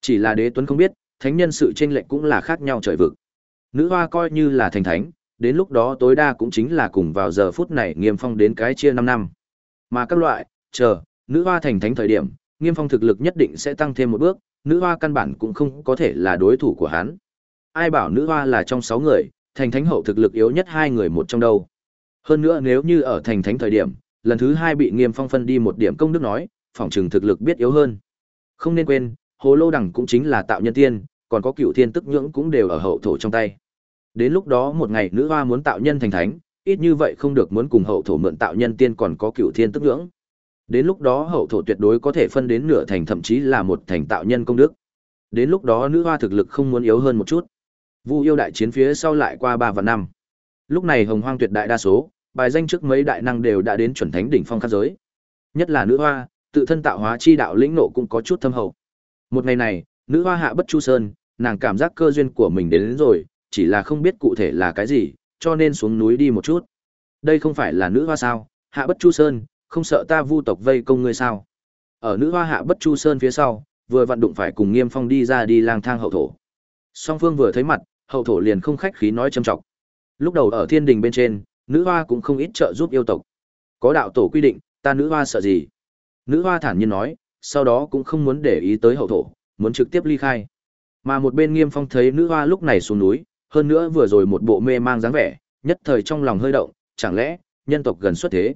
Chỉ là đế tuấn không biết, thánh nhân sự chênh lệch cũng là khác nhau trời vực. Nữ hoa coi như là thành thánh, đến lúc đó tối đa cũng chính là cùng vào giờ phút này nghiêm phong đến cái chia 5 năm. Mà các loại, chờ, nữ hoa thành thánh thời điểm, nghiêm phong thực lực nhất định sẽ tăng thêm một bước, nữ hoa căn bản cũng không có thể là đối thủ của hắn. Ai bảo nữ hoa là trong 6 người, thành thánh hậu thực lực yếu nhất hai người một trong đâu. Hơn nữa nếu như ở thành thánh thời điểm, lần thứ hai bị nghiêm phong phân đi một điểm công đức nói, phòng chừng thực lực biết yếu hơn. Không nên quên, hồ lô đẳng cũng chính là tạo nhân tiên, còn có cựu thiên tức nhưỡng cũng đều ở hậu thổ trong tay. Đến lúc đó một ngày nữ hoa muốn tạo nhân thành thánh, ít như vậy không được muốn cùng hậu thổ mượn tạo nhân tiên còn có cựu thiên tức nhưỡng. Đến lúc đó hậu thổ tuyệt đối có thể phân đến nửa thành thậm chí là một thành tạo nhân công đức. Đến lúc đó nữ hoa thực lực không muốn yếu hơn một chút. Vu yêu đại chiến phía sau lại qua ba và năm. Lúc này hồng hoang tuyệt đại đa số, bài danh trước mấy đại năng đều đã đến chuẩn thánh đỉnh phong khắc giới. Nhất là nữ hoa, tự thân tạo hóa chi đạo lĩnh nộ cũng có chút thâm hậu. Một ngày này, nữ hoa hạ bất chu sơn, nàng cảm giác cơ duyên của mình đến, đến rồi, chỉ là không biết cụ thể là cái gì, cho nên xuống núi đi một chút. Đây không phải là nữ hoa sao, hạ bất chu sơn, không sợ ta vu tộc vây công ngươi sao. Ở nữ hoa hạ bất chu sơn phía sau, vừa vận đụng phải cùng nghiêm phong đi ra đi lang thang hậu thổ. Song phương vừa thấy mặt, hậu thổ liền không khách khí nói châm trọng. Lúc đầu ở thiên đình bên trên, nữ hoa cũng không ít trợ giúp yêu tộc. Có đạo tổ quy định, ta nữ hoa sợ gì? Nữ hoa thản nhiên nói, sau đó cũng không muốn để ý tới hậu thổ, muốn trực tiếp ly khai. Mà một bên Nghiêm Phong thấy nữ hoa lúc này xuống núi, hơn nữa vừa rồi một bộ mê mang dáng vẻ, nhất thời trong lòng hơi động, chẳng lẽ nhân tộc gần xuất thế?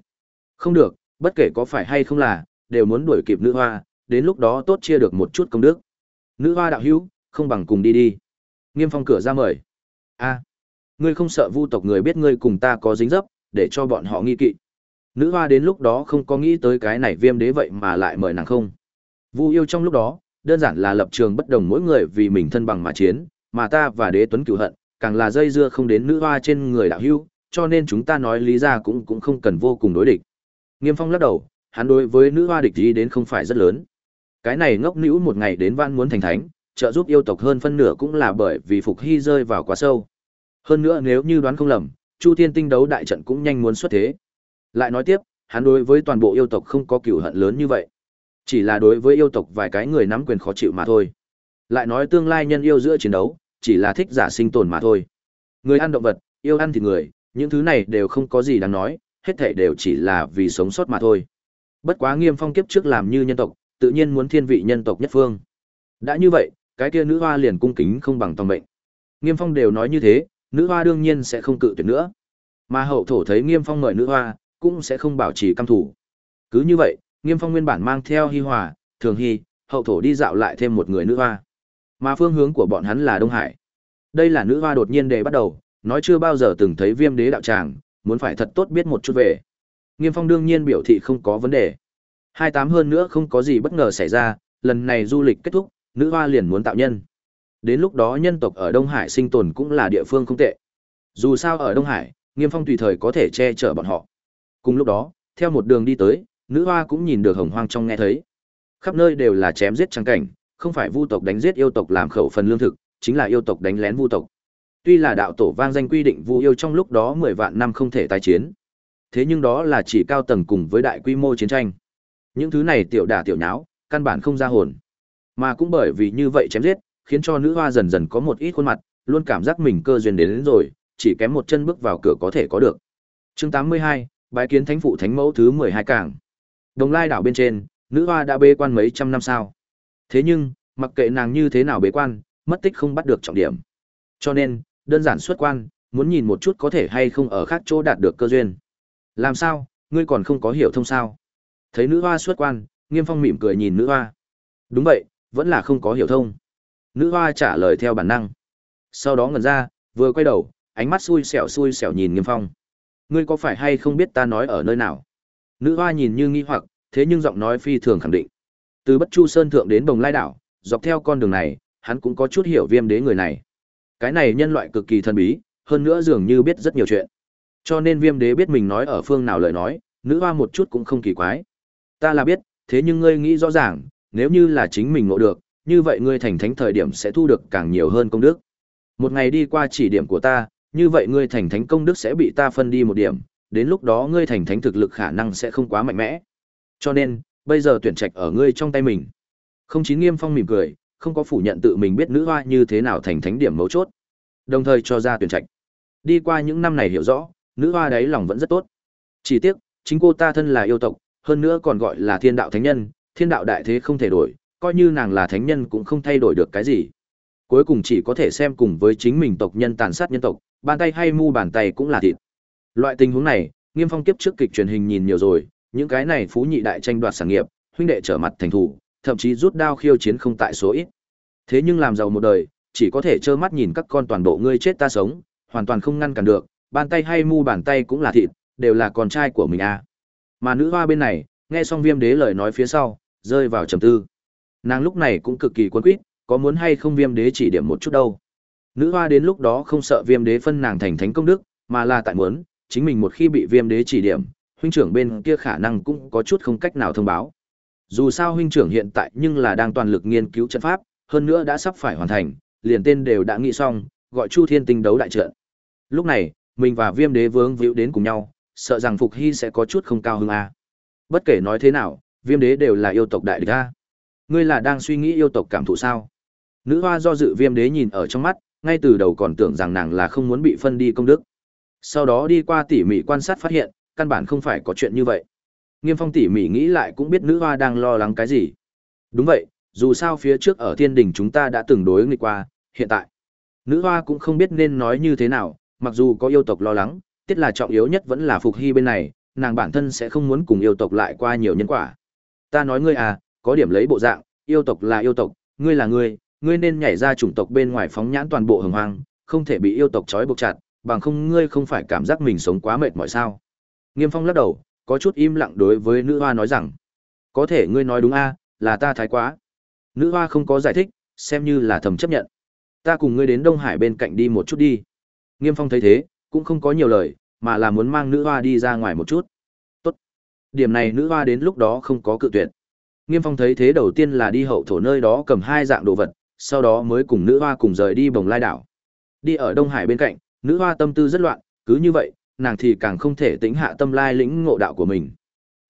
Không được, bất kể có phải hay không là, đều muốn đuổi kịp nữ hoa, đến lúc đó tốt chia được một chút công đức. Nữ hoa đạo hữu, không bằng cùng đi đi. Nghiêm Phong cửa ra mời. A, ngươi không sợ vu tộc người biết ngươi cùng ta có dính dấp, để cho bọn họ nghi kỵ. Nữ hoa đến lúc đó không có nghĩ tới cái này viêm đế vậy mà lại mời nàng không. Vu yêu trong lúc đó, đơn giản là lập trường bất đồng mỗi người vì mình thân bằng mà chiến, mà ta và đế tuấn cửu hận, càng là dây dưa không đến nữ hoa trên người đạo hưu, cho nên chúng ta nói lý ra cũng cũng không cần vô cùng đối địch. Nghiêm Phong lắc đầu, hắn đối với nữ hoa địch ý đến không phải rất lớn. Cái này ngốc nữ một ngày đến van muốn thành thánh, trợ giúp yêu tộc hơn phân nửa cũng là bởi vì Phục Hy rơi vào quá sâu. Hơn nữa nếu như đoán không lầm, Chu Thiên Tinh đấu đại trận cũng nhanh muốn xuất thế. Lại nói tiếp, hắn đối với toàn bộ yêu tộc không có cửu hận lớn như vậy. Chỉ là đối với yêu tộc vài cái người nắm quyền khó chịu mà thôi. Lại nói tương lai nhân yêu giữa chiến đấu, chỉ là thích giả sinh tồn mà thôi. Người ăn động vật, yêu ăn thịt người, những thứ này đều không có gì đáng nói, hết thảy đều chỉ là vì sống sót mà thôi. Bất quá Nghiêm Phong kiếp trước làm như nhân tộc, tự nhiên muốn thiên vị nhân tộc nhất phương. Đã như vậy, cái kia nữ hoa liền cung kính không bằng tòng mệnh. Nghiêm Phong đều nói như thế, nữ hoa đương nhiên sẽ không cự tuyệt nữa. Mà hậu thổ thấy Nghiêm Phong mời nữ hoa, cũng sẽ không bảo trì căm thủ. Cứ như vậy, Nghiêm Phong nguyên bản mang theo Hi Hòa, Thường Hi, hậu thổ đi dạo lại thêm một người nữ hoa. Mà phương hướng của bọn hắn là Đông Hải. Đây là nữ hoa đột nhiên đề bắt đầu, nói chưa bao giờ từng thấy Viêm Đế đạo tràng, muốn phải thật tốt biết một chút về. Nghiêm Phong đương nhiên biểu thị không có vấn đề. Hai tám hơn nữa không có gì bất ngờ xảy ra, lần này du lịch kết thúc, nữ hoa liền muốn tạo nhân. Đến lúc đó nhân tộc ở Đông Hải sinh tồn cũng là địa phương không tệ. Dù sao ở Đông Hải, Nghiêm Phong tùy thời có thể che chở bọn họ. Cùng lúc đó, theo một đường đi tới, nữ hoa cũng nhìn được hồng hoang trong nghe thấy. Khắp nơi đều là chém giết trắng cảnh, không phải vu tộc đánh giết yêu tộc làm khẩu phần lương thực, chính là yêu tộc đánh lén vu tộc. Tuy là đạo tổ vang danh quy định vu yêu trong lúc đó 10 vạn năm không thể tái chiến. Thế nhưng đó là chỉ cao tầng cùng với đại quy mô chiến tranh. Những thứ này tiểu đả tiểu nháo, căn bản không ra hồn. Mà cũng bởi vì như vậy chém giết, khiến cho nữ hoa dần dần có một ít khuôn mặt, luôn cảm giác mình cơ duyên đến, đến rồi, chỉ kém một chân bước vào cửa có thể có được. Chương 82, bái kiến thánh phụ thánh mẫu thứ 12 cảng. Đồng Lai đảo bên trên, nữ hoa đã bế quan mấy trăm năm sao. Thế nhưng, mặc kệ nàng như thế nào bế quan, mất tích không bắt được trọng điểm. Cho nên, đơn giản xuất quan, muốn nhìn một chút có thể hay không ở khác chỗ đạt được cơ duyên. Làm sao, ngươi còn không có hiểu thông sao? Thấy nữ hoa xuất quan, Nghiêm Phong mỉm cười nhìn nữ hoa. Đúng vậy, vẫn là không có hiểu thông. Nữ hoa trả lời theo bản năng. Sau đó ngẩn ra, vừa quay đầu, ánh mắt xui xẻo xui xẻo nhìn Nghiêm Phong. Ngươi có phải hay không biết ta nói ở nơi nào? Nữ hoa nhìn như nghi hoặc, thế nhưng giọng nói phi thường khẳng định. Từ Bất Chu Sơn thượng đến Bồng Lai đảo, dọc theo con đường này, hắn cũng có chút hiểu Viêm Đế người này. Cái này nhân loại cực kỳ thần bí, hơn nữa dường như biết rất nhiều chuyện. Cho nên Viêm Đế biết mình nói ở phương nào lời nói, nữ hoa một chút cũng không kỳ quái. Ta là biết, thế nhưng ngươi nghĩ rõ ràng, nếu như là chính mình ngộ được, như vậy ngươi thành thánh thời điểm sẽ thu được càng nhiều hơn công đức. Một ngày đi qua chỉ điểm của ta, như vậy ngươi thành thánh công đức sẽ bị ta phân đi một điểm, đến lúc đó ngươi thành thánh thực lực khả năng sẽ không quá mạnh mẽ. Cho nên, bây giờ tuyển trạch ở ngươi trong tay mình. Không chín nghiêm phong mỉm cười, không có phủ nhận tự mình biết nữ hoa như thế nào thành thánh điểm mấu chốt. Đồng thời cho ra tuyển trạch. Đi qua những năm này hiểu rõ, nữ hoa đấy lòng vẫn rất tốt. Chỉ tiếc, chính cô ta thân là yêu tộc, hơn nữa còn gọi là thiên đạo thánh nhân, thiên đạo đại thế không thể đổi, coi như nàng là thánh nhân cũng không thay đổi được cái gì. Cuối cùng chỉ có thể xem cùng với chính mình tộc nhân tàn sát nhân tộc, bàn tay hay mu bàn tay cũng là thịt. Loại tình huống này, Nghiêm Phong kiếp trước kịch truyền hình nhìn nhiều rồi, những cái này phú nhị đại tranh đoạt sản nghiệp, huynh đệ trở mặt thành thủ, thậm chí rút đao khiêu chiến không tại số ít. Thế nhưng làm giàu một đời, chỉ có thể trơ mắt nhìn các con toàn bộ ngươi chết ta sống, hoàn toàn không ngăn cản được, bàn tay hay mu bàn tay cũng là thịt, đều là con trai của mình à. Mà nữ hoa bên này, nghe xong viêm đế lời nói phía sau, rơi vào trầm tư. Nàng lúc này cũng cực kỳ quân quýt, có muốn hay không viêm đế chỉ điểm một chút đâu. Nữ hoa đến lúc đó không sợ viêm đế phân nàng thành thánh công đức, mà là tại muốn, chính mình một khi bị viêm đế chỉ điểm, huynh trưởng bên kia khả năng cũng có chút không cách nào thông báo. Dù sao huynh trưởng hiện tại nhưng là đang toàn lực nghiên cứu trận pháp, hơn nữa đã sắp phải hoàn thành, liền tên đều đã nghĩ xong, gọi Chu Thiên Tinh đấu đại trận. Lúc này, mình và Viêm Đế vướng víu đến cùng nhau, sợ rằng Phục Hy sẽ có chút không cao hứng a. Bất kể nói thế nào, Viêm Đế đều là yêu tộc đại địch a. Ngươi là đang suy nghĩ yêu tộc cảm thụ sao? Nữ hoa do dự Viêm Đế nhìn ở trong mắt, ngay từ đầu còn tưởng rằng nàng là không muốn bị phân đi công đức. Sau đó đi qua tỉ mỉ quan sát phát hiện, căn bản không phải có chuyện như vậy. Nghiêm Phong tỉ mỉ nghĩ lại cũng biết nữ hoa đang lo lắng cái gì. Đúng vậy, dù sao phía trước ở thiên đình chúng ta đã từng đối nghịch qua, hiện tại. Nữ hoa cũng không biết nên nói như thế nào, mặc dù có yêu tộc lo lắng, tiết là trọng yếu nhất vẫn là phục hy bên này, nàng bản thân sẽ không muốn cùng yêu tộc lại qua nhiều nhân quả. Ta nói ngươi à, có điểm lấy bộ dạng, yêu tộc là yêu tộc, ngươi là ngươi, ngươi nên nhảy ra chủng tộc bên ngoài phóng nhãn toàn bộ hồng hoang, không thể bị yêu tộc trói buộc chặt, bằng không ngươi không phải cảm giác mình sống quá mệt mỏi sao. Nghiêm Phong lắc đầu, có chút im lặng đối với nữ hoa nói rằng, có thể ngươi nói đúng a, là ta thái quá. Nữ hoa không có giải thích, xem như là thầm chấp nhận. Ta cùng ngươi đến Đông Hải bên cạnh đi một chút đi. Nghiêm Phong thấy thế, cũng không có nhiều lời, mà là muốn mang nữ hoa đi ra ngoài một chút. Tốt. Điểm này nữ hoa đến lúc đó không có cự tuyệt. Nghiêm Phong thấy thế đầu tiên là đi hậu thổ nơi đó cầm hai dạng đồ vật, sau đó mới cùng nữ hoa cùng rời đi bồng lai đảo. Đi ở Đông Hải bên cạnh, nữ hoa tâm tư rất loạn, cứ như vậy, nàng thì càng không thể tính hạ tâm lai lĩnh ngộ đạo của mình.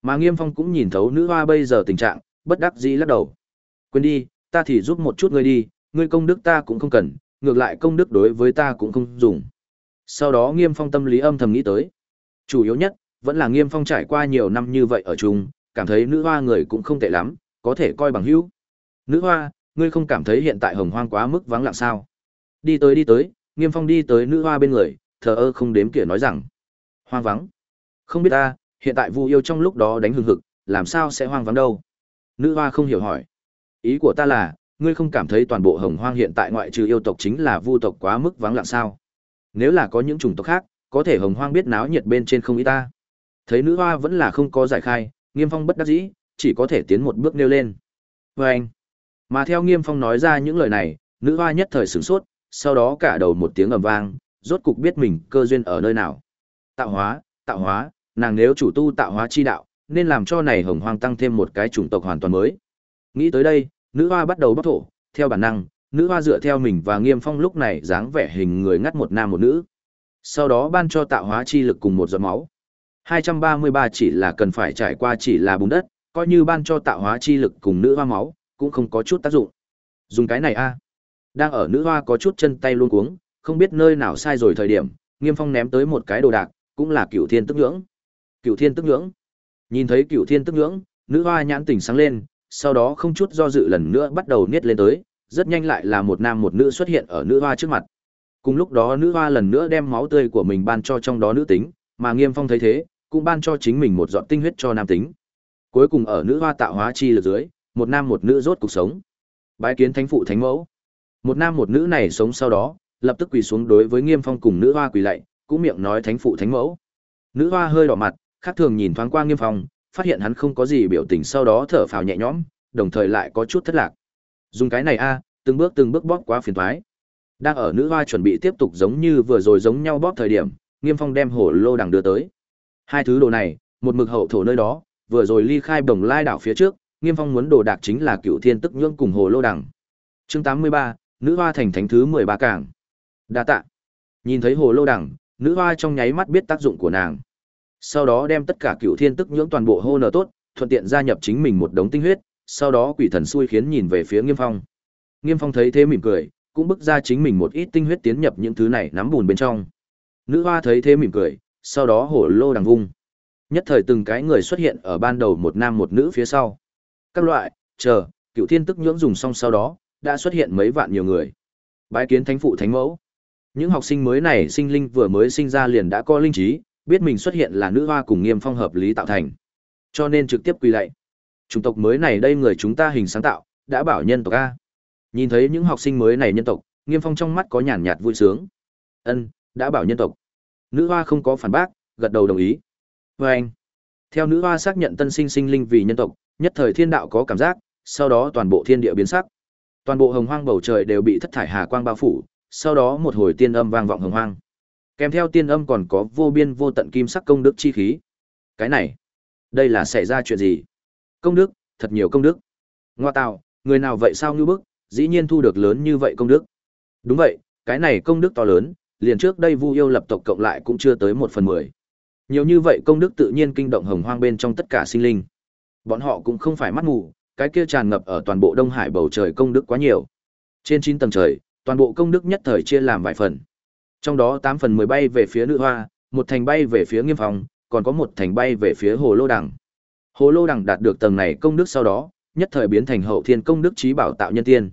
Mà Nghiêm Phong cũng nhìn thấu nữ hoa bây giờ tình trạng, bất đắc dĩ lắc đầu. Quên đi, ta thì giúp một chút ngươi đi, ngươi công đức ta cũng không cần, ngược lại công đức đối với ta cũng không dùng. Sau đó Nghiêm Phong tâm lý âm thầm nghĩ tới. Chủ yếu nhất, vẫn là Nghiêm Phong trải qua nhiều năm như vậy ở chung, cảm thấy nữ hoa người cũng không tệ lắm, có thể coi bằng hữu. Nữ hoa, ngươi không cảm thấy hiện tại hồng hoang quá mức vắng lặng sao? Đi tới đi tới, Nghiêm Phong đi tới nữ hoa bên người, thờ ơ không đếm kỉa nói rằng. Hoang vắng. Không biết ta, hiện tại Vu yêu trong lúc đó đánh hừng hực, làm sao sẽ hoang vắng đâu? Nữ hoa không hiểu hỏi. Ý của ta là, ngươi không cảm thấy toàn bộ hồng hoang hiện tại ngoại trừ yêu tộc chính là vu tộc quá mức vắng lặng sao? Nếu là có những chủng tộc khác, có thể hồng hoang biết náo nhiệt bên trên không ý ta. Thấy nữ hoa vẫn là không có giải khai, Nghiêm Phong bất đắc dĩ, chỉ có thể tiến một bước nêu lên. vê anh. Mà theo Nghiêm Phong nói ra những lời này, nữ hoa nhất thời sửng sốt, sau đó cả đầu một tiếng ầm vang, rốt cục biết mình cơ duyên ở nơi nào. Tạo hóa, tạo hóa, nàng nếu chủ tu tạo hóa chi đạo, nên làm cho này hồng hoang tăng thêm một cái chủng tộc hoàn toàn mới. Nghĩ tới đây, nữ hoa bắt đầu bóc thổ, theo bản năng, nữ hoa dựa theo mình và nghiêm phong lúc này dáng vẻ hình người ngắt một nam một nữ. Sau đó ban cho tạo hóa chi lực cùng một giọt máu. 233 chỉ là cần phải trải qua chỉ là bùn đất, coi như ban cho tạo hóa chi lực cùng nữ hoa máu, cũng không có chút tác dụng. Dùng cái này a. Đang ở nữ hoa có chút chân tay luôn cuống, không biết nơi nào sai rồi thời điểm, Nghiêm Phong ném tới một cái đồ đạc, cũng là Cửu Thiên Tức ngưỡng Cửu Thiên Tức ngưỡng Nhìn thấy Cửu Thiên Tức ngưỡng nữ hoa nhãn tỉnh sáng lên, sau đó không chút do dự lần nữa bắt đầu niết lên tới, rất nhanh lại là một nam một nữ xuất hiện ở nữ hoa trước mặt. Cùng lúc đó nữ hoa lần nữa đem máu tươi của mình ban cho trong đó nữ tính, mà Nghiêm Phong thấy thế, cũng ban cho chính mình một giọt tinh huyết cho nam tính. Cuối cùng ở nữ hoa tạo hóa chi lực dưới, một nam một nữ rốt cuộc sống. Bái kiến thánh phụ thánh mẫu. Một nam một nữ này sống sau đó, lập tức quỳ xuống đối với Nghiêm Phong cùng nữ hoa quỳ lạy, cũng miệng nói thánh phụ thánh mẫu. Nữ hoa hơi đỏ mặt, khác thường nhìn thoáng qua Nghiêm Phong, phát hiện hắn không có gì biểu tình sau đó thở phào nhẹ nhõm, đồng thời lại có chút thất lạc. Dùng cái này a, từng bước từng bước bóp quá phiền toái. Đang ở nữ hoa chuẩn bị tiếp tục giống như vừa rồi giống nhau bóp thời điểm, Nghiêm Phong đem hổ lô đằng đưa tới. Hai thứ đồ này, một mực hậu thổ nơi đó, vừa rồi ly khai bồng lai đảo phía trước, Nghiêm Phong muốn đồ đạc chính là cựu thiên tức nhưỡng cùng hồ lô đằng. Chương 83, nữ hoa thành thánh thứ 13 cảng. Đa tạ. Nhìn thấy hồ lô đằng, nữ hoa trong nháy mắt biết tác dụng của nàng. Sau đó đem tất cả cựu thiên tức nhưỡng toàn bộ hô nở tốt, thuận tiện gia nhập chính mình một đống tinh huyết, sau đó quỷ thần xui khiến nhìn về phía Nghiêm Phong. Nghiêm Phong thấy thế mỉm cười, cũng bức ra chính mình một ít tinh huyết tiến nhập những thứ này nắm bùn bên trong. Nữ hoa thấy thế mỉm cười, sau đó hổ lô đằng vung. Nhất thời từng cái người xuất hiện ở ban đầu một nam một nữ phía sau. Các loại, chờ, cựu thiên tức nhưỡng dùng xong sau đó, đã xuất hiện mấy vạn nhiều người. Bái kiến thánh phụ thánh mẫu. Những học sinh mới này sinh linh vừa mới sinh ra liền đã có linh trí, biết mình xuất hiện là nữ hoa cùng nghiêm phong hợp lý tạo thành. Cho nên trực tiếp quỳ lạy. Chủng tộc mới này đây người chúng ta hình sáng tạo, đã bảo nhân tộc A. Nhìn thấy những học sinh mới này nhân tộc, nghiêm phong trong mắt có nhàn nhạt vui sướng. Ân, đã bảo nhân tộc. Nữ hoa không có phản bác, gật đầu đồng ý. Và anh, theo nữ hoa xác nhận tân sinh sinh linh vì nhân tộc, nhất thời thiên đạo có cảm giác, sau đó toàn bộ thiên địa biến sắc. Toàn bộ hồng hoang bầu trời đều bị thất thải hà quang bao phủ, sau đó một hồi tiên âm vang vọng hồng hoang. Kèm theo tiên âm còn có vô biên vô tận kim sắc công đức chi khí. Cái này, đây là xảy ra chuyện gì? Công đức, thật nhiều công đức. Ngoa tạo, người nào vậy sao như bức, dĩ nhiên thu được lớn như vậy công đức. Đúng vậy, cái này công đức to lớn, liền trước đây Vu yêu lập tộc cộng lại cũng chưa tới một phần mười. Nhiều như vậy công đức tự nhiên kinh động hồng hoang bên trong tất cả sinh linh. Bọn họ cũng không phải mắt mù, cái kia tràn ngập ở toàn bộ Đông Hải bầu trời công đức quá nhiều. Trên chín tầng trời, toàn bộ công đức nhất thời chia làm vài phần. Trong đó tám phần mười bay về phía nữ hoa, một thành bay về phía Nghiêm Phong, còn có một thành bay về phía Hồ Lô Đằng. Hồ Lô Đằng đạt được tầng này công đức sau đó, nhất thời biến thành hậu thiên công đức trí bảo tạo nhân tiên.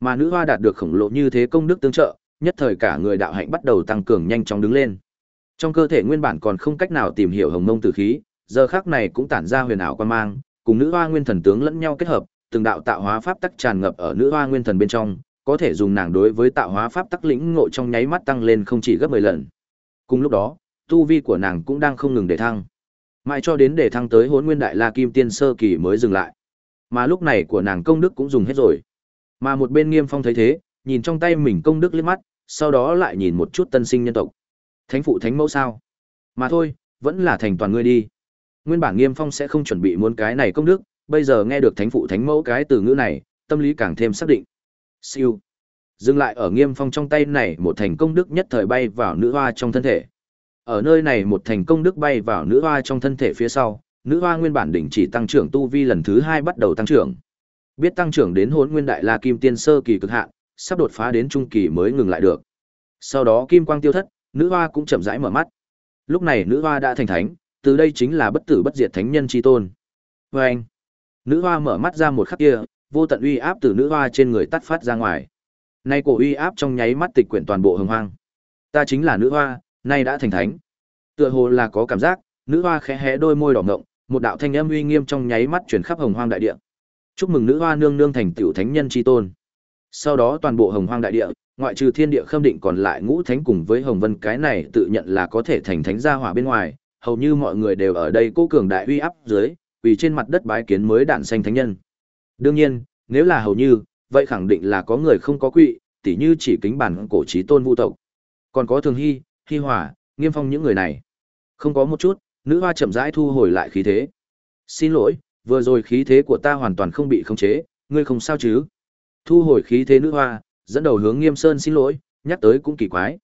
Mà nữ hoa đạt được khổng lồ như thế công đức tương trợ, nhất thời cả người đạo hạnh bắt đầu tăng cường nhanh chóng đứng lên. Trong cơ thể nguyên bản còn không cách nào tìm hiểu hồng mông tử khí, giờ khắc này cũng tản ra huyền ảo quan mang, cùng nữ hoa nguyên thần tướng lẫn nhau kết hợp, từng đạo tạo hóa pháp tắc tràn ngập ở nữ hoa nguyên thần bên trong, có thể dùng nàng đối với tạo hóa pháp tắc lĩnh ngộ trong nháy mắt tăng lên không chỉ gấp 10 lần. Cùng lúc đó, tu vi của nàng cũng đang không ngừng để thăng. Mãi cho đến để thăng tới Hỗn Nguyên Đại La Kim Tiên sơ kỳ mới dừng lại. Mà lúc này của nàng công đức cũng dùng hết rồi. Mà một bên Nghiêm Phong thấy thế, nhìn trong tay mình công đức liếc mắt, sau đó lại nhìn một chút tân sinh nhân tộc. Thánh phụ thánh mẫu sao? Mà thôi, vẫn là thành toàn ngươi đi. Nguyên bản Nghiêm Phong sẽ không chuẩn bị muốn cái này công đức, bây giờ nghe được thánh phụ thánh mẫu cái từ ngữ này, tâm lý càng thêm xác định. Siêu. Dừng lại ở Nghiêm Phong trong tay này một thành công đức nhất thời bay vào nữ hoa trong thân thể. Ở nơi này một thành công đức bay vào nữ hoa trong thân thể phía sau, nữ hoa nguyên bản đỉnh chỉ tăng trưởng tu vi lần thứ hai bắt đầu tăng trưởng. Biết tăng trưởng đến hỗn nguyên đại la kim tiên sơ kỳ cực hạn, sắp đột phá đến trung kỳ mới ngừng lại được. Sau đó kim quang tiêu thất, nữ hoa cũng chậm rãi mở mắt. Lúc này nữ hoa đã thành thánh, từ đây chính là bất tử bất diệt thánh nhân chi tôn. Và anh, nữ hoa mở mắt ra một khắc kia, vô tận uy áp từ nữ hoa trên người tắt phát ra ngoài. Nay cổ uy áp trong nháy mắt tịch quyển toàn bộ hồng hoang. Ta chính là nữ hoa, nay đã thành thánh. Tựa hồ là có cảm giác, nữ hoa khẽ hé đôi môi đỏ ngộng, một đạo thanh âm uy nghiêm trong nháy mắt truyền khắp hồng hoang đại địa. Chúc mừng nữ hoa nương nương thành tiểu thánh nhân chi tôn. Sau đó toàn bộ hồng hoang đại địa, ngoại trừ thiên địa khâm định còn lại ngũ thánh cùng với hồng vân cái này tự nhận là có thể thành thánh gia hỏa bên ngoài, hầu như mọi người đều ở đây cố cường đại uy áp dưới, vì trên mặt đất bái kiến mới đản xanh thánh nhân. Đương nhiên, nếu là hầu như, vậy khẳng định là có người không có quỵ, tỉ như chỉ kính bản cổ chí tôn vu tộc. Còn có thường hy, hy hỏa, nghiêm phong những người này. Không có một chút, nữ hoa chậm rãi thu hồi lại khí thế. Xin lỗi, vừa rồi khí thế của ta hoàn toàn không bị khống chế, ngươi không sao chứ? Thu hồi khí thế nữ hoa, dẫn đầu hướng Nghiêm Sơn xin lỗi, nhắc tới cũng kỳ quái.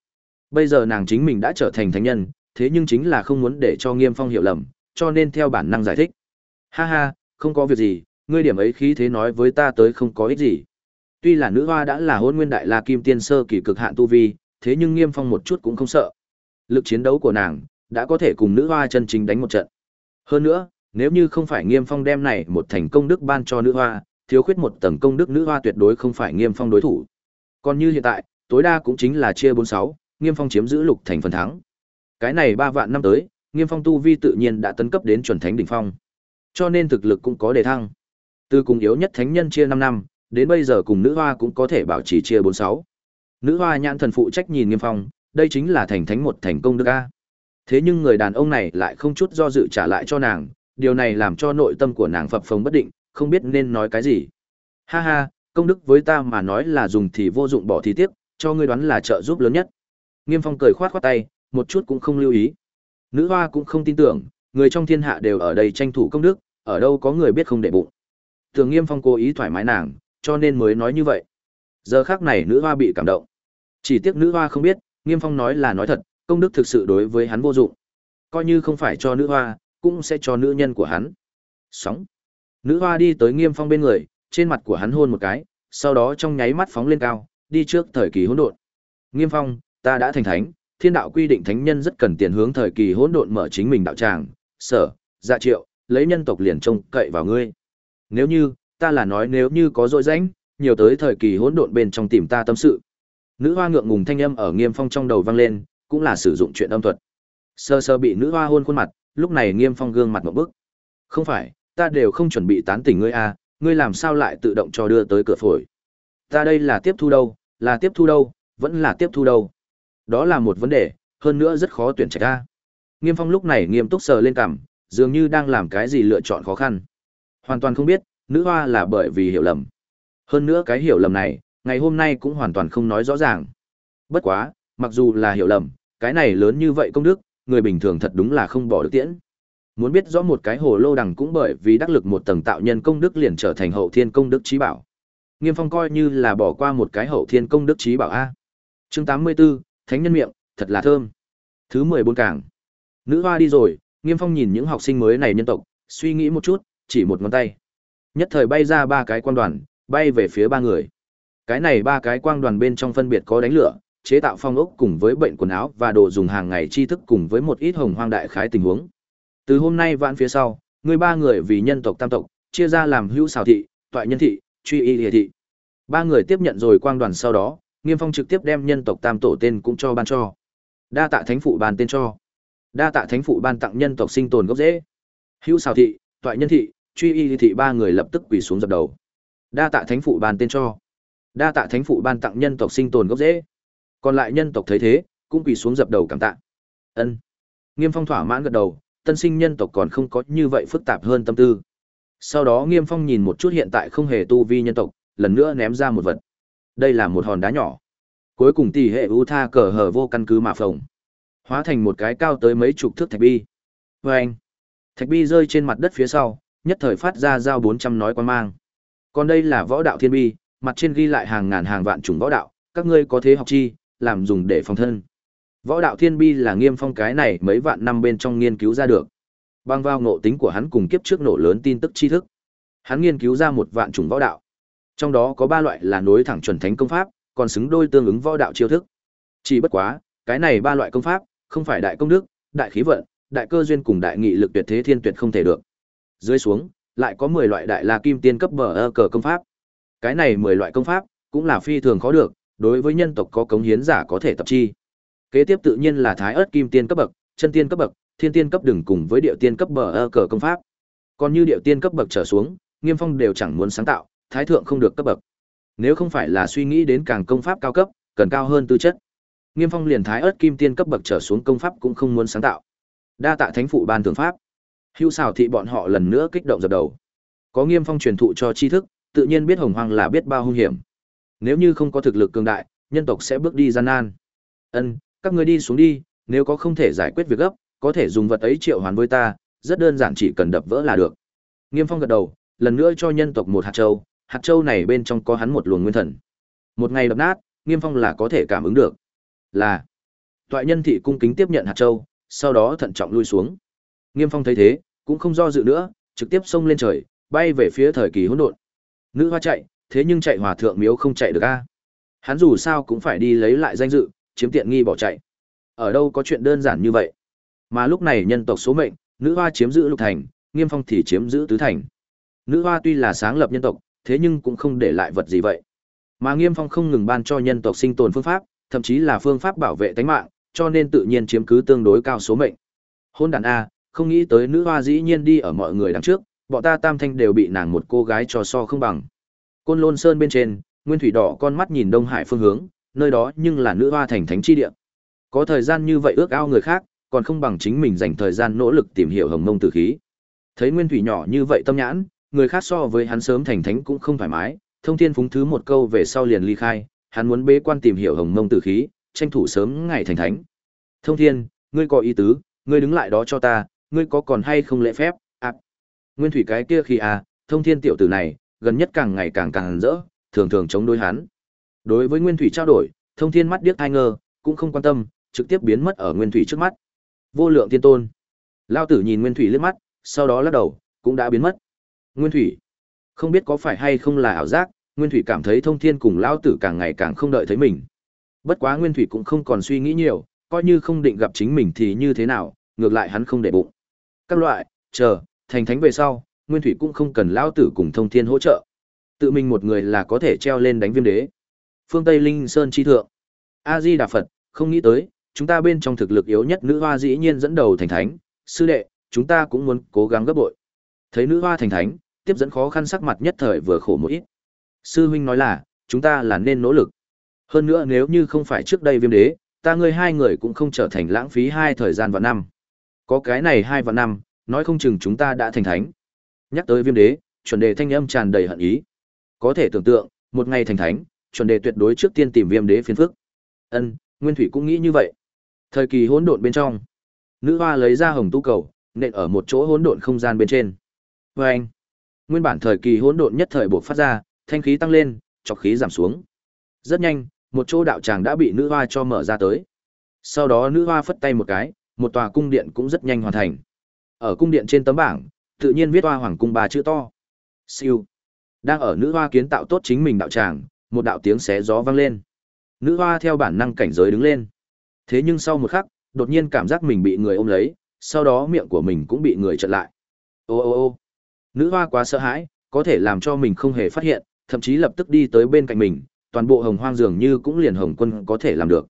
Bây giờ nàng chính mình đã trở thành thánh nhân, thế nhưng chính là không muốn để cho Nghiêm Phong hiểu lầm, cho nên theo bản năng giải thích. Ha ha, không có việc gì, ngươi điểm ấy khí thế nói với ta tới không có ích gì. Tuy là nữ hoa đã là hôn nguyên đại la kim tiên sơ kỳ cực hạn tu vi, thế nhưng Nghiêm Phong một chút cũng không sợ. Lực chiến đấu của nàng đã có thể cùng nữ hoa chân chính đánh một trận. Hơn nữa, nếu như không phải Nghiêm Phong đem này một thành công đức ban cho nữ hoa, thiếu khuyết một tầng công đức nữ hoa tuyệt đối không phải Nghiêm Phong đối thủ. Còn như hiện tại, tối đa cũng chính là chia bốn sáu, Nghiêm Phong chiếm giữ lục thành phần thắng. Cái này ba vạn năm tới, Nghiêm Phong tu vi tự nhiên đã tấn cấp đến chuẩn thánh đỉnh phong. Cho nên thực lực cũng có đề thăng. Từ cùng yếu nhất thánh nhân chia năm năm, đến bây giờ cùng nữ hoa cũng có thể bảo trì chia bốn sáu. Nữ hoa nhãn thần phụ trách nhìn Nghiêm Phong, đây chính là thành thánh một thành công đức a. Thế nhưng người đàn ông này lại không chút do dự trả lại cho nàng, điều này làm cho nội tâm của nàng phập phồng bất định, không biết nên nói cái gì. Ha ha, công đức với ta mà nói là dùng thì vô dụng bỏ thì tiếc, cho ngươi đoán là trợ giúp lớn nhất. Nghiêm Phong cười khoát khoát tay, một chút cũng không lưu ý. Nữ hoa cũng không tin tưởng, người trong thiên hạ đều ở đây tranh thủ công đức, ở đâu có người biết không để bụng. Tưởng Nghiêm Phong cố ý thoải mái nàng, cho nên mới nói như vậy. Giờ khác này nữ hoa bị cảm động. Chỉ tiếc nữ hoa không biết, Nghiêm Phong nói là nói thật, công đức thực sự đối với hắn vô dụng. Coi như không phải cho nữ hoa, cũng sẽ cho nữ nhân của hắn. Sóng. Nữ hoa đi tới Nghiêm Phong bên người, trên mặt của hắn hôn một cái, sau đó trong nháy mắt phóng lên cao, đi trước thời kỳ hỗn độn. Nghiêm Phong, ta đã thành thánh, thiên đạo quy định thánh nhân rất cần tiền hướng thời kỳ hỗn độn mở chính mình đạo tràng, sở, dạ triệu, lấy nhân tộc liền trông cậy vào ngươi. Nếu như, ta là nói nếu như có dội rãnh, nhiều tới thời kỳ hỗn độn bên trong tìm ta tâm sự. Nữ hoa ngượng ngùng thanh âm ở Nghiêm Phong trong đầu vang lên, cũng là sử dụng chuyện âm thuật. Sơ sơ bị nữ hoa hôn khuôn mặt, lúc này Nghiêm Phong gương mặt một bức. Không phải, ta đều không chuẩn bị tán tỉnh ngươi a, à, ngươi làm sao lại tự động cho đưa tới cửa phổi? Ta đây là tiếp thu đâu, là tiếp thu đâu, vẫn là tiếp thu đâu. Đó là một vấn đề, hơn nữa rất khó tuyển trạch a. Nghiêm Phong lúc này nghiêm túc sờ lên cằm, dường như đang làm cái gì lựa chọn khó khăn. Hoàn toàn không biết, nữ hoa là bởi vì hiểu lầm. Hơn nữa cái hiểu lầm này, ngày hôm nay cũng hoàn toàn không nói rõ ràng. Bất quá, mặc dù là hiểu lầm, cái này lớn như vậy công đức, người bình thường thật đúng là không bỏ được tiễn. Muốn biết rõ một cái hồ lô đằng cũng bởi vì đắc lực một tầng tạo nhân công đức liền trở thành hậu thiên công đức trí bảo. Nghiêm Phong coi như là bỏ qua một cái hậu thiên công đức trí bảo a. Chương 84, Thánh nhân miệng, thật là thơm. Thứ 14 cảng. Nữ hoa đi rồi, Nghiêm Phong nhìn những học sinh mới này nhân tộc, suy nghĩ một chút, chỉ một ngón tay. Nhất thời bay ra ba cái quang đoàn, bay về phía ba người. Cái này ba cái quang đoàn bên trong phân biệt có đánh lửa, chế tạo phong ốc cùng với bệnh quần áo và đồ dùng hàng ngày tri thức cùng với một ít hồng hoang đại khái tình huống. Từ hôm nay vãn phía sau, người ba người vì nhân tộc tam tộc, chia ra làm hữu xào thị, toại nhân thị, truy y địa thị. Ba người tiếp nhận rồi quang đoàn sau đó, Nghiêm Phong trực tiếp đem nhân tộc tam tổ tên cũng cho ban cho. Đa tạ thánh phụ ban tên cho. Đa tạ thánh phụ ban tặng nhân tộc sinh tồn gốc dễ. Hữu xào thị, toại nhân thị, truy y thị ba người lập tức quỳ xuống dập đầu. Đa tạ thánh phụ ban tên cho. Đa tạ thánh phụ ban tặng nhân tộc sinh tồn gốc dễ. Còn lại nhân tộc thấy thế, cũng quỳ xuống dập đầu cảm tạ. Ân. Nghiêm Phong thỏa mãn gật đầu, tân sinh nhân tộc còn không có như vậy phức tạp hơn tâm tư. Sau đó Nghiêm Phong nhìn một chút hiện tại không hề tu vi nhân tộc, lần nữa ném ra một vật. Đây là một hòn đá nhỏ. Cuối cùng tỷ hệ u tha cờ hở vô căn cứ mà phồng. Hóa thành một cái cao tới mấy chục thước thạch bi. vê anh. Thạch bi rơi trên mặt đất phía sau, nhất thời phát ra dao bốn trăm nói quan mang. Còn đây là võ đạo thiên bi, mặt trên ghi lại hàng ngàn hàng vạn chủng võ đạo, các ngươi có thế học chi, làm dùng để phòng thân. Võ đạo thiên bi là nghiêm phong cái này mấy vạn năm bên trong nghiên cứu ra được. băng vào ngộ tính của hắn cùng kiếp trước nổ lớn tin tức tri thức. Hắn nghiên cứu ra một vạn chủng võ đạo. Trong đó có ba loại là nối thẳng chuẩn thánh công pháp, còn xứng đôi tương ứng võ đạo chiêu thức. Chỉ bất quá, cái này ba loại công pháp, không phải đại công đức, đại khí vận, đại cơ duyên cùng đại nghị lực tuyệt thế thiên tuyệt không thể được. Dưới xuống, lại có 10 loại đại la kim tiên cấp bờ ơ cờ công pháp. Cái này 10 loại công pháp, cũng là phi thường khó được, đối với nhân tộc có cống hiến giả có thể tập chi. Kế tiếp tự nhiên là thái ớt kim tiên cấp bậc, chân tiên cấp bậc, thiên tiên cấp đừng cùng với điệu tiên cấp bờ ơ cờ công pháp. Còn như điệu tiên cấp bậc trở xuống, Nghiêm Phong đều chẳng muốn sáng tạo, thái thượng không được cấp bậc. Nếu không phải là suy nghĩ đến càng công pháp cao cấp, cần cao hơn tư chất. Nghiêm Phong liền thái ớt kim tiên cấp bậc trở xuống công pháp cũng không muốn sáng tạo. Đa tạ thánh phụ ban thượng pháp. Hưu xảo thị bọn họ lần nữa kích động dập đầu. Có Nghiêm Phong truyền thụ cho tri thức, tự nhiên biết Hồng Hoang là biết bao hung hiểm. Nếu như không có thực lực cường đại, nhân tộc sẽ bước đi gian nan. Ân, các ngươi đi xuống đi, nếu có không thể giải quyết việc gấp, có thể dùng vật ấy triệu hoàn với ta, rất đơn giản chỉ cần đập vỡ là được. Nghiêm Phong gật đầu, lần nữa cho nhân tộc một hạt châu, hạt châu này bên trong có hắn một luồng nguyên thần. Một ngày đập nát, Nghiêm Phong là có thể cảm ứng được. Là. Toại nhân thị cung kính tiếp nhận hạt châu, sau đó thận trọng lui xuống. Nghiêm Phong thấy thế, cũng không do dự nữa, trực tiếp xông lên trời, bay về phía thời kỳ hỗn độn. Nữ hoa chạy, thế nhưng chạy hòa thượng miếu không chạy được a. Hắn dù sao cũng phải đi lấy lại danh dự, chiếm tiện nghi bỏ chạy. Ở đâu có chuyện đơn giản như vậy. Mà lúc này nhân tộc số mệnh, nữ hoa chiếm giữ lục thành, Nghiêm Phong thì chiếm giữ tứ thành. Nữ hoa tuy là sáng lập nhân tộc, thế nhưng cũng không để lại vật gì vậy. Mà Nghiêm Phong không ngừng ban cho nhân tộc sinh tồn phương pháp, thậm chí là phương pháp bảo vệ tính mạng, cho nên tự nhiên chiếm cứ tương đối cao số mệnh. Hôn đàn a, không nghĩ tới nữ hoa dĩ nhiên đi ở mọi người đằng trước, bọn ta tam thanh đều bị nàng một cô gái cho so không bằng. Côn Lôn Sơn bên trên, Nguyên Thủy Đỏ con mắt nhìn Đông Hải phương hướng, nơi đó nhưng là nữ hoa thành thánh chi địa. Có thời gian như vậy ước ao người khác, còn không bằng chính mình dành thời gian nỗ lực tìm hiểu hồng mông tử khí. Thấy Nguyên Thủy nhỏ như vậy tâm nhãn, người khác so với hắn sớm thành thánh cũng không thoải mái, Thông Thiên phúng thứ một câu về sau liền ly khai, hắn muốn bế quan tìm hiểu hồng mông tử khí, tranh thủ sớm ngày thành thánh. Thông Thiên, ngươi có ý tứ, ngươi đứng lại đó cho ta, ngươi có còn hay không lễ phép? À. Nguyên Thủy cái kia khi à, Thông Thiên tiểu tử này, gần nhất càng ngày càng càng rỡ, thường thường chống đối hắn. Đối với Nguyên Thủy trao đổi, Thông Thiên mắt điếc ai ngơ, cũng không quan tâm, trực tiếp biến mất ở Nguyên Thủy trước mắt. Vô lượng tiên tôn. Lao tử nhìn Nguyên Thủy liếc mắt, sau đó lắc đầu, cũng đã biến mất. Nguyên Thủy, không biết có phải hay không là ảo giác, Nguyên Thủy cảm thấy thông thiên cùng lão tử càng ngày càng không đợi thấy mình. Bất quá Nguyên Thủy cũng không còn suy nghĩ nhiều, coi như không định gặp chính mình thì như thế nào, ngược lại hắn không để bụng. Các loại, chờ, thành thánh về sau, Nguyên Thủy cũng không cần lão tử cùng thông thiên hỗ trợ. Tự mình một người là có thể treo lên đánh viêm đế. Phương Tây Linh Sơn chi thượng. A Di Đà Phật, không nghĩ tới, chúng ta bên trong thực lực yếu nhất nữ hoa dĩ nhiên dẫn đầu thành thánh, sư đệ, chúng ta cũng muốn cố gắng gấp bội. Thấy nữ hoa thành thánh, tiếp dẫn khó khăn sắc mặt nhất thời vừa khổ một ít. Sư huynh nói là, chúng ta là nên nỗ lực. Hơn nữa nếu như không phải trước đây viêm đế, ta ngươi hai người cũng không trở thành lãng phí hai thời gian và năm. Có cái này hai và năm, nói không chừng chúng ta đã thành thánh. Nhắc tới viêm đế, chuẩn đề thanh âm tràn đầy hận ý. Có thể tưởng tượng, một ngày thành thánh, chuẩn đề tuyệt đối trước tiên tìm viêm đế phiền phức. Ân, Nguyên Thủy cũng nghĩ như vậy. Thời kỳ hỗn độn bên trong, nữ hoa lấy ra hồng tu cầu, nện ở một chỗ hỗn độn không gian bên trên. Và anh, nguyên bản thời kỳ hỗn độn nhất thời bộc phát ra, thanh khí tăng lên, chọc khí giảm xuống. Rất nhanh, một chỗ đạo tràng đã bị nữ hoa cho mở ra tới. Sau đó nữ hoa phất tay một cái, một tòa cung điện cũng rất nhanh hoàn thành. Ở cung điện trên tấm bảng, tự nhiên viết hoa hoàng cung ba chữ to. Siêu. Đang ở nữ hoa kiến tạo tốt chính mình đạo tràng, một đạo tiếng xé gió vang lên. Nữ hoa theo bản năng cảnh giới đứng lên. Thế nhưng sau một khắc, đột nhiên cảm giác mình bị người ôm lấy, sau đó miệng của mình cũng bị người chặn lại. Ô ô ô. Nữ hoa quá sợ hãi, có thể làm cho mình không hề phát hiện, thậm chí lập tức đi tới bên cạnh mình, toàn bộ hồng hoang dường như cũng liền hồng quân có thể làm được.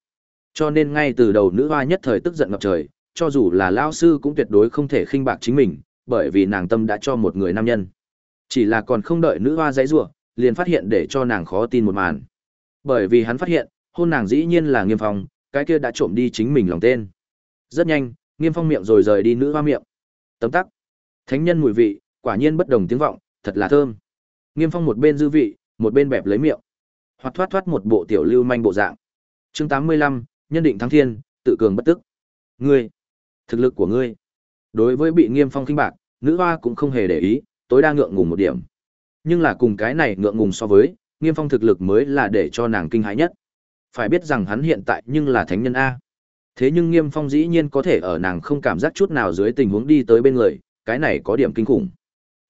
Cho nên ngay từ đầu nữ hoa nhất thời tức giận ngập trời, cho dù là lao sư cũng tuyệt đối không thể khinh bạc chính mình, bởi vì nàng tâm đã cho một người nam nhân. Chỉ là còn không đợi nữ hoa giấy rủa, liền phát hiện để cho nàng khó tin một màn. Bởi vì hắn phát hiện, hôn nàng dĩ nhiên là Nghiêm Phong, cái kia đã trộm đi chính mình lòng tên. Rất nhanh, Nghiêm Phong miệng rồi rời đi nữ hoa miệng. Tấm tắc. Thánh nhân mùi vị, quả nhiên bất đồng tiếng vọng, thật là thơm. Nghiêm Phong một bên dư vị, một bên bẹp lấy miệng. Hoặc thoát thoát một bộ tiểu lưu manh bộ dạng. Chương 85, nhân định thắng thiên, tự cường bất tức. Ngươi, thực lực của ngươi. Đối với bị Nghiêm Phong khinh bạc, nữ hoa cũng không hề để ý, tối đa ngượng ngùng một điểm. Nhưng là cùng cái này ngượng ngùng so với, Nghiêm Phong thực lực mới là để cho nàng kinh hãi nhất. Phải biết rằng hắn hiện tại nhưng là thánh nhân a. Thế nhưng Nghiêm Phong dĩ nhiên có thể ở nàng không cảm giác chút nào dưới tình huống đi tới bên người, cái này có điểm kinh khủng.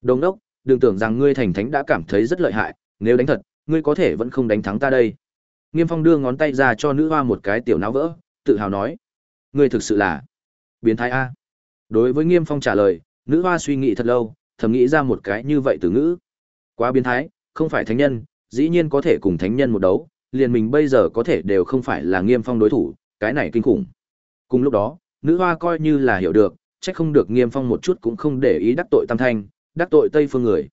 Đồng đốc, đừng tưởng rằng ngươi thành thánh đã cảm thấy rất lợi hại, nếu đánh thật, ngươi có thể vẫn không đánh thắng ta đây. Nghiêm Phong đưa ngón tay ra cho nữ hoa một cái tiểu não vỡ, tự hào nói: "Ngươi thực sự là biến thái a." Đối với Nghiêm Phong trả lời, nữ hoa suy nghĩ thật lâu, thầm nghĩ ra một cái như vậy từ ngữ. Quá biến thái, không phải thánh nhân, dĩ nhiên có thể cùng thánh nhân một đấu, liền mình bây giờ có thể đều không phải là Nghiêm Phong đối thủ, cái này kinh khủng. Cùng lúc đó, nữ hoa coi như là hiểu được, chắc không được Nghiêm Phong một chút cũng không để ý đắc tội Tam Thanh, đắc tội Tây phương người.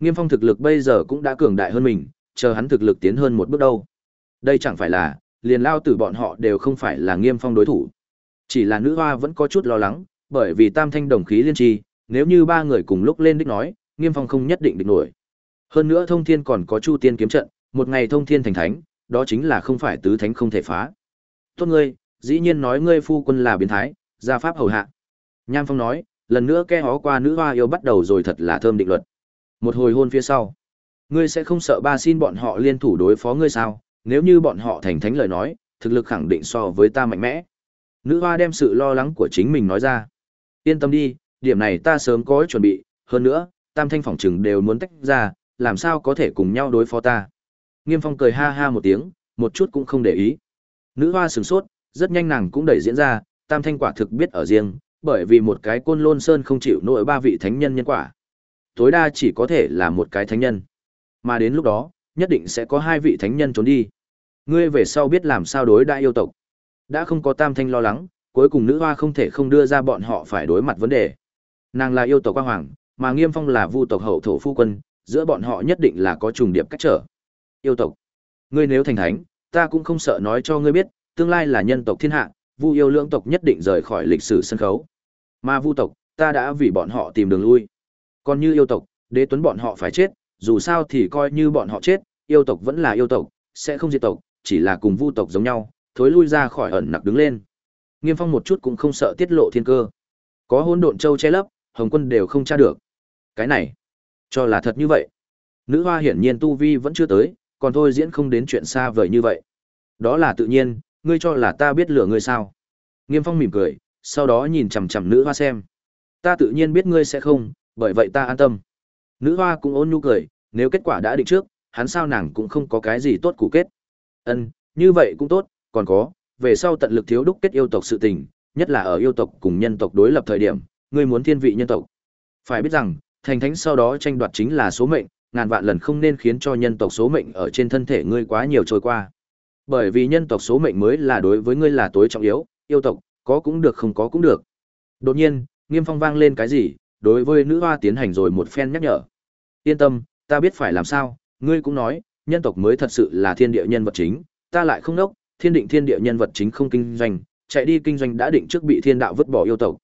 Nghiêm Phong thực lực bây giờ cũng đã cường đại hơn mình, chờ hắn thực lực tiến hơn một bước đâu. Đây chẳng phải là, liền lao tử bọn họ đều không phải là Nghiêm Phong đối thủ. Chỉ là nữ hoa vẫn có chút lo lắng, bởi vì Tam Thanh đồng khí liên tri, nếu như ba người cùng lúc lên đích nói, Nghiêm Phong không nhất định địch nổi. Hơn nữa Thông Thiên còn có Chu Tiên kiếm trận, một ngày Thông Thiên thành thánh, đó chính là không phải tứ thánh không thể phá. Tốt ngươi, dĩ nhiên nói ngươi phu quân là biến thái, gia pháp hầu hạ. Nham Phong nói, lần nữa ke hó qua nữ hoa yêu bắt đầu rồi thật là thơm định luật. Một hồi hôn phía sau, ngươi sẽ không sợ ba xin bọn họ liên thủ đối phó ngươi sao? Nếu như bọn họ thành thánh lời nói, thực lực khẳng định so với ta mạnh mẽ. Nữ hoa đem sự lo lắng của chính mình nói ra. Yên tâm đi, điểm này ta sớm có chuẩn bị, hơn nữa, tam thanh phỏng chừng đều muốn tách ra, làm sao có thể cùng nhau đối phó ta. Nghiêm phong cười ha ha một tiếng, một chút cũng không để ý. Nữ hoa sửng sốt, rất nhanh nàng cũng đẩy diễn ra, tam thanh quả thực biết ở riêng, bởi vì một cái côn lôn sơn không chịu nổi ba vị thánh nhân nhân quả. Tối đa chỉ có thể là một cái thánh nhân. Mà đến lúc đó, nhất định sẽ có hai vị thánh nhân trốn đi. Ngươi về sau biết làm sao đối đại yêu tộc. Đã không có tam thanh lo lắng, cuối cùng nữ hoa không thể không đưa ra bọn họ phải đối mặt vấn đề. Nàng là yêu tộc quang hoàng, mà Nghiêm Phong là vu tộc hậu thổ phu quân, giữa bọn họ nhất định là có trùng điệp cách trở. Yêu tộc, ngươi nếu thành thánh, ta cũng không sợ nói cho ngươi biết, tương lai là nhân tộc thiên hạ, vu yêu lưỡng tộc nhất định rời khỏi lịch sử sân khấu ma vu tộc, ta đã vì bọn họ tìm đường lui. Còn như yêu tộc, đế tuấn bọn họ phải chết, dù sao thì coi như bọn họ chết, yêu tộc vẫn là yêu tộc, sẽ không diệt tộc, chỉ là cùng vu tộc giống nhau, thối lui ra khỏi ẩn nặc đứng lên. Nghiêm Phong một chút cũng không sợ tiết lộ thiên cơ. Có hỗn độn châu che lấp, Hồng Quân đều không tra được. Cái này, cho là thật như vậy. Nữ hoa hiển nhiên tu vi vẫn chưa tới, còn thôi diễn không đến chuyện xa vời như vậy. Đó là tự nhiên, ngươi cho là ta biết lửa ngươi sao? Nghiêm Phong mỉm cười, sau đó nhìn chằm chằm nữ hoa xem. Ta tự nhiên biết ngươi sẽ không, bởi vậy ta an tâm. Nữ hoa cũng ôn nhu cười, nếu kết quả đã định trước, hắn sao nàng cũng không có cái gì tốt cụ kết. Ân, như vậy cũng tốt, còn có, về sau tận lực thiếu đúc kết yêu tộc sự tình, nhất là ở yêu tộc cùng nhân tộc đối lập thời điểm, ngươi muốn thiên vị nhân tộc. Phải biết rằng, thành thánh sau đó tranh đoạt chính là số mệnh, ngàn vạn lần không nên khiến cho nhân tộc số mệnh ở trên thân thể ngươi quá nhiều trôi qua. Bởi vì nhân tộc số mệnh mới là đối với ngươi là tối trọng yếu, yêu tộc, có cũng được không có cũng được. Đột nhiên, Nghiêm Phong vang lên cái gì, đối với nữ hoa tiến hành rồi một phen nhắc nhở. Yên tâm, ta biết phải làm sao, ngươi cũng nói, nhân tộc mới thật sự là thiên địa nhân vật chính, ta lại không đốc, thiên định thiên địa nhân vật chính không kinh doanh, chạy đi kinh doanh đã định trước bị thiên đạo vứt bỏ yêu tộc.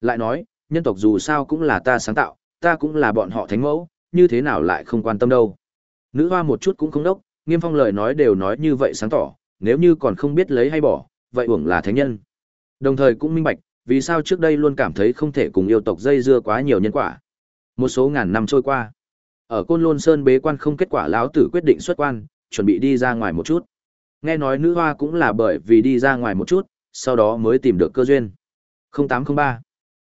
Lại nói, nhân tộc dù sao cũng là ta sáng tạo, ta cũng là bọn họ thánh mẫu, như thế nào lại không quan tâm đâu. Nữ hoa một chút cũng không đốc, nghiêm phong lời nói đều nói như vậy sáng tỏ, nếu như còn không biết lấy hay bỏ, vậy uổng là thánh nhân. Đồng thời cũng minh bạch, vì sao trước đây luôn cảm thấy không thể cùng yêu tộc dây dưa quá nhiều nhân quả. Một số ngàn năm trôi qua, ở Côn Lôn Sơn bế quan không kết quả lão tử quyết định xuất quan, chuẩn bị đi ra ngoài một chút. Nghe nói nữ hoa cũng là bởi vì đi ra ngoài một chút, sau đó mới tìm được cơ duyên. 0803.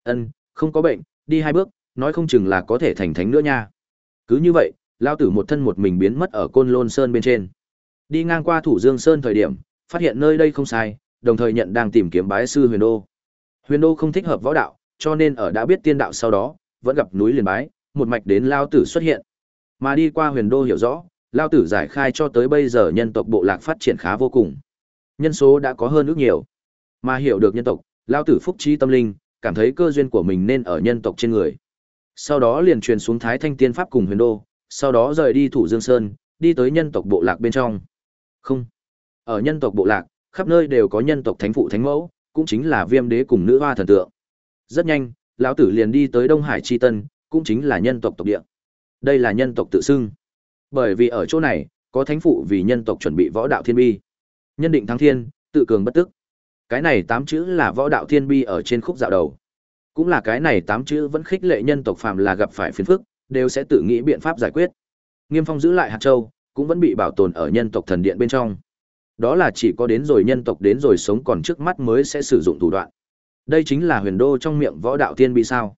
Ân, không có bệnh, đi hai bước, nói không chừng là có thể thành thánh nữa nha. Cứ như vậy, lão tử một thân một mình biến mất ở Côn Lôn Sơn bên trên. Đi ngang qua Thủ Dương Sơn thời điểm, phát hiện nơi đây không sai, đồng thời nhận đang tìm kiếm bái sư Huyền Đô. Huyền Đô không thích hợp võ đạo, cho nên ở đã biết tiên đạo sau đó, vẫn gặp núi liền bái, một mạch đến lao tử xuất hiện. Mà đi qua Huyền Đô hiểu rõ, lao tử giải khai cho tới bây giờ nhân tộc bộ lạc phát triển khá vô cùng. Nhân số đã có hơn ước nhiều. Mà hiểu được nhân tộc, lao tử phúc trí tâm linh, cảm thấy cơ duyên của mình nên ở nhân tộc trên người. Sau đó liền truyền xuống Thái Thanh Tiên Pháp cùng Huyền Đô, sau đó rời đi Thủ Dương Sơn, đi tới nhân tộc bộ lạc bên trong. Không. Ở nhân tộc bộ lạc, khắp nơi đều có nhân tộc thánh phụ thánh mẫu, cũng chính là Viêm Đế cùng nữ hoa thần tượng. Rất nhanh, lão tử liền đi tới Đông Hải chi tân, cũng chính là nhân tộc tộc địa. Đây là nhân tộc tự xưng. Bởi vì ở chỗ này, có thánh phụ vì nhân tộc chuẩn bị võ đạo thiên bi. Nhân định thắng thiên, tự cường bất tức. Cái này tám chữ là võ đạo thiên bi ở trên khúc dạo đầu. Cũng là cái này tám chữ vẫn khích lệ nhân tộc phàm là gặp phải phiền phức, đều sẽ tự nghĩ biện pháp giải quyết. Nghiêm Phong giữ lại hạt châu, cũng vẫn bị bảo tồn ở nhân tộc thần điện bên trong. Đó là chỉ có đến rồi nhân tộc đến rồi sống còn trước mắt mới sẽ sử dụng thủ đoạn. Đây chính là huyền đô trong miệng võ đạo tiên bị sao.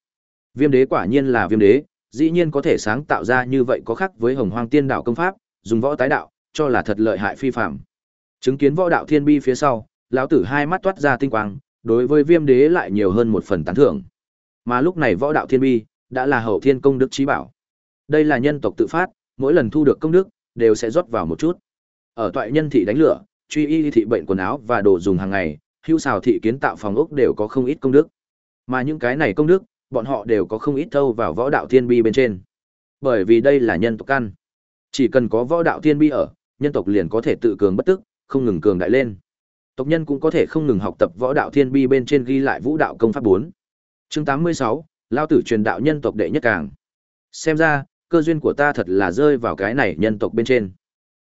Viêm đế quả nhiên là viêm đế, dĩ nhiên có thể sáng tạo ra như vậy có khác với hồng hoang tiên đạo công pháp, dùng võ tái đạo, cho là thật lợi hại phi phạm. Chứng kiến võ đạo thiên bi phía sau, lão tử hai mắt toát ra tinh quang, đối với viêm đế lại nhiều hơn một phần tán thưởng. Mà lúc này võ đạo thiên bi, đã là hậu thiên công đức trí bảo. Đây là nhân tộc tự phát, mỗi lần thu được công đức, đều sẽ rót vào một chút. Ở toại nhân thị đánh lửa, truy y thị bệnh quần áo và đồ dùng hàng ngày, hưu xào thị kiến tạo phòng ốc đều có không ít công đức. Mà những cái này công đức, bọn họ đều có không ít thâu vào võ đạo thiên bi bên trên. Bởi vì đây là nhân tộc căn. Chỉ cần có võ đạo thiên bi ở, nhân tộc liền có thể tự cường bất tức, không ngừng cường đại lên. Tộc nhân cũng có thể không ngừng học tập võ đạo thiên bi bên trên ghi lại vũ đạo công pháp 4. Chương 86, lao tử truyền đạo nhân tộc đệ nhất càng. Xem ra, cơ duyên của ta thật là rơi vào cái này nhân tộc bên trên.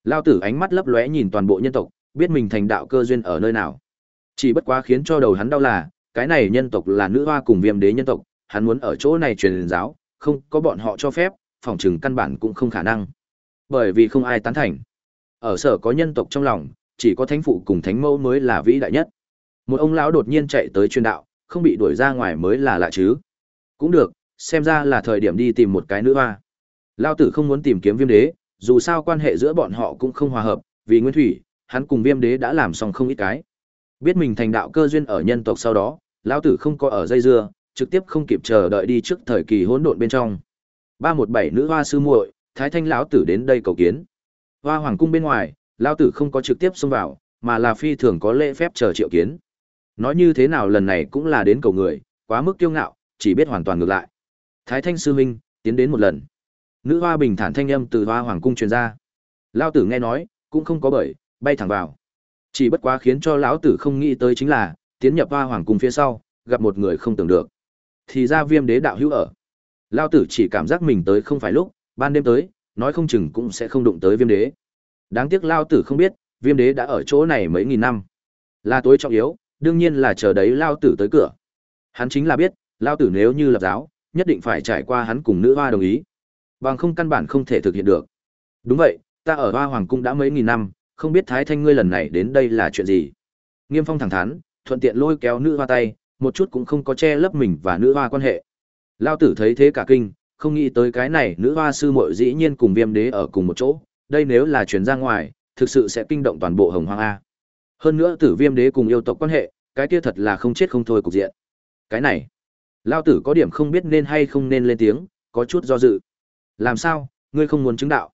Lao tử ánh mắt lấp lóe nhìn toàn bộ nhân tộc, biết mình thành đạo cơ duyên ở nơi nào. Chỉ bất quá khiến cho đầu hắn đau là, cái này nhân tộc là nữ hoa cùng viêm đế nhân tộc, hắn muốn ở chỗ này truyền giáo, không có bọn họ cho phép, phòng trừng căn bản cũng không khả năng. Bởi vì không ai tán thành. Ở sở có nhân tộc trong lòng, chỉ có thánh phụ cùng thánh mẫu mới là vĩ đại nhất. Một ông lão đột nhiên chạy tới truyền đạo, không bị đuổi ra ngoài mới là lạ chứ. Cũng được, xem ra là thời điểm đi tìm một cái nữ hoa. Lao tử không muốn tìm kiếm viêm đế, dù sao quan hệ giữa bọn họ cũng không hòa hợp, vì nguyên thủy, hắn cùng viêm đế đã làm xong không ít cái. Biết mình thành đạo cơ duyên ở nhân tộc sau đó, lão tử không có ở dây dưa, trực tiếp không kịp chờ đợi đi trước thời kỳ hỗn độn bên trong. Ba một bảy nữ hoa sư muội, Thái Thanh lão tử đến đây cầu kiến. Hoa hoàng cung bên ngoài, lão tử không có trực tiếp xông vào, mà là phi thường có lễ phép chờ triệu kiến. Nói như thế nào lần này cũng là đến cầu người, quá mức kiêu ngạo, chỉ biết hoàn toàn ngược lại. Thái Thanh sư huynh, tiến đến một lần. Nữ hoa bình thản thanh âm từ hoa hoàng cung truyền ra. Lão tử nghe nói, cũng không có bởi, bay thẳng vào. Chỉ bất quá khiến cho lão tử không nghĩ tới chính là, tiến nhập hoa hoàng cung phía sau, gặp một người không tưởng được. Thì ra viêm đế đạo hữu ở. Lão tử chỉ cảm giác mình tới không phải lúc, ban đêm tới, nói không chừng cũng sẽ không đụng tới viêm đế. Đáng tiếc lão tử không biết, viêm đế đã ở chỗ này mấy nghìn năm. Là tối trọng yếu, đương nhiên là chờ đấy lão tử tới cửa. Hắn chính là biết, lão tử nếu như lập giáo, nhất định phải trải qua hắn cùng nữ hoa đồng ý. Bằng không căn bản không thể thực hiện được. Đúng vậy, ta ở hoa hoàng cung đã mấy nghìn năm, không biết thái thanh ngươi lần này đến đây là chuyện gì nghiêm phong thẳng thắn thuận tiện lôi kéo nữ hoa tay một chút cũng không có che lấp mình và nữ hoa quan hệ lao tử thấy thế cả kinh không nghĩ tới cái này nữ hoa sư muội dĩ nhiên cùng viêm đế ở cùng một chỗ đây nếu là truyền ra ngoài, thực sự sẽ kinh động toàn bộ Hồng Hoang a. Hơn nữa Tử Viêm Đế cùng yêu tộc quan hệ, cái kia thật là không chết không thôi cục diện. Cái này, Lao tử có điểm không biết nên hay không nên lên tiếng, có chút do dự. Làm sao, ngươi không muốn chứng đạo?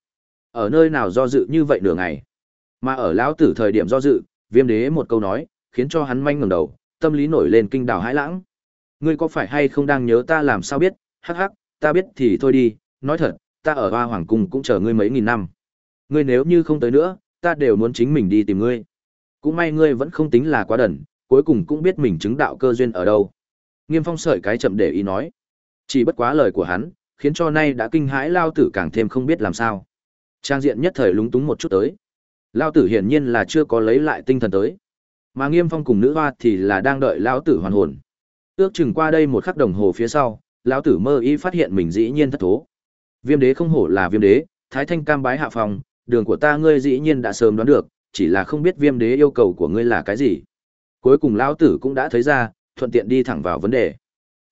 Ở nơi nào do dự như vậy nửa ngày? Mà ở lão tử thời điểm do dự, Viêm Đế một câu nói, khiến cho hắn manh ngẩng đầu, tâm lý nổi lên kinh đảo hãi lãng. Ngươi có phải hay không đang nhớ ta làm sao biết? Hắc hắc, ta biết thì thôi đi, nói thật, ta ở Hoa Hoàng cung cũng chờ ngươi mấy nghìn năm. Ngươi nếu như không tới nữa, ta đều muốn chính mình đi tìm ngươi. Cũng may ngươi vẫn không tính là quá đần, cuối cùng cũng biết mình chứng đạo cơ duyên ở đâu. Nghiêm Phong sợi cái chậm để ý nói. Chỉ bất quá lời của hắn, khiến cho nay đã kinh hãi lao tử càng thêm không biết làm sao. Trang diện nhất thời lúng túng một chút tới. Lao tử hiển nhiên là chưa có lấy lại tinh thần tới. Mà Nghiêm Phong cùng nữ hoa thì là đang đợi lão tử hoàn hồn. Ước chừng qua đây một khắc đồng hồ phía sau, lão tử mơ y phát hiện mình dĩ nhiên thất thố. Viêm đế không hổ là viêm đế, thái thanh cam bái hạ phòng, đường của ta ngươi dĩ nhiên đã sớm đoán được, chỉ là không biết viêm đế yêu cầu của ngươi là cái gì. Cuối cùng lão tử cũng đã thấy ra, thuận tiện đi thẳng vào vấn đề.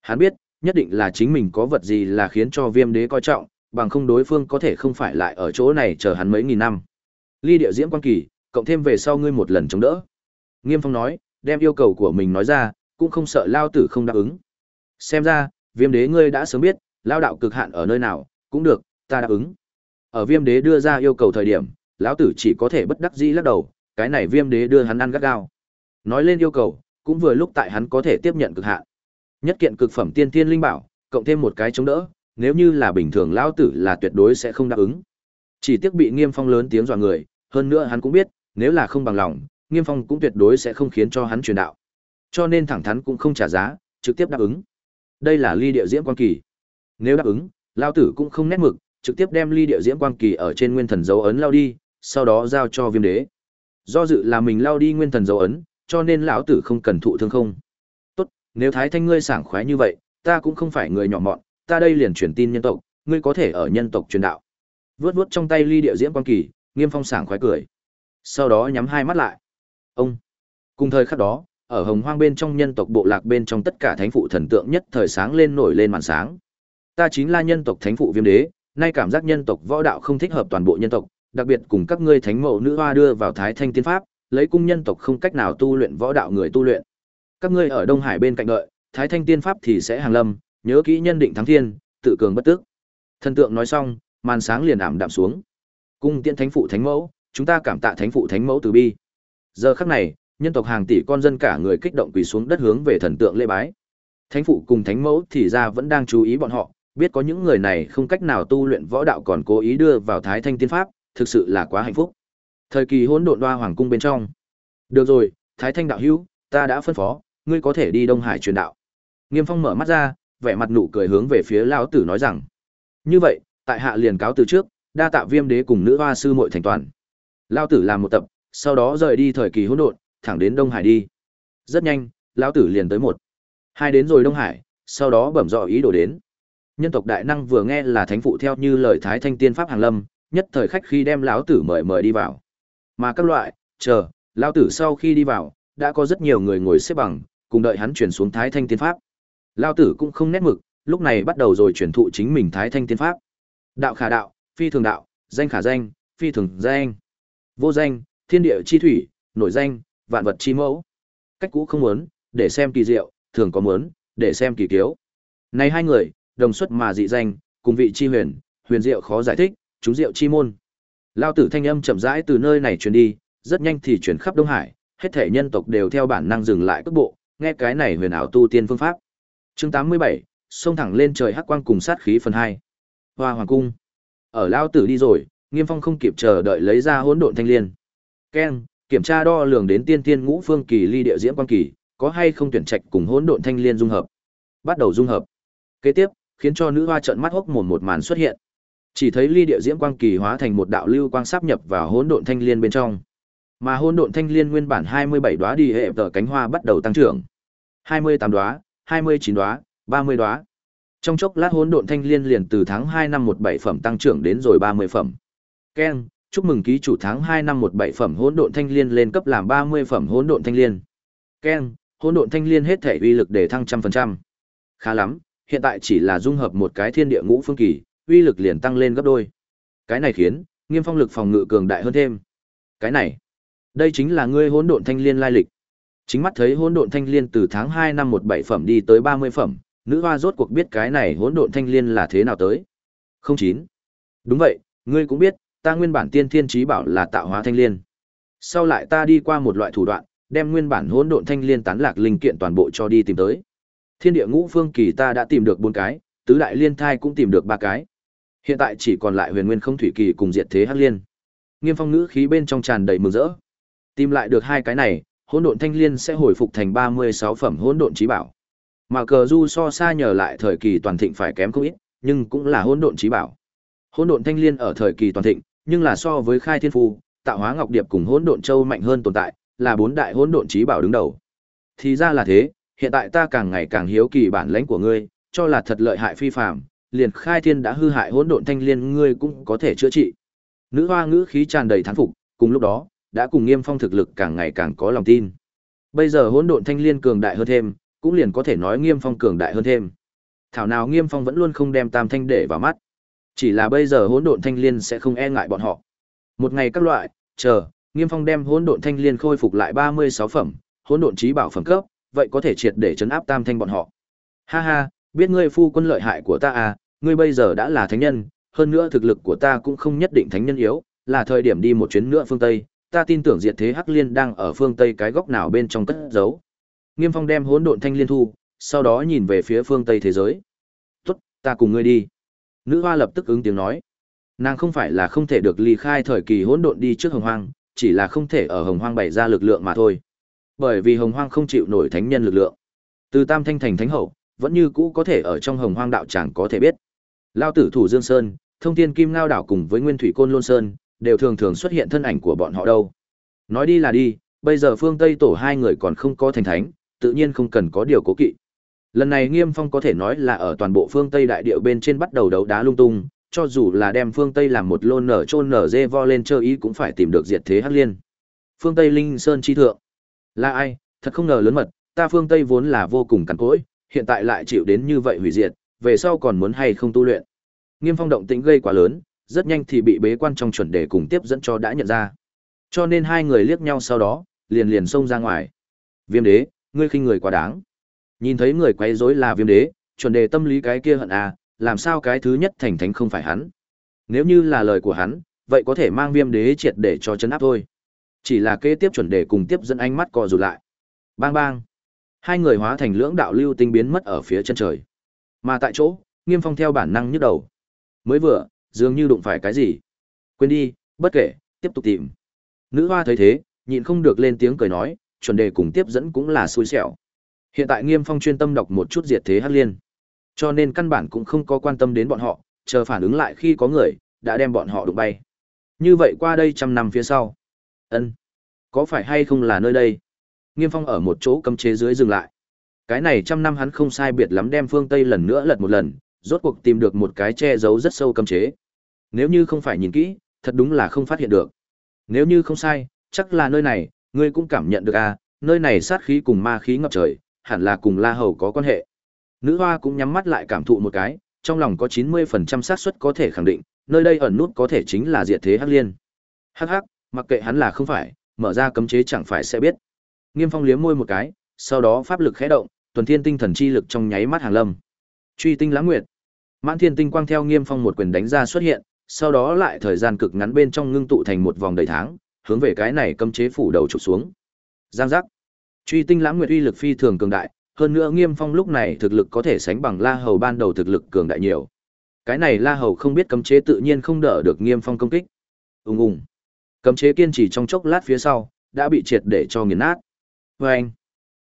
Hắn biết, nhất định là chính mình có vật gì là khiến cho viêm đế coi trọng, bằng không đối phương có thể không phải lại ở chỗ này chờ hắn mấy nghìn năm. Ly địa diễm quan kỳ, cộng thêm về sau ngươi một lần chống đỡ. Nghiêm Phong nói, đem yêu cầu của mình nói ra, cũng không sợ lao tử không đáp ứng. Xem ra, viêm đế ngươi đã sớm biết, lao đạo cực hạn ở nơi nào, cũng được, ta đáp ứng. Ở viêm đế đưa ra yêu cầu thời điểm, lão tử chỉ có thể bất đắc dĩ lắc đầu, cái này viêm đế đưa hắn ăn gắt gao. Nói lên yêu cầu, cũng vừa lúc tại hắn có thể tiếp nhận cực hạn. Nhất kiện cực phẩm tiên thiên linh bảo, cộng thêm một cái chống đỡ, nếu như là bình thường lão tử là tuyệt đối sẽ không đáp ứng. Chỉ tiếc bị Nghiêm Phong lớn tiếng dọa người, hơn nữa hắn cũng biết, nếu là không bằng lòng, Nghiêm Phong cũng tuyệt đối sẽ không khiến cho hắn truyền đạo. Cho nên thẳng thắn cũng không trả giá, trực tiếp đáp ứng. Đây là ly địa diễm quan kỳ. Nếu đáp ứng, lão tử cũng không nét mực, trực tiếp đem ly địa diễm quan kỳ ở trên nguyên thần dấu ấn lao đi, sau đó giao cho Viêm Đế. Do dự là mình lao đi nguyên thần dấu ấn, cho nên lão tử không cần thụ thương không. Nếu Thái Thanh ngươi sảng khoái như vậy, ta cũng không phải người nhỏ mọn, ta đây liền truyền tin nhân tộc, ngươi có thể ở nhân tộc truyền đạo. vớt vớt trong tay ly địa diễm quan kỳ, Nghiêm Phong sảng khoái cười. Sau đó nhắm hai mắt lại. Ông. Cùng thời khắc đó, ở Hồng Hoang bên trong nhân tộc bộ lạc bên trong tất cả thánh phụ thần tượng nhất thời sáng lên nổi lên màn sáng. Ta chính là nhân tộc thánh phụ Viêm Đế, nay cảm giác nhân tộc võ đạo không thích hợp toàn bộ nhân tộc, đặc biệt cùng các ngươi thánh mẫu nữ hoa đưa vào Thái Thanh Tiên Pháp, lấy cung nhân tộc không cách nào tu luyện võ đạo người tu luyện. Các ngươi ở Đông Hải bên cạnh đợi, Thái Thanh Tiên Pháp thì sẽ hàng lâm, nhớ kỹ nhân định thắng thiên, tự cường bất tức. Thần tượng nói xong, màn sáng liền ảm đạm xuống. Cung tiên thánh phụ thánh mẫu, chúng ta cảm tạ thánh phụ thánh mẫu từ bi. Giờ khắc này, nhân tộc hàng tỷ con dân cả người kích động quỳ xuống đất hướng về thần tượng lễ bái. Thánh phụ cùng thánh mẫu thì ra vẫn đang chú ý bọn họ, biết có những người này không cách nào tu luyện võ đạo còn cố ý đưa vào Thái Thanh Tiên Pháp, thực sự là quá hạnh phúc. Thời kỳ hỗn độn đoa hoàng cung bên trong. Được rồi, Thái Thanh đạo hữu, ta đã phân phó, ngươi có thể đi Đông Hải truyền đạo. Nghiêm Phong mở mắt ra, vẻ mặt nụ cười hướng về phía lão tử nói rằng: "Như vậy, tại hạ liền cáo từ trước, đa tạ Viêm đế cùng nữ hoa sư muội thành toàn." Lão tử làm một tập, sau đó rời đi thời kỳ hỗn độn, thẳng đến Đông Hải đi. Rất nhanh, lão tử liền tới một. Hai đến rồi Đông Hải, sau đó bẩm dọ ý đồ đến. Nhân tộc đại năng vừa nghe là thánh phụ theo như lời Thái Thanh Tiên pháp hàng lâm, nhất thời khách khi đem lão tử mời mời đi vào. Mà các loại, chờ, lão tử sau khi đi vào, đã có rất nhiều người ngồi xếp bằng, cùng đợi hắn chuyển xuống Thái Thanh Tiên Pháp. Lão tử cũng không nét mực, lúc này bắt đầu rồi chuyển thụ chính mình Thái Thanh Tiên Pháp. Đạo khả đạo, phi thường đạo, danh khả danh, phi thường danh. Vô danh, thiên địa chi thủy, nội danh, vạn vật chi mẫu. Cách cũ không muốn, để xem kỳ diệu, thường có muốn, để xem kỳ kiếu. Này hai người, đồng xuất mà dị danh, cùng vị chi huyền, huyền diệu khó giải thích, chúng diệu chi môn. Lao tử thanh âm chậm rãi từ nơi này truyền đi, rất nhanh thì truyền khắp Đông Hải, hết thể nhân tộc đều theo bản năng dừng lại cước bộ, nghe cái này huyền ảo tu tiên phương pháp. Chương 87, xông thẳng lên trời hắc quang cùng sát khí phần 2. Hoa Hoàng cung. Ở Lao tử đi rồi, Nghiêm Phong không kịp chờ đợi lấy ra hỗn độn thanh liên. Ken, kiểm tra đo lường đến tiên tiên ngũ phương kỳ ly địa diễm quang kỳ, có hay không tuyển trạch cùng hỗn độn thanh liên dung hợp. Bắt đầu dung hợp. Kế tiếp, khiến cho nữ hoa trợn mắt hốc mồm một màn xuất hiện. Chỉ thấy ly địa diễm quang kỳ hóa thành một đạo lưu quang sáp nhập vào hỗn độn thanh liên bên trong. Mà hôn độn thanh liên nguyên bản 27 đóa đi hệ tờ cánh hoa bắt đầu tăng trưởng. 28 đóa, 29 đóa, 30 đóa. Trong chốc lát hôn độn thanh liên liền từ tháng 2 năm 17 phẩm tăng trưởng đến rồi 30 phẩm. Ken, chúc mừng ký chủ tháng 2 năm 17 phẩm hỗn độn thanh liên lên cấp làm 30 phẩm hỗn độn thanh liên. Ken, hỗn độn thanh liên hết thể uy lực để thăng trăm phần trăm. Khá lắm, hiện tại chỉ là dung hợp một cái thiên địa ngũ phương kỳ, uy lực liền tăng lên gấp đôi. Cái này khiến Nghiêm Phong lực phòng ngự cường đại hơn thêm. Cái này, đây chính là ngươi hỗn độn thanh liên lai lịch. Chính mắt thấy hỗn độn thanh liên từ tháng 2 năm 17 phẩm đi tới 30 phẩm, nữ hoa rốt cuộc biết cái này hỗn độn thanh liên là thế nào tới. Không chín. Đúng vậy, ngươi cũng biết, ta nguyên bản tiên thiên trí bảo là tạo hóa thanh liên. Sau lại ta đi qua một loại thủ đoạn, đem nguyên bản hỗn độn thanh liên tán lạc linh kiện toàn bộ cho đi tìm tới. Thiên địa ngũ phương kỳ ta đã tìm được bốn cái, tứ đại liên thai cũng tìm được ba cái. Hiện tại chỉ còn lại huyền nguyên không thủy kỳ cùng diệt thế hắc liên. Nghiêm phong ngữ khí bên trong tràn đầy mừng rỡ. Tìm lại được hai cái này, hỗn độn thanh liên sẽ hồi phục thành 36 phẩm hỗn độn trí bảo. Mà cờ du so xa nhờ lại thời kỳ toàn thịnh phải kém không ít, nhưng cũng là hỗn độn trí bảo. Hỗn độn thanh liên ở thời kỳ toàn thịnh, nhưng là so với khai thiên phu, tạo hóa ngọc điệp cùng hỗn độn châu mạnh hơn tồn tại, là bốn đại hỗn độn trí bảo đứng đầu. Thì ra là thế, hiện tại ta càng ngày càng hiếu kỳ bản lãnh của ngươi, cho là thật lợi hại phi phàm, liền khai thiên đã hư hại hỗn độn thanh liên ngươi cũng có thể chữa trị. Nữ hoa ngữ khí tràn đầy thán phục, cùng lúc đó, đã cùng Nghiêm Phong thực lực càng ngày càng có lòng tin. Bây giờ hỗn độn thanh liên cường đại hơn thêm, cũng liền có thể nói Nghiêm Phong cường đại hơn thêm. Thảo nào Nghiêm Phong vẫn luôn không đem Tam Thanh để vào mắt. Chỉ là bây giờ hỗn độn thanh liên sẽ không e ngại bọn họ. Một ngày các loại, chờ, Nghiêm Phong đem hỗn độn thanh liên khôi phục lại 36 phẩm, hỗn độn trí bảo phẩm cấp, vậy có thể triệt để chấn áp Tam Thanh bọn họ. Ha ha, biết ngươi phu quân lợi hại của ta à, ngươi bây giờ đã là thánh nhân, hơn nữa thực lực của ta cũng không nhất định thánh nhân yếu, là thời điểm đi một chuyến nữa phương Tây, ta tin tưởng diệt thế Hắc Liên đang ở phương Tây cái góc nào bên trong cất giấu. Nghiêm Phong đem hỗn độn thanh liên thu, sau đó nhìn về phía phương Tây thế giới. "Tốt, ta cùng ngươi đi." Nữ hoa lập tức ứng tiếng nói. Nàng không phải là không thể được ly khai thời kỳ hỗn độn đi trước Hồng Hoang, chỉ là không thể ở Hồng Hoang bày ra lực lượng mà thôi. Bởi vì Hồng Hoang không chịu nổi thánh nhân lực lượng. Từ Tam Thanh thành thánh hậu, vẫn như cũ có thể ở trong Hồng Hoang đạo chẳng có thể biết. Lao tử thủ Dương Sơn, Thông Thiên Kim Ngao đảo cùng với Nguyên Thủy Côn Lôn Sơn, đều thường thường xuất hiện thân ảnh của bọn họ đâu. Nói đi là đi, bây giờ phương Tây tổ hai người còn không có thành thánh, tự nhiên không cần có điều cố kỵ. Lần này Nghiêm Phong có thể nói là ở toàn bộ phương Tây đại địa bên trên bắt đầu đấu đá lung tung, cho dù là đem phương Tây làm một lôn nở chôn nở dê vo lên chơi ý cũng phải tìm được diệt thế hắc liên. Phương Tây Linh Sơn chi thượng. Là ai, thật không ngờ lớn mật, ta phương Tây vốn là vô cùng cằn cỗi, hiện tại lại chịu đến như vậy hủy diệt, về sau còn muốn hay không tu luyện. Nghiêm Phong động tĩnh gây quá lớn, rất nhanh thì bị bế quan trong chuẩn đề cùng tiếp dẫn cho đã nhận ra. Cho nên hai người liếc nhau sau đó, liền liền xông ra ngoài. Viêm đế, ngươi khinh người quá đáng. Nhìn thấy người quấy rối là viêm đế, chuẩn đề tâm lý cái kia hận à, làm sao cái thứ nhất thành thánh không phải hắn. Nếu như là lời của hắn, vậy có thể mang viêm đế triệt để cho chấn áp thôi. Chỉ là kế tiếp chuẩn đề cùng tiếp dẫn ánh mắt co rụt lại. Bang bang. Hai người hóa thành lưỡng đạo lưu tinh biến mất ở phía chân trời. Mà tại chỗ, Nghiêm Phong theo bản năng nhức đầu. Mới vừa, dường như đụng phải cái gì. Quên đi, bất kể, tiếp tục tìm. Nữ hoa thấy thế, nhịn không được lên tiếng cười nói, chuẩn đề cùng tiếp dẫn cũng là xui xẻo. Hiện tại Nghiêm Phong chuyên tâm đọc một chút diệt thế hắc liên. Cho nên căn bản cũng không có quan tâm đến bọn họ, chờ phản ứng lại khi có người, đã đem bọn họ đụng bay. Như vậy qua đây trăm năm phía sau. ân Có phải hay không là nơi đây? Nghiêm Phong ở một chỗ cấm chế dưới dừng lại. Cái này trăm năm hắn không sai biệt lắm đem phương Tây lần nữa lật một lần, rốt cuộc tìm được một cái che giấu rất sâu cấm chế. Nếu như không phải nhìn kỹ, thật đúng là không phát hiện được. Nếu như không sai, chắc là nơi này, ngươi cũng cảm nhận được à, nơi này sát khí cùng ma khí ngập trời, hẳn là cùng La Hầu có quan hệ. Nữ hoa cũng nhắm mắt lại cảm thụ một cái, trong lòng có 90% xác suất có thể khẳng định, nơi đây ẩn nút có thể chính là diệt thế Hắc Liên. Hắc hắc, mặc kệ hắn là không phải, mở ra cấm chế chẳng phải sẽ biết. Nghiêm Phong liếm môi một cái, sau đó pháp lực khẽ động, tuần thiên tinh thần chi lực trong nháy mắt hàng lâm. Truy tinh lãng nguyệt. Mãn thiên tinh quang theo Nghiêm Phong một quyền đánh ra xuất hiện, sau đó lại thời gian cực ngắn bên trong ngưng tụ thành một vòng đầy tháng, hướng về cái này cấm chế phủ đầu chụp xuống. Giang giác. Truy tinh lãng nguyệt uy lực phi thường cường đại, hơn nữa Nghiêm Phong lúc này thực lực có thể sánh bằng La Hầu ban đầu thực lực cường đại nhiều. Cái này La Hầu không biết cấm chế tự nhiên không đỡ được Nghiêm Phong công kích. Ùng ùng. Cấm chế kiên trì trong chốc lát phía sau, đã bị triệt để cho nghiền nát. Oeng.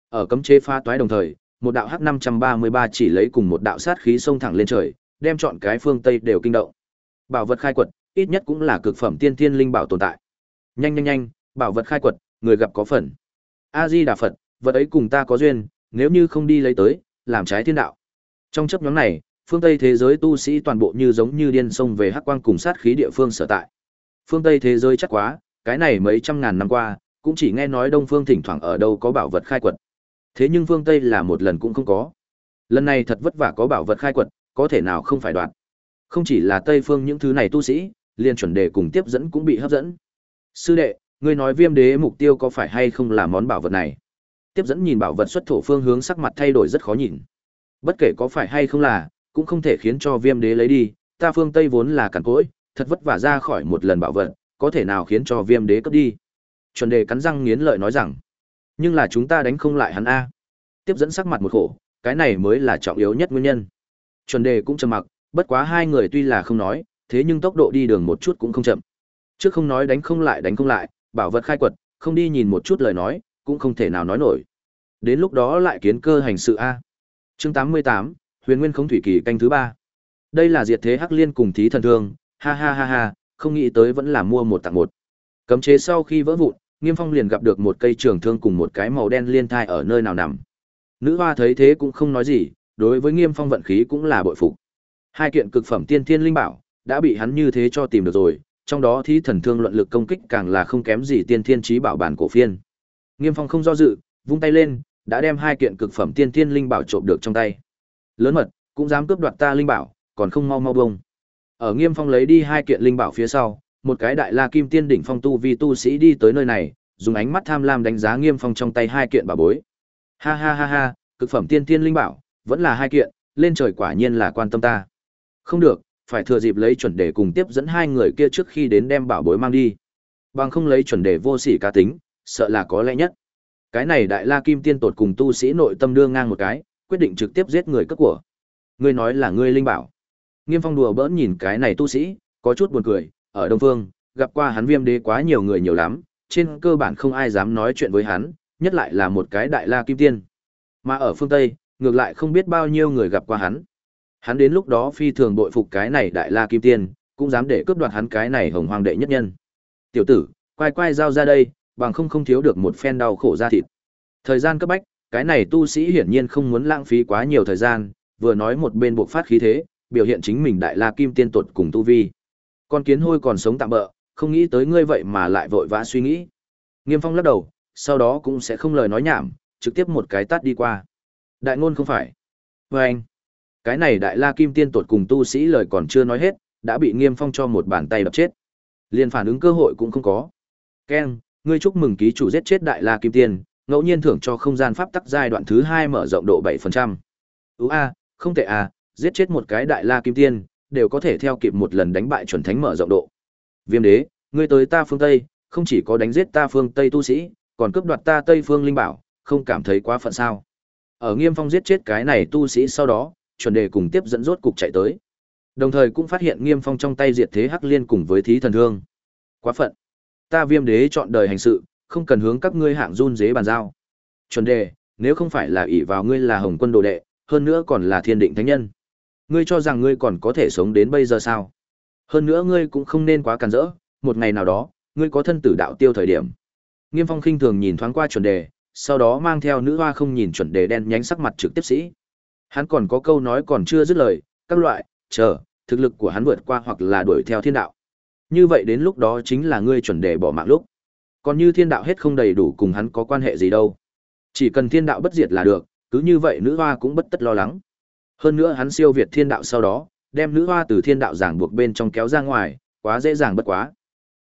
Ở cấm chế pha toái đồng thời, một đạo H533 chỉ lấy cùng một đạo sát khí xông thẳng lên trời, đem chọn cái phương Tây đều kinh động. Bảo vật khai quật, ít nhất cũng là cực phẩm tiên thiên linh bảo tồn tại. Nhanh nhanh nhanh, bảo vật khai quật, người gặp có phần. A Di Đà Phật, vật ấy cùng ta có duyên, nếu như không đi lấy tới, làm trái thiên đạo. Trong chấp nhóm này, phương Tây thế giới tu sĩ toàn bộ như giống như điên sông về hắc quang cùng sát khí địa phương sở tại. Phương Tây thế giới chắc quá, cái này mấy trăm ngàn năm qua, cũng chỉ nghe nói Đông Phương thỉnh thoảng ở đâu có bảo vật khai quật. Thế nhưng phương Tây là một lần cũng không có. Lần này thật vất vả có bảo vật khai quật, có thể nào không phải đoạt. Không chỉ là Tây phương những thứ này tu sĩ, liên chuẩn đề cùng tiếp dẫn cũng bị hấp dẫn. Sư đệ, ngươi nói viêm đế mục tiêu có phải hay không là món bảo vật này? Tiếp dẫn nhìn bảo vật xuất thổ phương hướng sắc mặt thay đổi rất khó nhìn. Bất kể có phải hay không là, cũng không thể khiến cho viêm đế lấy đi, ta phương Tây vốn là cằn cỗi, thật vất vả ra khỏi một lần bảo vật, có thể nào khiến cho viêm đế cướp đi. Chuẩn đề cắn răng nghiến lợi nói rằng, nhưng là chúng ta đánh không lại hắn A. Tiếp dẫn sắc mặt một khổ, cái này mới là trọng yếu nhất nguyên nhân. Chuẩn đề cũng trầm mặc, bất quá hai người tuy là không nói, thế nhưng tốc độ đi đường một chút cũng không chậm. Trước không nói đánh không lại đánh không lại, bảo vật khai quật, không đi nhìn một chút lời nói, cũng không thể nào nói nổi. Đến lúc đó lại kiến cơ hành sự A. Chương 88, Huyền Nguyên không thủy kỳ canh thứ ba. Đây là diệt thế hắc liên cùng thí thần thương, ha ha ha ha, không nghĩ tới vẫn là mua một tặng một. Cấm chế sau khi vỡ vụn, Nghiêm Phong liền gặp được một cây trường thương cùng một cái màu đen liên thai ở nơi nào nằm. Nữ hoa thấy thế cũng không nói gì, đối với Nghiêm Phong vận khí cũng là bội phục. Hai kiện cực phẩm tiên thiên linh bảo đã bị hắn như thế cho tìm được rồi, trong đó thí thần thương luận lực công kích càng là không kém gì tiên thiên trí bảo bản cổ phiên. Nghiêm Phong không do dự, vung tay lên, đã đem hai kiện cực phẩm tiên thiên linh bảo trộm được trong tay. Lớn mật, cũng dám cướp đoạt ta linh bảo, còn không mau mau bông. Ở Nghiêm Phong lấy đi hai kiện linh bảo phía sau, một cái đại la kim tiên đỉnh phong tu vi tu sĩ đi tới nơi này, dùng ánh mắt tham lam đánh giá Nghiêm Phong trong tay hai kiện bảo bối. Ha ha ha ha, cực phẩm tiên tiên linh bảo, vẫn là hai kiện, lên trời quả nhiên là quan tâm ta. Không được, phải thừa dịp lấy chuẩn đề cùng tiếp dẫn hai người kia trước khi đến đem bảo bối mang đi. Bằng không lấy chuẩn đề vô sỉ cá tính, sợ là có lẽ nhất. Cái này đại la kim tiên tột cùng tu sĩ nội tâm đưa ngang một cái, quyết định trực tiếp giết người cất của. Ngươi nói là ngươi linh bảo. Nghiêm Phong đùa bỡn nhìn cái này tu sĩ, có chút buồn cười, ở Đông Phương, gặp qua hắn Viêm Đế quá nhiều người nhiều lắm, trên cơ bản không ai dám nói chuyện với hắn, nhất lại là một cái đại la kim tiên. Mà ở phương Tây, ngược lại không biết bao nhiêu người gặp qua hắn. Hắn đến lúc đó phi thường bội phục cái này đại la kim tiên, cũng dám để cướp đoạt hắn cái này hồng hoàng đệ nhất nhân. Tiểu tử, quay quay giao ra đây, bằng không không thiếu được một phen đau khổ ra thịt. Thời gian cấp bách, cái này tu sĩ hiển nhiên không muốn lãng phí quá nhiều thời gian, vừa nói một bên buộc phát khí thế, biểu hiện chính mình đại la kim tiên tuột cùng tu vi. Con kiến hôi còn sống tạm bỡ, không nghĩ tới ngươi vậy mà lại vội vã suy nghĩ. Nghiêm Phong lắc đầu, sau đó cũng sẽ không lời nói nhảm, trực tiếp một cái tát đi qua. Đại ngôn không phải. Và anh, cái này đại la kim tiên tuột cùng tu sĩ lời còn chưa nói hết, đã bị Nghiêm Phong cho một bàn tay đập chết. Liền phản ứng cơ hội cũng không có. Ken, ngươi chúc mừng ký chủ giết chết đại la kim tiên, ngẫu nhiên thưởng cho không gian pháp tắc giai đoạn thứ hai mở rộng độ 7%. Ú a, không tệ à, giết chết một cái đại la kim tiên, đều có thể theo kịp một lần đánh bại chuẩn thánh mở rộng độ. Viêm đế, ngươi tới ta phương Tây, không chỉ có đánh giết ta phương Tây tu sĩ, còn cướp đoạt ta Tây phương linh bảo, không cảm thấy quá phận sao? Ở Nghiêm Phong giết chết cái này tu sĩ sau đó, chuẩn đề cùng tiếp dẫn rốt cục chạy tới. Đồng thời cũng phát hiện Nghiêm Phong trong tay diệt thế hắc liên cùng với thí thần thương. Quá phận. Ta Viêm đế chọn đời hành sự, không cần hướng các ngươi hạng run dế bàn giao. Chuẩn đề, nếu không phải là ỷ vào ngươi là Hồng Quân đồ đệ, hơn nữa còn là thiên định thánh nhân. Ngươi cho rằng ngươi còn có thể sống đến bây giờ sao? Hơn nữa ngươi cũng không nên quá càn rỡ, một ngày nào đó, ngươi có thân tử đạo tiêu thời điểm. Nghiêm Phong khinh thường nhìn thoáng qua chuẩn đề, sau đó mang theo nữ hoa không nhìn chuẩn đề đen nhánh sắc mặt trực tiếp sĩ. Hắn còn có câu nói còn chưa dứt lời, các loại, chờ, thực lực của hắn vượt qua hoặc là đuổi theo thiên đạo. Như vậy đến lúc đó chính là ngươi chuẩn đề bỏ mạng lúc. Còn như thiên đạo hết không đầy đủ cùng hắn có quan hệ gì đâu. Chỉ cần thiên đạo bất diệt là được, cứ như vậy nữ hoa cũng bất tất lo lắng. Hơn nữa hắn siêu việt thiên đạo sau đó, đem nữ hoa từ thiên đạo giảng buộc bên trong kéo ra ngoài, quá dễ dàng bất quá.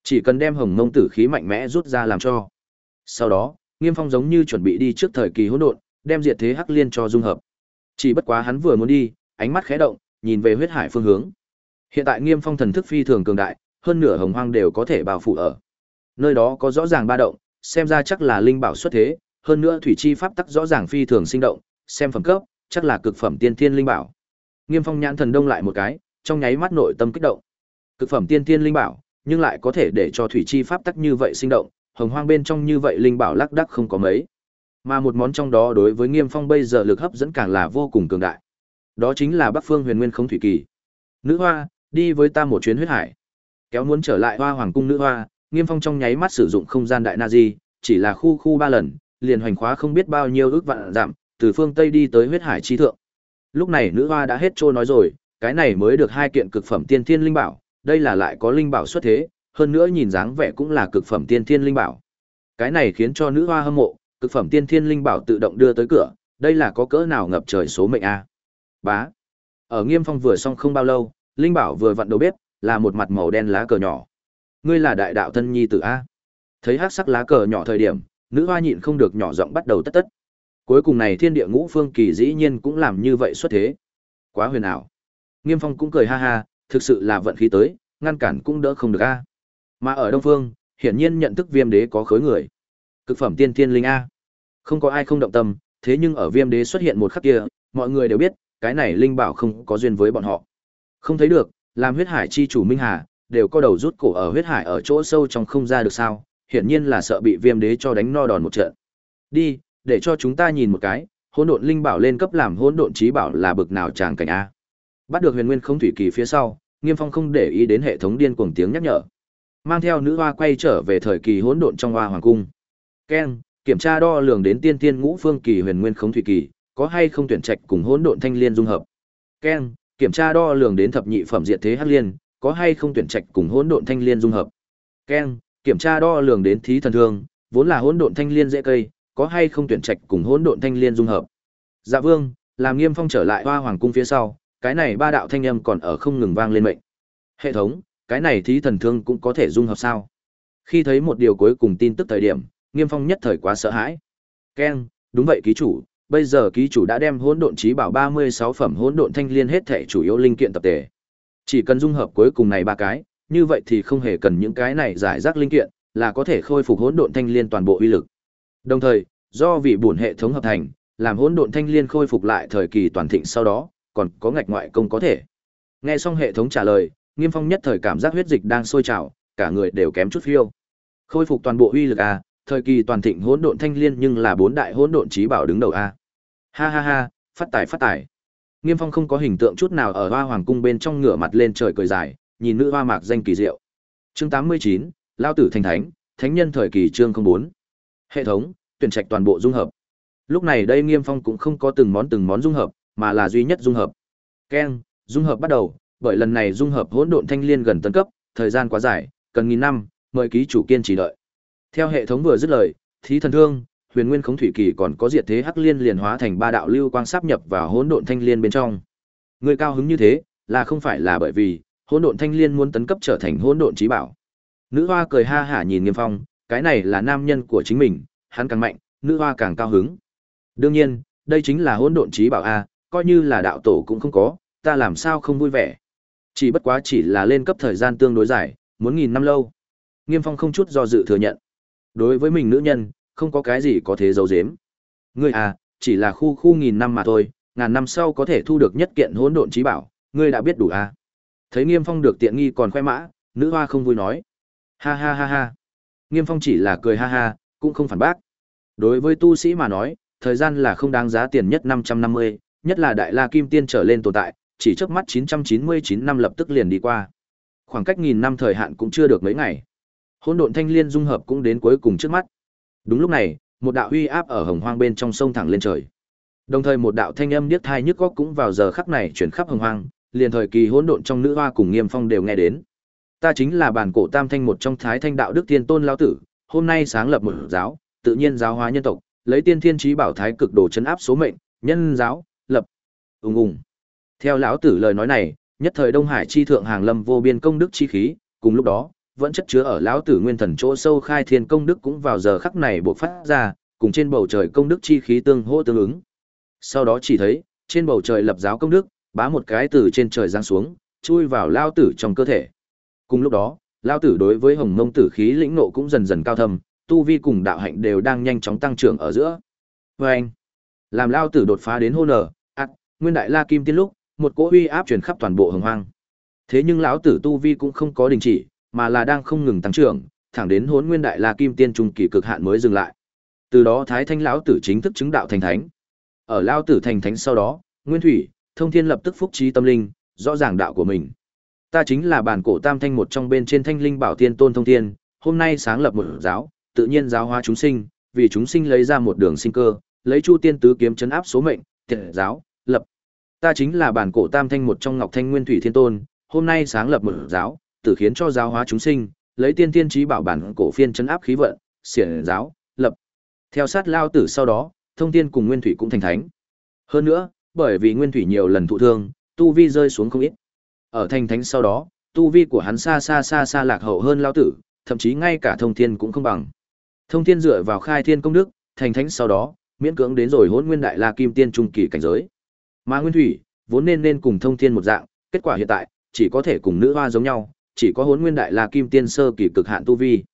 Chỉ cần đem hồng mông tử khí mạnh mẽ rút ra làm cho. Sau đó, Nghiêm Phong giống như chuẩn bị đi trước thời kỳ hỗn độn, đem diệt thế hắc liên cho dung hợp. Chỉ bất quá hắn vừa muốn đi, ánh mắt khẽ động, nhìn về huyết hải phương hướng. Hiện tại Nghiêm Phong thần thức phi thường cường đại, hơn nửa hồng hoang đều có thể bao phủ ở. Nơi đó có rõ ràng ba động, xem ra chắc là linh bảo xuất thế, hơn nữa thủy chi pháp tắc rõ ràng phi thường sinh động, xem phẩm cấp, chắc là cực phẩm tiên thiên linh bảo. Nghiêm Phong nhãn thần đông lại một cái, trong nháy mắt nội tâm kích động. Cực phẩm tiên thiên linh bảo, nhưng lại có thể để cho thủy chi pháp tắc như vậy sinh động, hồng hoang bên trong như vậy linh bảo lắc đắc không có mấy. Mà một món trong đó đối với Nghiêm Phong bây giờ lực hấp dẫn càng là vô cùng cường đại. Đó chính là Bắc Phương Huyền Nguyên Không Thủy Kỳ. Nữ hoa, đi với ta một chuyến huyết hải. Kéo muốn trở lại Hoa Hoàng cung nữ hoa, Nghiêm Phong trong nháy mắt sử dụng không gian đại na di, chỉ là khu khu ba lần, liền hoành khóa không biết bao nhiêu ước vạn giảm, từ phương Tây đi tới huyết hải chi thượng. Lúc này nữ hoa đã hết trôi nói rồi, cái này mới được hai kiện cực phẩm tiên thiên linh bảo, đây là lại có linh bảo xuất thế, hơn nữa nhìn dáng vẻ cũng là cực phẩm tiên thiên linh bảo. Cái này khiến cho nữ hoa hâm mộ, cực phẩm tiên thiên linh bảo tự động đưa tới cửa, đây là có cỡ nào ngập trời số mệnh a. Bá. Ở Nghiêm Phong vừa xong không bao lâu, linh bảo vừa vặn đầu bếp, là một mặt màu đen lá cờ nhỏ. Ngươi là đại đạo thân nhi tử a? Thấy hắc sắc lá cờ nhỏ thời điểm, nữ hoa nhịn không được nhỏ giọng bắt đầu tất tất. Cuối cùng này thiên địa ngũ phương kỳ dĩ nhiên cũng làm như vậy xuất thế. Quá huyền ảo. Nghiêm Phong cũng cười ha ha, thực sự là vận khí tới, ngăn cản cũng đỡ không được a. Mà ở Đông Phương, hiển nhiên nhận thức Viêm Đế có khối người. Cực phẩm tiên thiên linh a. Không có ai không động tâm, thế nhưng ở Viêm Đế xuất hiện một khắc kia, mọi người đều biết, cái này linh bảo không có duyên với bọn họ. Không thấy được, làm huyết hải chi chủ Minh Hà, đều có đầu rút cổ ở huyết hải ở chỗ sâu trong không ra được sao, hiển nhiên là sợ bị Viêm Đế cho đánh no đòn một trận. Đi, để cho chúng ta nhìn một cái, hỗn độn linh bảo lên cấp làm hỗn độn trí bảo là bực nào tràng cảnh a. Bắt được Huyền Nguyên không thủy kỳ phía sau, Nghiêm Phong không để ý đến hệ thống điên cuồng tiếng nhắc nhở. Mang theo nữ hoa quay trở về thời kỳ hỗn độn trong hoa hoàng cung. Ken, kiểm tra đo lường đến tiên tiên ngũ phương kỳ Huyền Nguyên Khống thủy kỳ, có hay không tuyển trạch cùng hỗn độn thanh liên dung hợp. Ken, kiểm tra đo lường đến thập nhị phẩm diệt thế hắc liên, có hay không tuyển trạch cùng hỗn độn thanh liên dung hợp. Ken, kiểm tra đo lường đến thí thần thương, vốn là hỗn độn thanh liên dễ cây, có hay không tuyển trạch cùng hỗn độn thanh liên dung hợp. Dạ Vương, làm Nghiêm Phong trở lại Hoa Hoàng cung phía sau, cái này ba đạo thanh âm còn ở không ngừng vang lên mệnh. Hệ thống, cái này thí thần thương cũng có thể dung hợp sao? Khi thấy một điều cuối cùng tin tức thời điểm, Nghiêm Phong nhất thời quá sợ hãi. Keng, đúng vậy ký chủ, bây giờ ký chủ đã đem hỗn độn trí bảo 36 phẩm hỗn độn thanh liên hết thể chủ yếu linh kiện tập thể. Chỉ cần dung hợp cuối cùng này ba cái, như vậy thì không hề cần những cái này giải rác linh kiện, là có thể khôi phục hỗn độn thanh liên toàn bộ uy lực. Đồng thời, do vị bổn hệ thống hợp thành, làm hỗn độn thanh liên khôi phục lại thời kỳ toàn thịnh sau đó, còn có ngạch ngoại công có thể. Nghe xong hệ thống trả lời, Nghiêm Phong nhất thời cảm giác huyết dịch đang sôi trào, cả người đều kém chút phiêu. Khôi phục toàn bộ uy lực à? Thời kỳ toàn thịnh hỗn độn thanh liên nhưng là bốn đại hỗn độn trí bảo đứng đầu a. Ha ha ha, phát tài phát tài. Nghiêm Phong không có hình tượng chút nào ở Hoa Hoàng cung bên trong ngửa mặt lên trời cười dài, nhìn nữ hoa mạc danh kỳ diệu. Chương 89, Lao tử thành thánh, thánh nhân thời kỳ chương 04. Hệ thống, tuyển trạch toàn bộ dung hợp. Lúc này đây Nghiêm Phong cũng không có từng món từng món dung hợp, mà là duy nhất dung hợp. keng dung hợp bắt đầu, bởi lần này dung hợp hỗn độn thanh liên gần tấn cấp, thời gian quá dài, cần nghìn năm, mời ký chủ kiên trì đợi. Theo hệ thống vừa dứt lời, thí thần thương, huyền nguyên khống thủy kỳ còn có diệt thế hắc liên liền hóa thành ba đạo lưu quang sáp nhập vào hỗn độn thanh liên bên trong. Người cao hứng như thế, là không phải là bởi vì hỗn độn thanh liên muốn tấn cấp trở thành hỗn độn trí bảo. Nữ hoa cười ha hả nhìn Nghiêm Phong, cái này là nam nhân của chính mình, hắn càng mạnh, nữ hoa càng cao hứng. Đương nhiên, đây chính là hỗn độn trí bảo a, coi như là đạo tổ cũng không có, ta làm sao không vui vẻ. Chỉ bất quá chỉ là lên cấp thời gian tương đối dài, muốn nghìn năm lâu. Nghiêm Phong không chút do dự thừa nhận. Đối với mình nữ nhân, không có cái gì có thể giấu giếm. Ngươi à, chỉ là khu khu nghìn năm mà thôi, ngàn năm sau có thể thu được nhất kiện hỗn độn trí bảo, ngươi đã biết đủ à. Thấy Nghiêm Phong được tiện nghi còn khoe mã, nữ hoa không vui nói. Ha ha ha ha. Nghiêm Phong chỉ là cười ha ha, cũng không phản bác. Đối với tu sĩ mà nói, thời gian là không đáng giá tiền nhất 550, nhất là đại la kim tiên trở lên tồn tại, chỉ trước mắt 999 năm lập tức liền đi qua. Khoảng cách nghìn năm thời hạn cũng chưa được mấy ngày. Hỗn độn thanh liên dung hợp cũng đến cuối cùng trước mắt. Đúng lúc này, một đạo uy áp ở hồng hoang bên trong sông thẳng lên trời. Đồng thời một đạo thanh âm điếc thai nhức óc cũng vào giờ khắc này chuyển khắp hồng hoang, liền thời kỳ hỗn độn trong nữ hoa cùng Nghiêm Phong đều nghe đến. Ta chính là bản cổ tam thanh một trong thái thanh đạo đức tiên tôn lão tử, hôm nay sáng lập một giáo, tự nhiên giáo hóa nhân tộc, lấy tiên thiên trí bảo thái cực đồ chấn áp số mệnh, nhân giáo, lập. Ùng ùng. Theo lão tử lời nói này, nhất thời Đông Hải chi thượng hàng lâm vô biên công đức chi khí, cùng lúc đó, vẫn chất chứa ở lão tử nguyên thần chỗ sâu khai thiên công đức cũng vào giờ khắc này bộc phát ra, cùng trên bầu trời công đức chi khí tương hỗ tương ứng. Sau đó chỉ thấy, trên bầu trời lập giáo công đức, bá một cái từ trên trời giáng xuống, chui vào lão tử trong cơ thể. Cùng lúc đó, lão tử đối với hồng mông tử khí lĩnh nộ cũng dần dần cao thâm, tu vi cùng đạo hạnh đều đang nhanh chóng tăng trưởng ở giữa. Và anh, làm lão tử đột phá đến hôn nở, ắt, nguyên đại la kim tiên lúc, một cỗ uy áp truyền khắp toàn bộ hồng hoang. Thế nhưng lão tử tu vi cũng không có đình chỉ, mà là đang không ngừng tăng trưởng, thẳng đến Hỗn Nguyên Đại La Kim Tiên trung kỳ cực hạn mới dừng lại. Từ đó Thái Thanh lão tử chính thức chứng đạo thành thánh. Ở lão tử thành thánh sau đó, Nguyên Thủy, Thông Thiên lập tức phúc trí tâm linh, rõ ràng đạo của mình. Ta chính là bản cổ tam thanh một trong bên trên Thanh Linh Bảo Tiên Tôn Thông Thiên, hôm nay sáng lập một giáo, tự nhiên giáo hóa chúng sinh, vì chúng sinh lấy ra một đường sinh cơ, lấy Chu Tiên tứ kiếm chấn áp số mệnh, tiệt giáo, lập. Ta chính là bản cổ tam thanh một trong Ngọc Thanh Nguyên Thủy Thiên Tôn, hôm nay sáng lập một giáo, tự khiến cho giáo hóa chúng sinh, lấy tiên tiên trí bảo bản cổ phiên chấn áp khí vận, xiển giáo, lập. Theo sát lao tử sau đó, thông tiên cùng nguyên thủy cũng thành thánh. Hơn nữa, bởi vì nguyên thủy nhiều lần thụ thương, tu vi rơi xuống không ít. Ở thành thánh sau đó, Tu vi của hắn xa xa xa xa lạc hậu hơn lao tử, thậm chí ngay cả thông thiên cũng không bằng. Thông thiên dựa vào khai thiên công đức, thành thánh sau đó, miễn cưỡng đến rồi hỗn nguyên đại la kim tiên trung kỳ cảnh giới. Mà Nguyên Thủy, vốn nên nên cùng thông thiên một dạng, kết quả hiện tại, chỉ có thể cùng nữ hoa giống nhau, chỉ có hốn nguyên đại la kim tiên sơ kỳ cực hạn tu vi.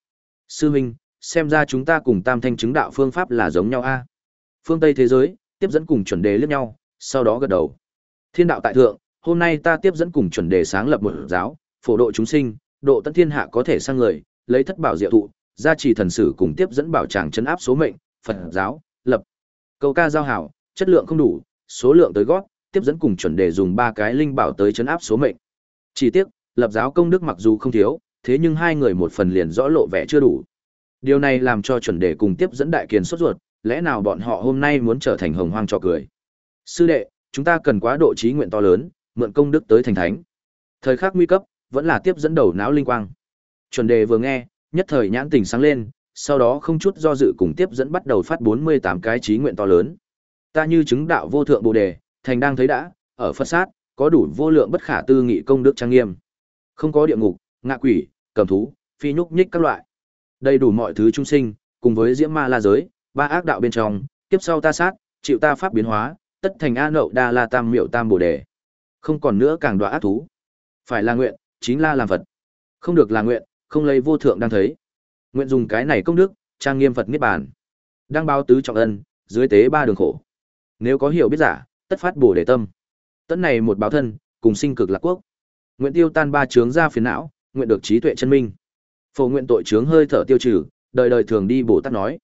Sư huynh, xem ra chúng ta cùng tam thanh chứng đạo phương pháp là giống nhau a. Phương Tây thế giới, tiếp dẫn cùng chuẩn đề liếc nhau, sau đó gật đầu. Thiên đạo tại thượng, hôm nay ta tiếp dẫn cùng chuẩn đề sáng lập một giáo, phổ độ chúng sinh, độ tận thiên hạ có thể sang người, lấy thất bảo diệu thụ, gia trì thần sử cùng tiếp dẫn bảo tràng chấn áp số mệnh, Phật giáo, lập. Câu ca giao hảo, chất lượng không đủ, số lượng tới gót, tiếp dẫn cùng chuẩn đề dùng ba cái linh bảo tới chấn áp số mệnh. Chỉ tiếc, lập giáo công đức mặc dù không thiếu, thế nhưng hai người một phần liền rõ lộ vẻ chưa đủ. Điều này làm cho chuẩn đề cùng tiếp dẫn đại kiền sốt ruột, lẽ nào bọn họ hôm nay muốn trở thành hồng hoang cho cười. Sư đệ, chúng ta cần quá độ trí nguyện to lớn, mượn công đức tới thành thánh. Thời khắc nguy cấp, vẫn là tiếp dẫn đầu não linh quang. Chuẩn đề vừa nghe, nhất thời nhãn tình sáng lên, sau đó không chút do dự cùng tiếp dẫn bắt đầu phát 48 cái trí nguyện to lớn. Ta như chứng đạo vô thượng bồ đề, thành đang thấy đã, ở Phật sát, có đủ vô lượng bất khả tư nghị công đức trang nghiêm. Không có địa ngục, ngạ quỷ, cầm thú, phi nhúc nhích các loại. Đầy đủ mọi thứ trung sinh, cùng với diễm ma la giới, ba ác đạo bên trong, tiếp sau ta sát, chịu ta pháp biến hóa, tất thành a nậu đa la tam miệu tam bồ đề. Không còn nữa càng đoạ ác thú. Phải là nguyện, chính la làm Phật. Không được là nguyện, không lấy vô thượng đang thấy. Nguyện dùng cái này công đức, trang nghiêm Phật niết bàn. Đang báo tứ trọng ân, dưới tế ba đường khổ. Nếu có hiểu biết giả, tất phát bổ đề tâm. Tấn này một báo thân, cùng sinh cực lạc quốc. Nguyện tiêu tan ba chướng ra phiền não, nguyện được trí tuệ chân minh. Phổ nguyện tội chướng hơi thở tiêu trừ, đời đời thường đi Bồ Tát nói.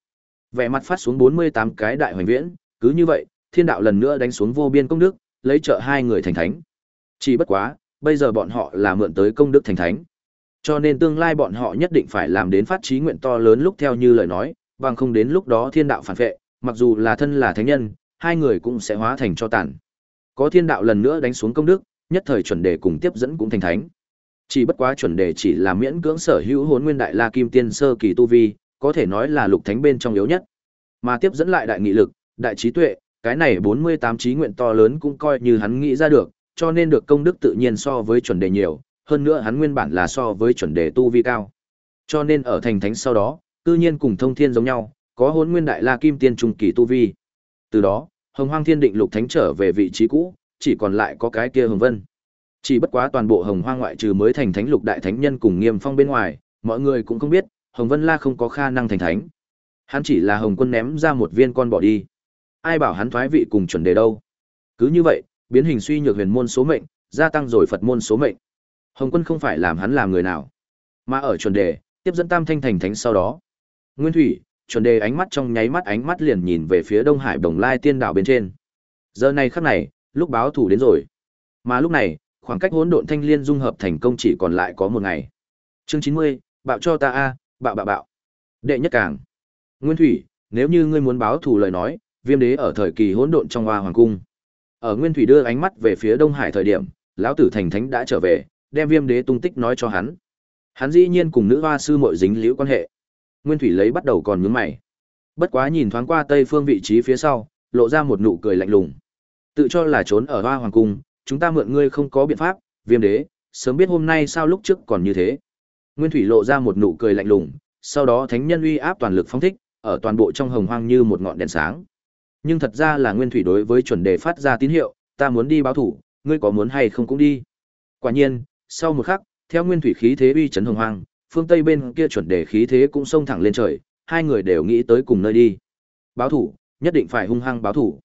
Vẻ mặt phát xuống 48 cái đại hoành viễn, cứ như vậy, thiên đạo lần nữa đánh xuống vô biên công đức, lấy trợ hai người thành thánh. Chỉ bất quá, bây giờ bọn họ là mượn tới công đức thành thánh. Cho nên tương lai bọn họ nhất định phải làm đến phát trí nguyện to lớn lúc theo như lời nói, bằng không đến lúc đó thiên đạo phản vệ, mặc dù là thân là thánh nhân, hai người cũng sẽ hóa thành cho tàn. Có thiên đạo lần nữa đánh xuống công đức, nhất thời chuẩn đề cùng tiếp dẫn cũng thành thánh. Chỉ bất quá chuẩn đề chỉ là miễn cưỡng sở hữu Hỗn nguyên đại la kim tiên sơ kỳ tu vi, có thể nói là lục thánh bên trong yếu nhất. Mà tiếp dẫn lại đại nghị lực, đại trí tuệ, cái này 48 trí nguyện to lớn cũng coi như hắn nghĩ ra được, cho nên được công đức tự nhiên so với chuẩn đề nhiều, hơn nữa hắn nguyên bản là so với chuẩn đề tu vi cao. Cho nên ở thành thánh sau đó, tự nhiên cùng thông thiên giống nhau, có hồn nguyên đại la kim tiên trung kỳ tu vi. Từ đó, Hồng Hoang Thiên Định Lục Thánh trở về vị trí cũ, chỉ còn lại có cái kia Hồng Vân. Chỉ bất quá toàn bộ Hồng Hoa ngoại trừ mới thành thánh lục đại thánh nhân cùng Nghiêm Phong bên ngoài, mọi người cũng không biết, Hồng Vân La không có khả năng thành thánh. Hắn chỉ là Hồng Quân ném ra một viên con bỏ đi. Ai bảo hắn thoái vị cùng chuẩn đề đâu? Cứ như vậy, biến hình suy nhược huyền môn số mệnh, gia tăng rồi Phật môn số mệnh. Hồng Quân không phải làm hắn làm người nào, mà ở chuẩn đề, tiếp dẫn Tam Thanh thành thánh sau đó. Nguyên Thủy, chuẩn đề ánh mắt trong nháy mắt ánh mắt liền nhìn về phía Đông Hải Đồng Lai Tiên đảo bên trên. Giờ này khắc này, lúc báo thủ đến rồi. Mà lúc này, khoảng cách hỗn độn thanh liên dung hợp thành công chỉ còn lại có một ngày. Chương chín mươi, bạo cho ta a, bạo bạo bạo. Đệ nhất càng. Nguyên Thủy, nếu như ngươi muốn báo thù lời nói, Viêm Đế ở thời kỳ hỗn độn trong Hoa Hoàng cung. Ở Nguyên Thủy đưa ánh mắt về phía Đông Hải thời điểm, lão tử thành thánh đã trở về, đem Viêm Đế tung tích nói cho hắn. Hắn dĩ nhiên cùng nữ hoa sư muội dính liễu quan hệ. Nguyên Thủy lấy bắt đầu còn nhướng mày. Bất quá nhìn thoáng qua tây phương vị trí phía sau, lộ ra một nụ cười lạnh lùng. Tự cho là trốn ở Hoa Hoàng cung, chúng ta mượn ngươi không có biện pháp, Viêm Đế, sớm biết hôm nay sao lúc trước còn như thế. Nguyên Thủy lộ ra một nụ cười lạnh lùng, sau đó thánh nhân uy áp toàn lực phóng thích, ở toàn bộ trong hồng hoang như một ngọn đèn sáng. Nhưng thật ra là Nguyên Thủy đối với chuẩn đề phát ra tín hiệu, ta muốn đi báo thủ, ngươi có muốn hay không cũng đi. Quả nhiên, sau một khắc, theo Nguyên Thủy khí thế uy chấn hồng hoang, phương Tây bên kia chuẩn đề khí thế cũng xông thẳng lên trời, hai người đều nghĩ tới cùng nơi đi. Báo thủ, nhất định phải hung hăng báo thủ.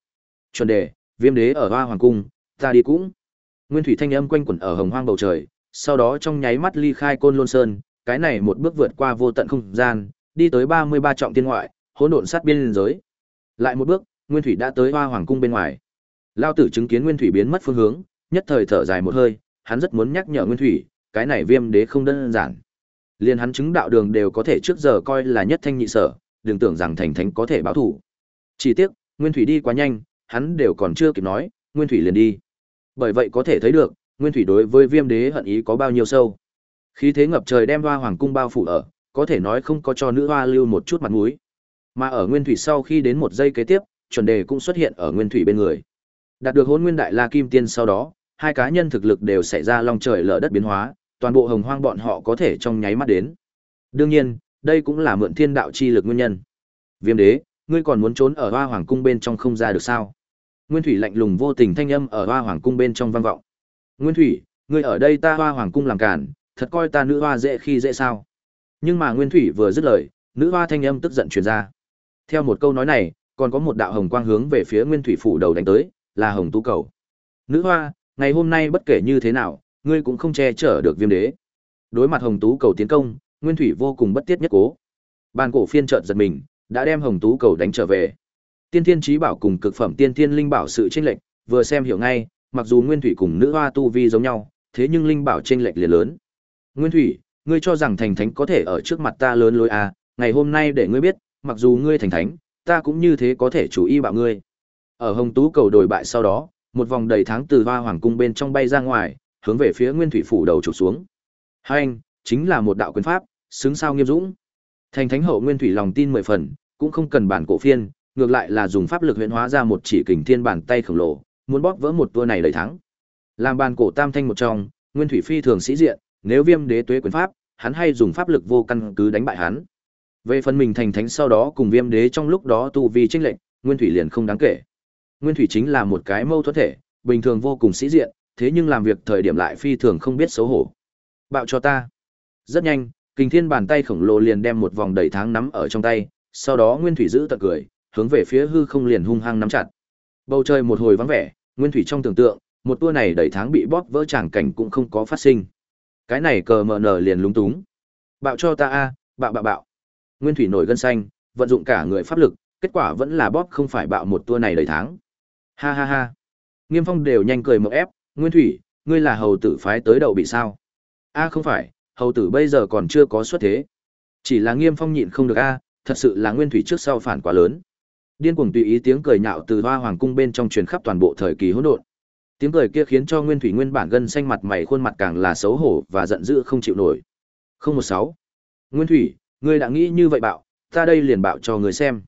Chuẩn đề, Viêm đế ở Hoa Hoàng cung, ta đi cũng. Nguyên Thủy thanh âm quanh quẩn ở hồng hoang bầu trời, sau đó trong nháy mắt ly khai Côn Lôn Sơn, cái này một bước vượt qua vô tận không gian, đi tới 33 trọng tiên ngoại, hỗn độn sát biên giới. Lại một bước, Nguyên Thủy đã tới Hoa Hoàng cung bên ngoài. Lao tử chứng kiến Nguyên Thủy biến mất phương hướng, nhất thời thở dài một hơi, hắn rất muốn nhắc nhở Nguyên Thủy, cái này Viêm Đế không đơn giản. liền hắn chứng đạo đường đều có thể trước giờ coi là nhất thanh nhị sở, đừng tưởng rằng thành thánh có thể báo thủ. Chỉ tiếc, Nguyên Thủy đi quá nhanh, hắn đều còn chưa kịp nói, Nguyên Thủy liền đi. Bởi vậy có thể thấy được, Nguyên Thủy đối với Viêm Đế hận ý có bao nhiêu sâu. Khí thế ngập trời đem Hoa Hoàng cung bao phủ ở, có thể nói không có cho nữ hoa lưu một chút mặt mũi. Mà ở Nguyên Thủy sau khi đến một giây kế tiếp, chuẩn đề cũng xuất hiện ở Nguyên Thủy bên người. Đạt được Hỗn Nguyên Đại La Kim Tiên sau đó, hai cá nhân thực lực đều xảy ra long trời lở đất biến hóa, toàn bộ hồng hoang bọn họ có thể trong nháy mắt đến. Đương nhiên, đây cũng là mượn thiên đạo chi lực nguyên nhân. Viêm đế, ngươi còn muốn trốn ở hoa hoàng cung bên trong không ra được sao? Nguyên thủy lạnh lùng vô tình thanh âm ở hoa hoàng cung bên trong vang vọng. Nguyên thủy, ngươi ở đây ta hoa hoàng cung làm cản, thật coi ta nữ hoa dễ khi dễ sao? Nhưng mà Nguyên thủy vừa dứt lời, nữ hoa thanh âm tức giận truyền ra. Theo một câu nói này, còn có một đạo hồng quang hướng về phía Nguyên thủy phủ đầu đánh tới, là hồng tú cầu. Nữ hoa, ngày hôm nay bất kể như thế nào, ngươi cũng không che chở được viêm đế. Đối mặt hồng tú cầu tiến công, Nguyên thủy vô cùng bất tiết nhất cố. Bàn cổ phiên chợt giật mình, đã đem hồng tú cầu đánh trở về. Tiên Thiên Chí Bảo cùng cực phẩm Tiên Thiên Linh Bảo sự chênh lệch, vừa xem hiểu ngay, mặc dù Nguyên Thủy cùng nữ hoa tu vi giống nhau, thế nhưng linh bảo chênh lệch liền lớn. Nguyên Thủy, ngươi cho rằng thành thánh có thể ở trước mặt ta lớn lối à, ngày hôm nay để ngươi biết, mặc dù ngươi thành thánh, ta cũng như thế có thể chủ y bạo ngươi. Ở Hồng Tú cầu đổi bại sau đó, một vòng đầy tháng từ hoa hoàng cung bên trong bay ra ngoài, hướng về phía Nguyên Thủy phủ đầu chụp xuống. Hai anh, chính là một đạo quyền pháp, xứng sao nghiêm dũng. Thành thánh hậu Nguyên Thủy lòng tin mười phần, cũng không cần bản cổ phiên, ngược lại là dùng pháp lực huyễn hóa ra một chỉ kình thiên bàn tay khổng lồ, muốn bóp vỡ một tua này đầy thắng. Làm bàn cổ tam thanh một trong, Nguyên Thủy phi thường sĩ diện, nếu Viêm Đế tuế quyền pháp, hắn hay dùng pháp lực vô căn cứ đánh bại hắn. Về phần mình thành thánh sau đó cùng Viêm Đế trong lúc đó tu vi chênh lệnh, Nguyên Thủy liền không đáng kể. Nguyên Thủy chính là một cái mâu thuẫn thể, bình thường vô cùng sĩ diện, thế nhưng làm việc thời điểm lại phi thường không biết xấu hổ. Bạo cho ta. Rất nhanh, kình thiên bàn tay khổng lồ liền đem một vòng đầy tháng nắm ở trong tay, sau đó Nguyên Thủy giữ tận cười, hướng về phía hư không liền hung hăng nắm chặt. Bầu trời một hồi vắng vẻ, Nguyên Thủy trong tưởng tượng, một tua này đầy tháng bị bóp vỡ tràng cảnh cũng không có phát sinh. Cái này cờ mờ nở liền lúng túng. Bạo cho ta a, bạo bạo bạo. Nguyên Thủy nổi gân xanh, vận dụng cả người pháp lực, kết quả vẫn là bóp không phải bạo một tua này đầy tháng. Ha ha ha. Nghiêm Phong đều nhanh cười một ép, Nguyên Thủy, ngươi là hầu tử phái tới đầu bị sao? A không phải, hầu tử bây giờ còn chưa có xuất thế. Chỉ là Nghiêm Phong nhịn không được a, thật sự là Nguyên Thủy trước sau phản quá lớn. Điên cuồng tùy ý tiếng cười nhạo từ Hoa Hoàng cung bên trong truyền khắp toàn bộ thời kỳ hỗn độn. Tiếng cười kia khiến cho Nguyên Thủy nguyên bản gân xanh mặt mày khuôn mặt càng là xấu hổ và giận dữ không chịu nổi. Không một sáu. Nguyên Thủy, ngươi đã nghĩ như vậy bạo, ta đây liền bạo cho ngươi xem.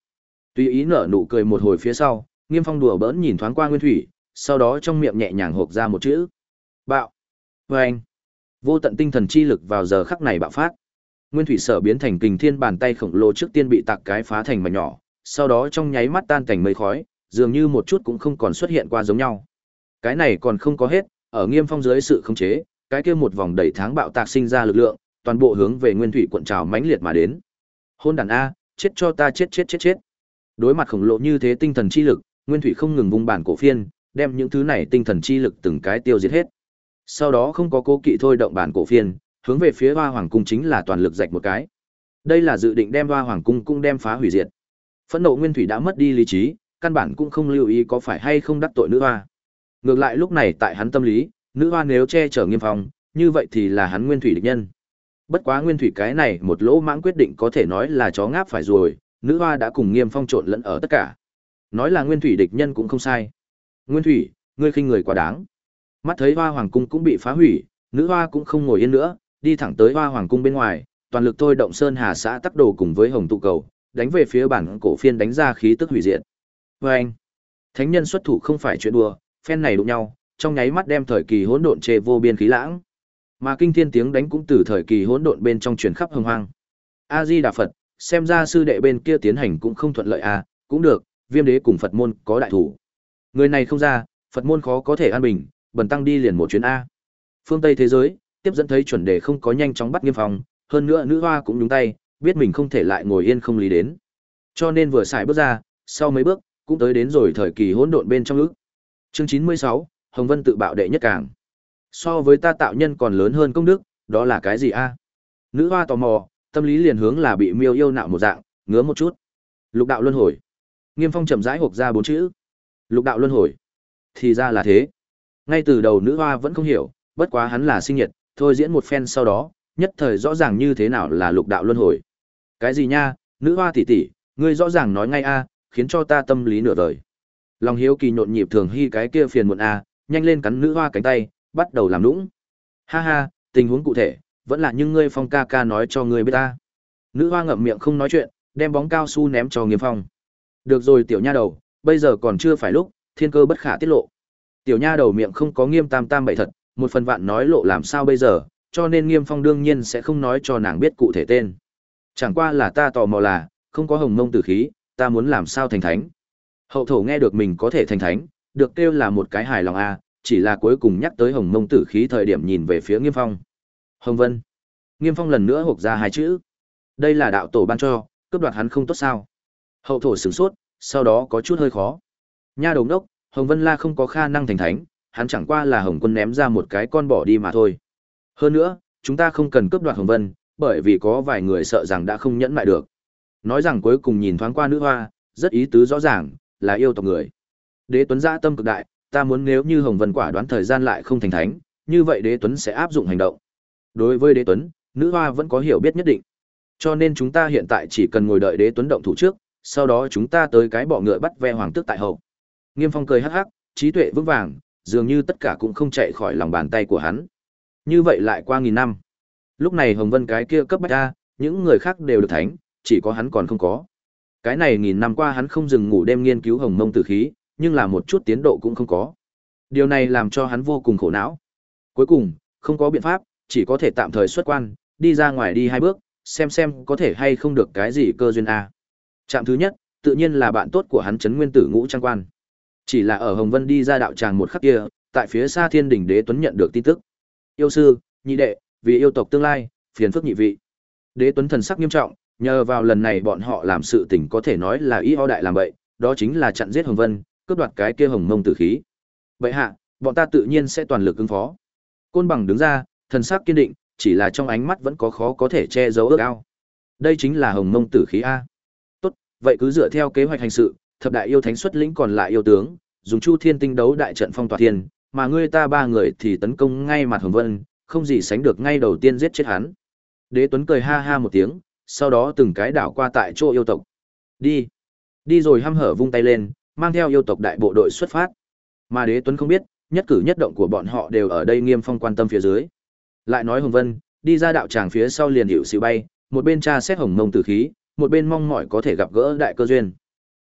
Tùy ý nở nụ cười một hồi phía sau, Nghiêm Phong đùa bỡn nhìn thoáng qua Nguyên Thủy, sau đó trong miệng nhẹ nhàng hộc ra một chữ. Bạo. Và anh. Vô tận tinh thần chi lực vào giờ khắc này bạo phát. Nguyên Thủy sở biến thành kình thiên bàn tay khổng lồ trước tiên bị tạc cái phá thành mảnh nhỏ, sau đó trong nháy mắt tan cảnh mây khói, dường như một chút cũng không còn xuất hiện qua giống nhau. Cái này còn không có hết, ở Nghiêm Phong dưới sự khống chế, cái kia một vòng đầy tháng bạo tạc sinh ra lực lượng, toàn bộ hướng về Nguyên Thủy cuộn trào mãnh liệt mà đến. Hôn đàn a, chết cho ta chết chết chết chết. Đối mặt khổng lồ như thế tinh thần chi lực, Nguyên Thủy không ngừng vung bản cổ phiên, đem những thứ này tinh thần chi lực từng cái tiêu diệt hết. Sau đó không có cố kỵ thôi động bản cổ phiên, hướng về phía Hoa Hoàng cung chính là toàn lực rạch một cái. Đây là dự định đem Hoa Hoàng cung cũng đem phá hủy diệt. Phẫn nộ Nguyên Thủy đã mất đi lý trí, căn bản cũng không lưu ý có phải hay không đắc tội nữ hoa. Ngược lại lúc này tại hắn tâm lý, nữ hoa nếu che chở Nghiêm Phong, như vậy thì là hắn Nguyên Thủy địch nhân. Bất quá Nguyên Thủy cái này một lỗ mãng quyết định có thể nói là chó ngáp phải rồi, nữ hoa đã cùng Nghiêm Phong trộn lẫn ở tất cả. Nói là Nguyên Thủy địch nhân cũng không sai. Nguyên Thủy, ngươi khinh người quá đáng. Mắt thấy Hoa Hoàng cung cũng bị phá hủy, nữ hoa cũng không ngồi yên nữa, đi thẳng tới Hoa Hoàng cung bên ngoài, toàn lực thôi động Sơn Hà xã tắc đồ cùng với Hồng tụ cầu, đánh về phía bản cổ phiên đánh ra khí tức hủy diệt. Và anh, thánh nhân xuất thủ không phải chuyện đùa, phen này đụng nhau, trong nháy mắt đem thời kỳ hỗn độn chê vô biên khí lãng. Mà kinh thiên tiếng đánh cũng từ thời kỳ hỗn độn bên trong truyền khắp hồng hoang. A Di Đà Phật, xem ra sư đệ bên kia tiến hành cũng không thuận lợi à, cũng được, Viêm Đế cùng Phật môn có đại thủ. Người này không ra, Phật môn khó có thể an bình, bần tăng đi liền một chuyến a. Phương Tây thế giới, tiếp dẫn thấy chuẩn đề không có nhanh chóng bắt Nghiêm Phong, hơn nữa nữ hoa cũng nhúng tay, biết mình không thể lại ngồi yên không lý đến. Cho nên vừa xài bước ra, sau mấy bước, cũng tới đến rồi thời kỳ hỗn độn bên trong ức. Chương 96, Hồng Vân tự bạo đệ nhất càng. So với ta tạo nhân còn lớn hơn công đức, đó là cái gì a? Nữ hoa tò mò, tâm lý liền hướng là bị miêu yêu nạo một dạng, ngứa một chút. Lục đạo luân hồi. Nghiêm Phong chậm rãi hộc ra bốn chữ. Lục đạo luân hồi. Thì ra là thế. Ngay từ đầu nữ hoa vẫn không hiểu, bất quá hắn là sinh nhiệt, thôi diễn một phen sau đó, nhất thời rõ ràng như thế nào là lục đạo luân hồi. Cái gì nha, nữ hoa tỷ tỷ, ngươi rõ ràng nói ngay a, khiến cho ta tâm lý nửa đời. Lòng hiếu kỳ nhộn nhịp thường hy cái kia phiền muộn a, nhanh lên cắn nữ hoa cánh tay, bắt đầu làm lũng. Ha ha, tình huống cụ thể, vẫn là những ngươi phong ca ca nói cho ngươi biết ta. Nữ hoa ngậm miệng không nói chuyện, đem bóng cao su ném cho Nghiêm Phong. Được rồi tiểu nha đầu, bây giờ còn chưa phải lúc, thiên cơ bất khả tiết lộ. Tiểu nha đầu miệng không có nghiêm tam tam bậy thật, một phần vạn nói lộ làm sao bây giờ, cho nên Nghiêm Phong đương nhiên sẽ không nói cho nàng biết cụ thể tên. Chẳng qua là ta tò mò là, không có hồng mông tử khí, ta muốn làm sao thành thánh. Hậu thổ nghe được mình có thể thành thánh, được kêu là một cái hài lòng a, chỉ là cuối cùng nhắc tới hồng mông tử khí thời điểm nhìn về phía Nghiêm Phong. Hồng Vân. Nghiêm Phong lần nữa hộc ra hai chữ. Đây là đạo tổ ban cho, cướp đoạt hắn không tốt sao? Hậu thổ sửng sốt, sau đó có chút hơi khó. Nha đồng đốc, Hồng Vân La không có khả năng thành thánh, hắn chẳng qua là Hồng Quân ném ra một cái con bỏ đi mà thôi. Hơn nữa, chúng ta không cần cướp đoạt Hồng Vân, bởi vì có vài người sợ rằng đã không nhẫn lại được. Nói rằng cuối cùng nhìn thoáng qua nữ hoa, rất ý tứ rõ ràng, là yêu tộc người. Đế Tuấn gia tâm cực đại, ta muốn nếu như Hồng Vân quả đoán thời gian lại không thành thánh, như vậy Đế Tuấn sẽ áp dụng hành động. Đối với Đế Tuấn, nữ hoa vẫn có hiểu biết nhất định. Cho nên chúng ta hiện tại chỉ cần ngồi đợi Đế Tuấn động thủ trước, sau đó chúng ta tới cái bọ ngựa bắt ve hoàng tước tại hậu. Nghiêm Phong cười hắc hắc, trí tuệ vững vàng, dường như tất cả cũng không chạy khỏi lòng bàn tay của hắn. Như vậy lại qua nghìn năm. Lúc này Hồng Vân cái kia cấp bách a, những người khác đều được thánh, chỉ có hắn còn không có. Cái này nghìn năm qua hắn không dừng ngủ đêm nghiên cứu Hồng Mông tử khí, nhưng là một chút tiến độ cũng không có. Điều này làm cho hắn vô cùng khổ não. Cuối cùng, không có biện pháp, chỉ có thể tạm thời xuất quan, đi ra ngoài đi hai bước, xem xem có thể hay không được cái gì cơ duyên a. Trạm thứ nhất, tự nhiên là bạn tốt của hắn Trấn Nguyên Tử Ngũ Trang Quan. Chỉ là ở Hồng Vân đi ra đạo tràng một khắc kia, tại phía xa Thiên Đỉnh Đế Tuấn nhận được tin tức. Yêu sư, nhị đệ, vì yêu tộc tương lai, phiền phức nhị vị. Đế Tuấn thần sắc nghiêm trọng, nhờ vào lần này bọn họ làm sự tình có thể nói là ý ho đại làm vậy, đó chính là chặn giết Hồng Vân, cướp đoạt cái kia Hồng Mông tử khí. Vậy hạ, bọn ta tự nhiên sẽ toàn lực ứng phó. Côn Bằng đứng ra, thần sắc kiên định, chỉ là trong ánh mắt vẫn có khó có thể che giấu ước ao. Đây chính là Hồng Mông tử khí a. Tốt, vậy cứ dựa theo kế hoạch hành sự, thập đại yêu thánh xuất lĩnh còn lại yêu tướng, dùng Chu Thiên tinh đấu đại trận phong tỏa thiên, mà ngươi ta ba người thì tấn công ngay mặt Hồng Vân, không gì sánh được ngay đầu tiên giết chết hắn. Đế Tuấn cười ha ha một tiếng, sau đó từng cái đảo qua tại chỗ yêu tộc. Đi. Đi rồi hăm hở vung tay lên, mang theo yêu tộc đại bộ đội xuất phát. Mà Đế Tuấn không biết, nhất cử nhất động của bọn họ đều ở đây nghiêm phong quan tâm phía dưới. Lại nói Hồng Vân, đi ra đạo tràng phía sau liền hiệu xì bay, một bên tra xét hồng mông tử khí, một bên mong mỏi có thể gặp gỡ đại cơ duyên.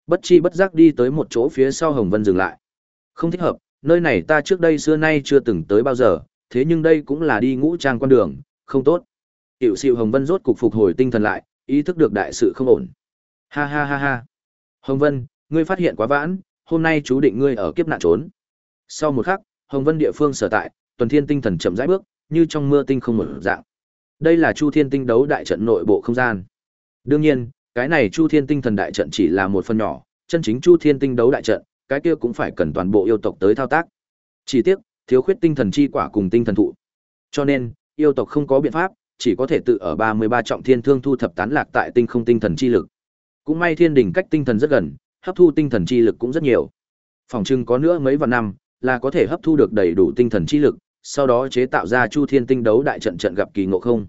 Bất chi bất giác đi tới một chỗ phía sau Hồng Vân dừng lại. Không thích hợp, nơi này ta trước đây xưa nay chưa từng tới bao giờ, thế nhưng đây cũng là đi ngũ trang quan đường, không tốt. Tiểu Siêu Hồng Vân rốt cục phục hồi tinh thần lại, ý thức được đại sự không ổn. Ha ha ha ha. Hồng Vân, ngươi phát hiện quá vãn, hôm nay chú định ngươi ở kiếp nạn trốn. Sau một khắc, Hồng Vân địa phương sở tại, Tuần Thiên tinh thần chậm rãi bước, như trong mưa tinh không một dạng. Đây là Chu Thiên tinh đấu đại trận nội bộ không gian. Đương nhiên, cái này Chu Thiên tinh thần đại trận chỉ là một phần nhỏ, chân chính Chu Thiên tinh đấu đại trận, cái kia cũng phải cần toàn bộ yêu tộc tới thao tác. Chỉ tiếc, thiếu khuyết tinh thần chi quả cùng tinh thần thụ. Cho nên, yêu tộc không có biện pháp, chỉ có thể tự ở 33 trọng thiên thương thu thập tán lạc tại tinh không tinh thần chi lực. Cũng may thiên đỉnh cách tinh thần rất gần, hấp thu tinh thần chi lực cũng rất nhiều. Phòng trưng có nữa mấy vạn năm là có thể hấp thu được đầy đủ tinh thần chi lực, sau đó chế tạo ra Chu Thiên tinh đấu đại trận trận gặp kỳ ngộ không.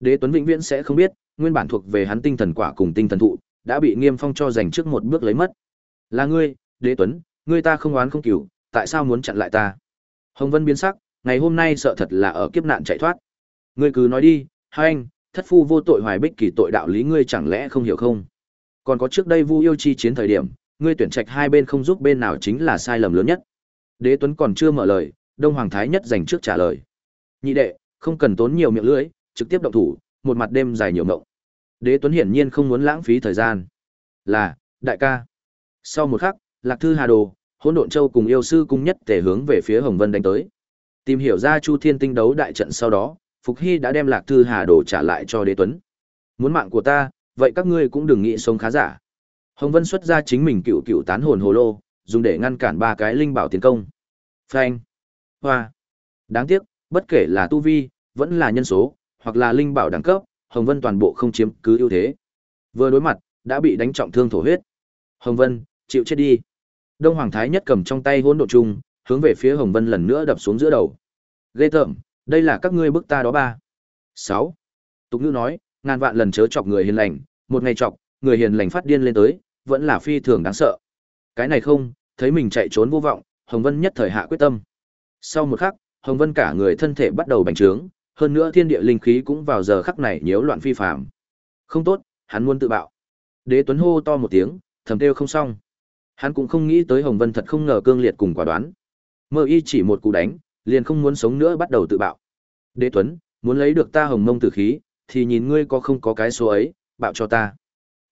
Đế Tuấn vĩnh viễn sẽ không biết, nguyên bản thuộc về hắn tinh thần quả cùng tinh thần thụ, đã bị Nghiêm Phong cho giành trước một bước lấy mất. Là ngươi, Đế Tuấn, ngươi ta không oán không kỷ, tại sao muốn chặn lại ta? Hồng Vân biến sắc, ngày hôm nay sợ thật là ở kiếp nạn chạy thoát. Ngươi cứ nói đi, hai anh, thất phu vô tội hoài bích kỳ tội đạo lý ngươi chẳng lẽ không hiểu không? Còn có trước đây Vu yêu chi chiến thời điểm, ngươi tuyển trạch hai bên không giúp bên nào chính là sai lầm lớn nhất. Đế Tuấn còn chưa mở lời, Đông Hoàng Thái nhất dành trước trả lời. Nhị đệ, không cần tốn nhiều miệng lưỡi, trực tiếp động thủ, một mặt đêm dài nhiều mộng. Đế Tuấn hiển nhiên không muốn lãng phí thời gian. Là, đại ca. Sau một khắc, Lạc Thư Hà Đồ, Hỗn Độn Châu cùng yêu sư cung nhất tề hướng về phía Hồng Vân đánh tới. Tìm hiểu ra Chu Thiên Tinh đấu đại trận sau đó, Phục Hy đã đem Lạc Thư Hà Đồ trả lại cho Đế Tuấn. Muốn mạng của ta, vậy các ngươi cũng đừng nghĩ sống khá giả. Hồng Vân xuất ra chính mình cựu cựu tán hồn hồ lô, dùng để ngăn cản ba cái linh bảo tiến công. Phanh, hoa. Đáng tiếc, bất kể là tu vi, vẫn là nhân số, hoặc là linh bảo đẳng cấp, Hồng Vân toàn bộ không chiếm cứ ưu thế. Vừa đối mặt, đã bị đánh trọng thương thổ huyết. Hồng Vân, chịu chết đi. Đông Hoàng Thái nhất cầm trong tay hỗn độn chung, hướng về phía Hồng Vân lần nữa đập xuống giữa đầu. Ghê tởm, đây là các ngươi bức ta đó ba. Sáu. Tục nữ nói, ngàn vạn lần chớ chọc người hiền lành, một ngày chọc, người hiền lành phát điên lên tới, vẫn là phi thường đáng sợ. Cái này không, thấy mình chạy trốn vô vọng, Hồng Vân nhất thời hạ quyết tâm. Sau một khắc, Hồng Vân cả người thân thể bắt đầu bành trướng, hơn nữa thiên địa linh khí cũng vào giờ khắc này nhiễu loạn phi phàm. Không tốt, hắn muốn tự bạo. Đế Tuấn hô to một tiếng, thầm kêu không xong. Hắn cũng không nghĩ tới Hồng Vân thật không ngờ cương liệt cùng quả đoán. Mơ y chỉ một cú đánh, liền không muốn sống nữa bắt đầu tự bạo. Đế Tuấn, muốn lấy được ta hồng mông tử khí, thì nhìn ngươi có không có cái số ấy, bạo cho ta.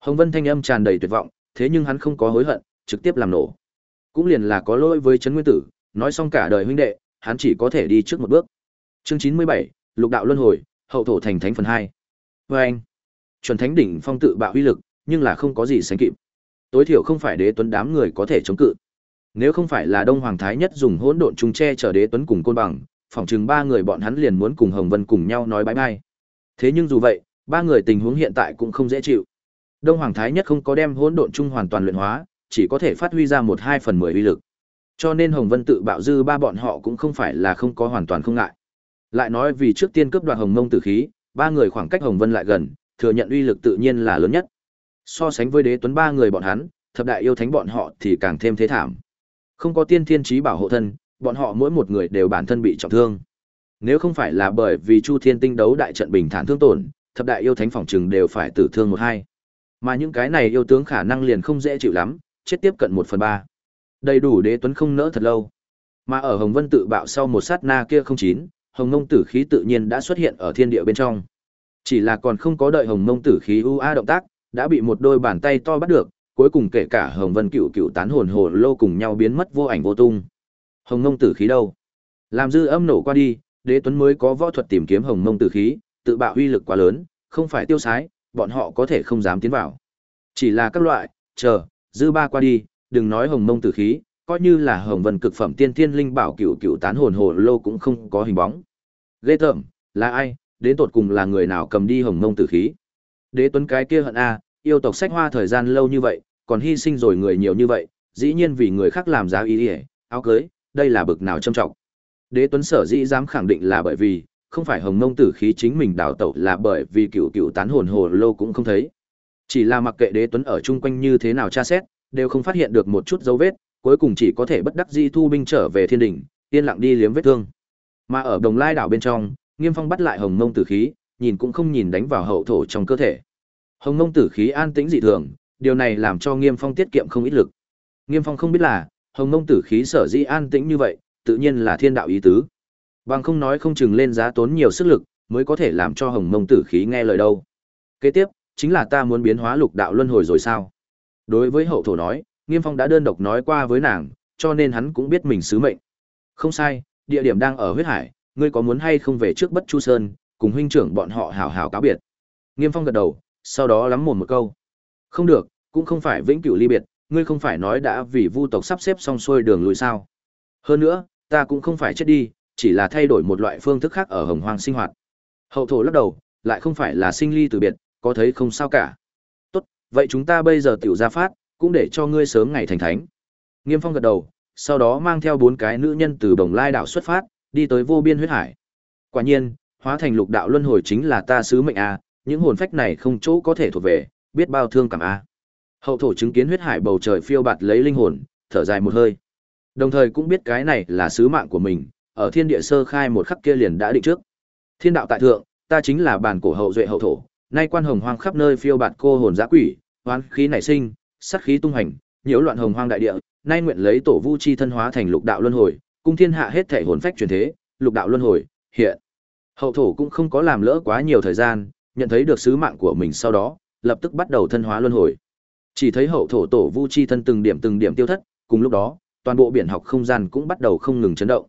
Hồng Vân thanh âm tràn đầy tuyệt vọng, thế nhưng hắn không có hối hận, trực tiếp làm nổ. Cũng liền là có lỗi với Trấn Nguyên Tử, nói xong cả đời huynh đệ, hắn chỉ có thể đi trước một bước. Chương chín mươi bảy, Lục đạo luân hồi, hậu thổ thành thánh phần hai. Và anh, chuẩn thánh đỉnh phong tự bạo uy lực, nhưng là không có gì sánh kịp. Tối thiểu không phải đế tuấn đám người có thể chống cự. Nếu không phải là Đông Hoàng Thái Nhất dùng hỗn độn trung che chở đế tuấn cùng côn bằng, phỏng chừng ba người bọn hắn liền muốn cùng Hồng Vân cùng nhau nói bãi bye. Thế nhưng dù vậy, ba người tình huống hiện tại cũng không dễ chịu. Đông Hoàng Thái Nhất không có đem hỗn độn trung hoàn toàn luyện hóa, chỉ có thể phát huy ra một hai phần mười uy lực. Cho nên Hồng Vân tự bạo dư ba bọn họ cũng không phải là không có hoàn toàn không ngại. Lại nói vì trước tiên cướp đoạt Hồng Mông tử khí, ba người khoảng cách Hồng Vân lại gần, thừa nhận uy lực tự nhiên là lớn nhất. So sánh với Đế Tuấn ba người bọn hắn, thập đại yêu thánh bọn họ thì càng thêm thế thảm. Không có tiên thiên trí bảo hộ thân, bọn họ mỗi một người đều bản thân bị trọng thương. Nếu không phải là bởi vì Chu Thiên Tinh đấu đại trận bình thản thương tổn, thập đại yêu thánh phòng chừng đều phải tử thương một hai. Mà những cái này yêu tướng khả năng liền không dễ chịu lắm, chết tiếp cận một phần ba. Đầy đủ đế tuấn không nỡ thật lâu. Mà ở Hồng Vân tự bạo sau một sát na kia không chín, Hồng Nông tử khí tự nhiên đã xuất hiện ở thiên địa bên trong. Chỉ là còn không có đợi Hồng Nông tử khí u a động tác, đã bị một đôi bàn tay to bắt được, cuối cùng kể cả Hồng Vân cựu cựu tán hồn hồ lô cùng nhau biến mất vô ảnh vô tung. Hồng Ngông tử khí đâu? Làm dư âm nổ qua đi, Đế Tuấn mới có võ thuật tìm kiếm Hồng Ngông tử khí, tự bạo uy lực quá lớn, không phải tiêu sái, bọn họ có thể không dám tiến vào. Chỉ là các loại, chờ, dư ba qua đi, đừng nói hồng mông tử khí, coi như là hồng vân cực phẩm tiên thiên linh bảo cựu cựu tán hồn hồ lô cũng không có hình bóng. Ghê tởm, là ai, đến tột cùng là người nào cầm đi hồng mông tử khí. Đế tuấn cái kia hận a, yêu tộc sách hoa thời gian lâu như vậy, còn hy sinh rồi người nhiều như vậy, dĩ nhiên vì người khác làm giá ý ỉa, áo cưới, đây là bực nào trâm trọng. Đế tuấn sở dĩ dám khẳng định là bởi vì, không phải hồng mông tử khí chính mình đào tẩu là bởi vì cựu cựu tán hồn hồ lô cũng không thấy. Chỉ là mặc kệ đế tuấn ở chung quanh như thế nào tra xét, đều không phát hiện được một chút dấu vết, cuối cùng chỉ có thể bất đắc dĩ thu binh trở về thiên đỉnh, yên lặng đi liếm vết thương. Mà ở Đồng Lai đảo bên trong, Nghiêm Phong bắt lại Hồng Mông tử khí, nhìn cũng không nhìn đánh vào hậu thổ trong cơ thể. Hồng Ngông tử khí an tĩnh dị thường, điều này làm cho Nghiêm Phong tiết kiệm không ít lực. Nghiêm Phong không biết là, Hồng Ngông tử khí sở dĩ an tĩnh như vậy, tự nhiên là thiên đạo ý tứ. Bằng không nói không chừng lên giá tốn nhiều sức lực, mới có thể làm cho Hồng Ngông tử khí nghe lời đâu. Kế tiếp, chính là ta muốn biến hóa lục đạo luân hồi rồi sao? Đối với hậu thổ nói, Nghiêm Phong đã đơn độc nói qua với nàng, cho nên hắn cũng biết mình sứ mệnh. Không sai, địa điểm đang ở huyết hải, ngươi có muốn hay không về trước Bất Chu Sơn, cùng huynh trưởng bọn họ hảo hảo cáo biệt. Nghiêm Phong gật đầu, sau đó lắm mồm một câu. Không được, cũng không phải vĩnh cửu ly biệt, ngươi không phải nói đã vì vu tộc sắp xếp xong xuôi đường lùi sao? Hơn nữa, ta cũng không phải chết đi, chỉ là thay đổi một loại phương thức khác ở hồng hoang sinh hoạt. Hậu thổ lắc đầu, lại không phải là sinh ly từ biệt, có thấy không sao cả. Tốt, vậy chúng ta bây giờ tiểu ra phát, cũng để cho ngươi sớm ngày thành thánh. Nghiêm Phong gật đầu, sau đó mang theo bốn cái nữ nhân từ Đồng Lai đảo xuất phát, đi tới vô biên huyết hải. Quả nhiên, hóa thành lục đạo luân hồi chính là ta sứ mệnh a, những hồn phách này không chỗ có thể thuộc về, biết bao thương cảm a. Hậu thổ chứng kiến huyết hải bầu trời phiêu bạt lấy linh hồn, thở dài một hơi. Đồng thời cũng biết cái này là sứ mạng của mình, ở thiên địa sơ khai một khắc kia liền đã định trước. Thiên đạo tại thượng, ta chính là bản cổ hậu duệ hậu thổ, nay quan hồng hoang khắp nơi phiêu bạt cô hồn dã quỷ, hoán khí nảy sinh, sát khí tung hành, nhiễu loạn hồng hoang đại địa, nay nguyện lấy tổ vu chi thân hóa thành lục đạo luân hồi, cung thiên hạ hết thể hồn phách truyền thế, lục đạo luân hồi, hiện. Hậu thổ cũng không có làm lỡ quá nhiều thời gian, nhận thấy được sứ mạng của mình sau đó, lập tức bắt đầu thân hóa luân hồi. Chỉ thấy hậu thổ tổ vu chi thân từng điểm từng điểm tiêu thất, cùng lúc đó, toàn bộ biển học không gian cũng bắt đầu không ngừng chấn động.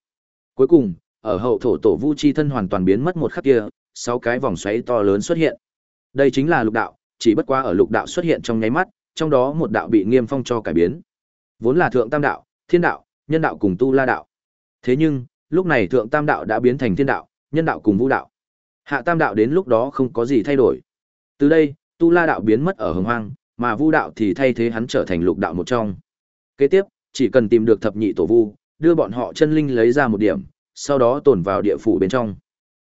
Cuối cùng, ở hậu thổ tổ vu chi thân hoàn toàn biến mất một khắc kia, sáu cái vòng xoáy to lớn xuất hiện. Đây chính là lục đạo, chỉ bất quá ở lục đạo xuất hiện trong nháy mắt, trong đó một đạo bị Nghiêm Phong cho cải biến. Vốn là thượng tam đạo, thiên đạo, nhân đạo cùng tu la đạo. Thế nhưng, lúc này thượng tam đạo đã biến thành thiên đạo, nhân đạo cùng vũ đạo. Hạ tam đạo đến lúc đó không có gì thay đổi. Từ đây, tu la đạo biến mất ở hồng hoang, mà vu đạo thì thay thế hắn trở thành lục đạo một trong. Kế tiếp, chỉ cần tìm được thập nhị tổ vu, đưa bọn họ chân linh lấy ra một điểm, sau đó tồn vào địa phủ bên trong.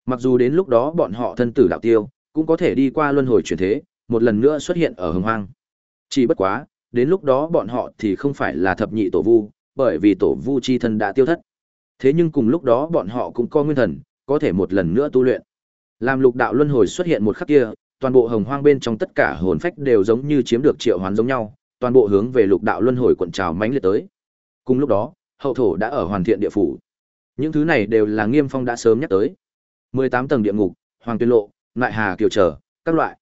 Mặc dù đến lúc đó bọn họ thân tử đạo tiêu, cũng có thể đi qua luân hồi chuyển thế, một lần nữa xuất hiện ở hồng hoang. Chỉ bất quá, đến lúc đó bọn họ thì không phải là thập nhị tổ vu, bởi vì tổ vu chi thân đã tiêu thất. Thế nhưng cùng lúc đó bọn họ cũng có nguyên thần, có thể một lần nữa tu luyện. Làm lục đạo luân hồi xuất hiện một khắc kia, toàn bộ hồng hoang bên trong tất cả hồn phách đều giống như chiếm được triệu hoán giống nhau, toàn bộ hướng về lục đạo luân hồi cuộn trào mãnh liệt tới. Cùng lúc đó, hậu thổ đã ở hoàn thiện địa phủ. Những thứ này đều là Nghiêm Phong đã sớm nhắc tới. 18 tầng địa ngục, Hoàng Tuyên Lộ, Ngại Hà Kiều Trở, các loại.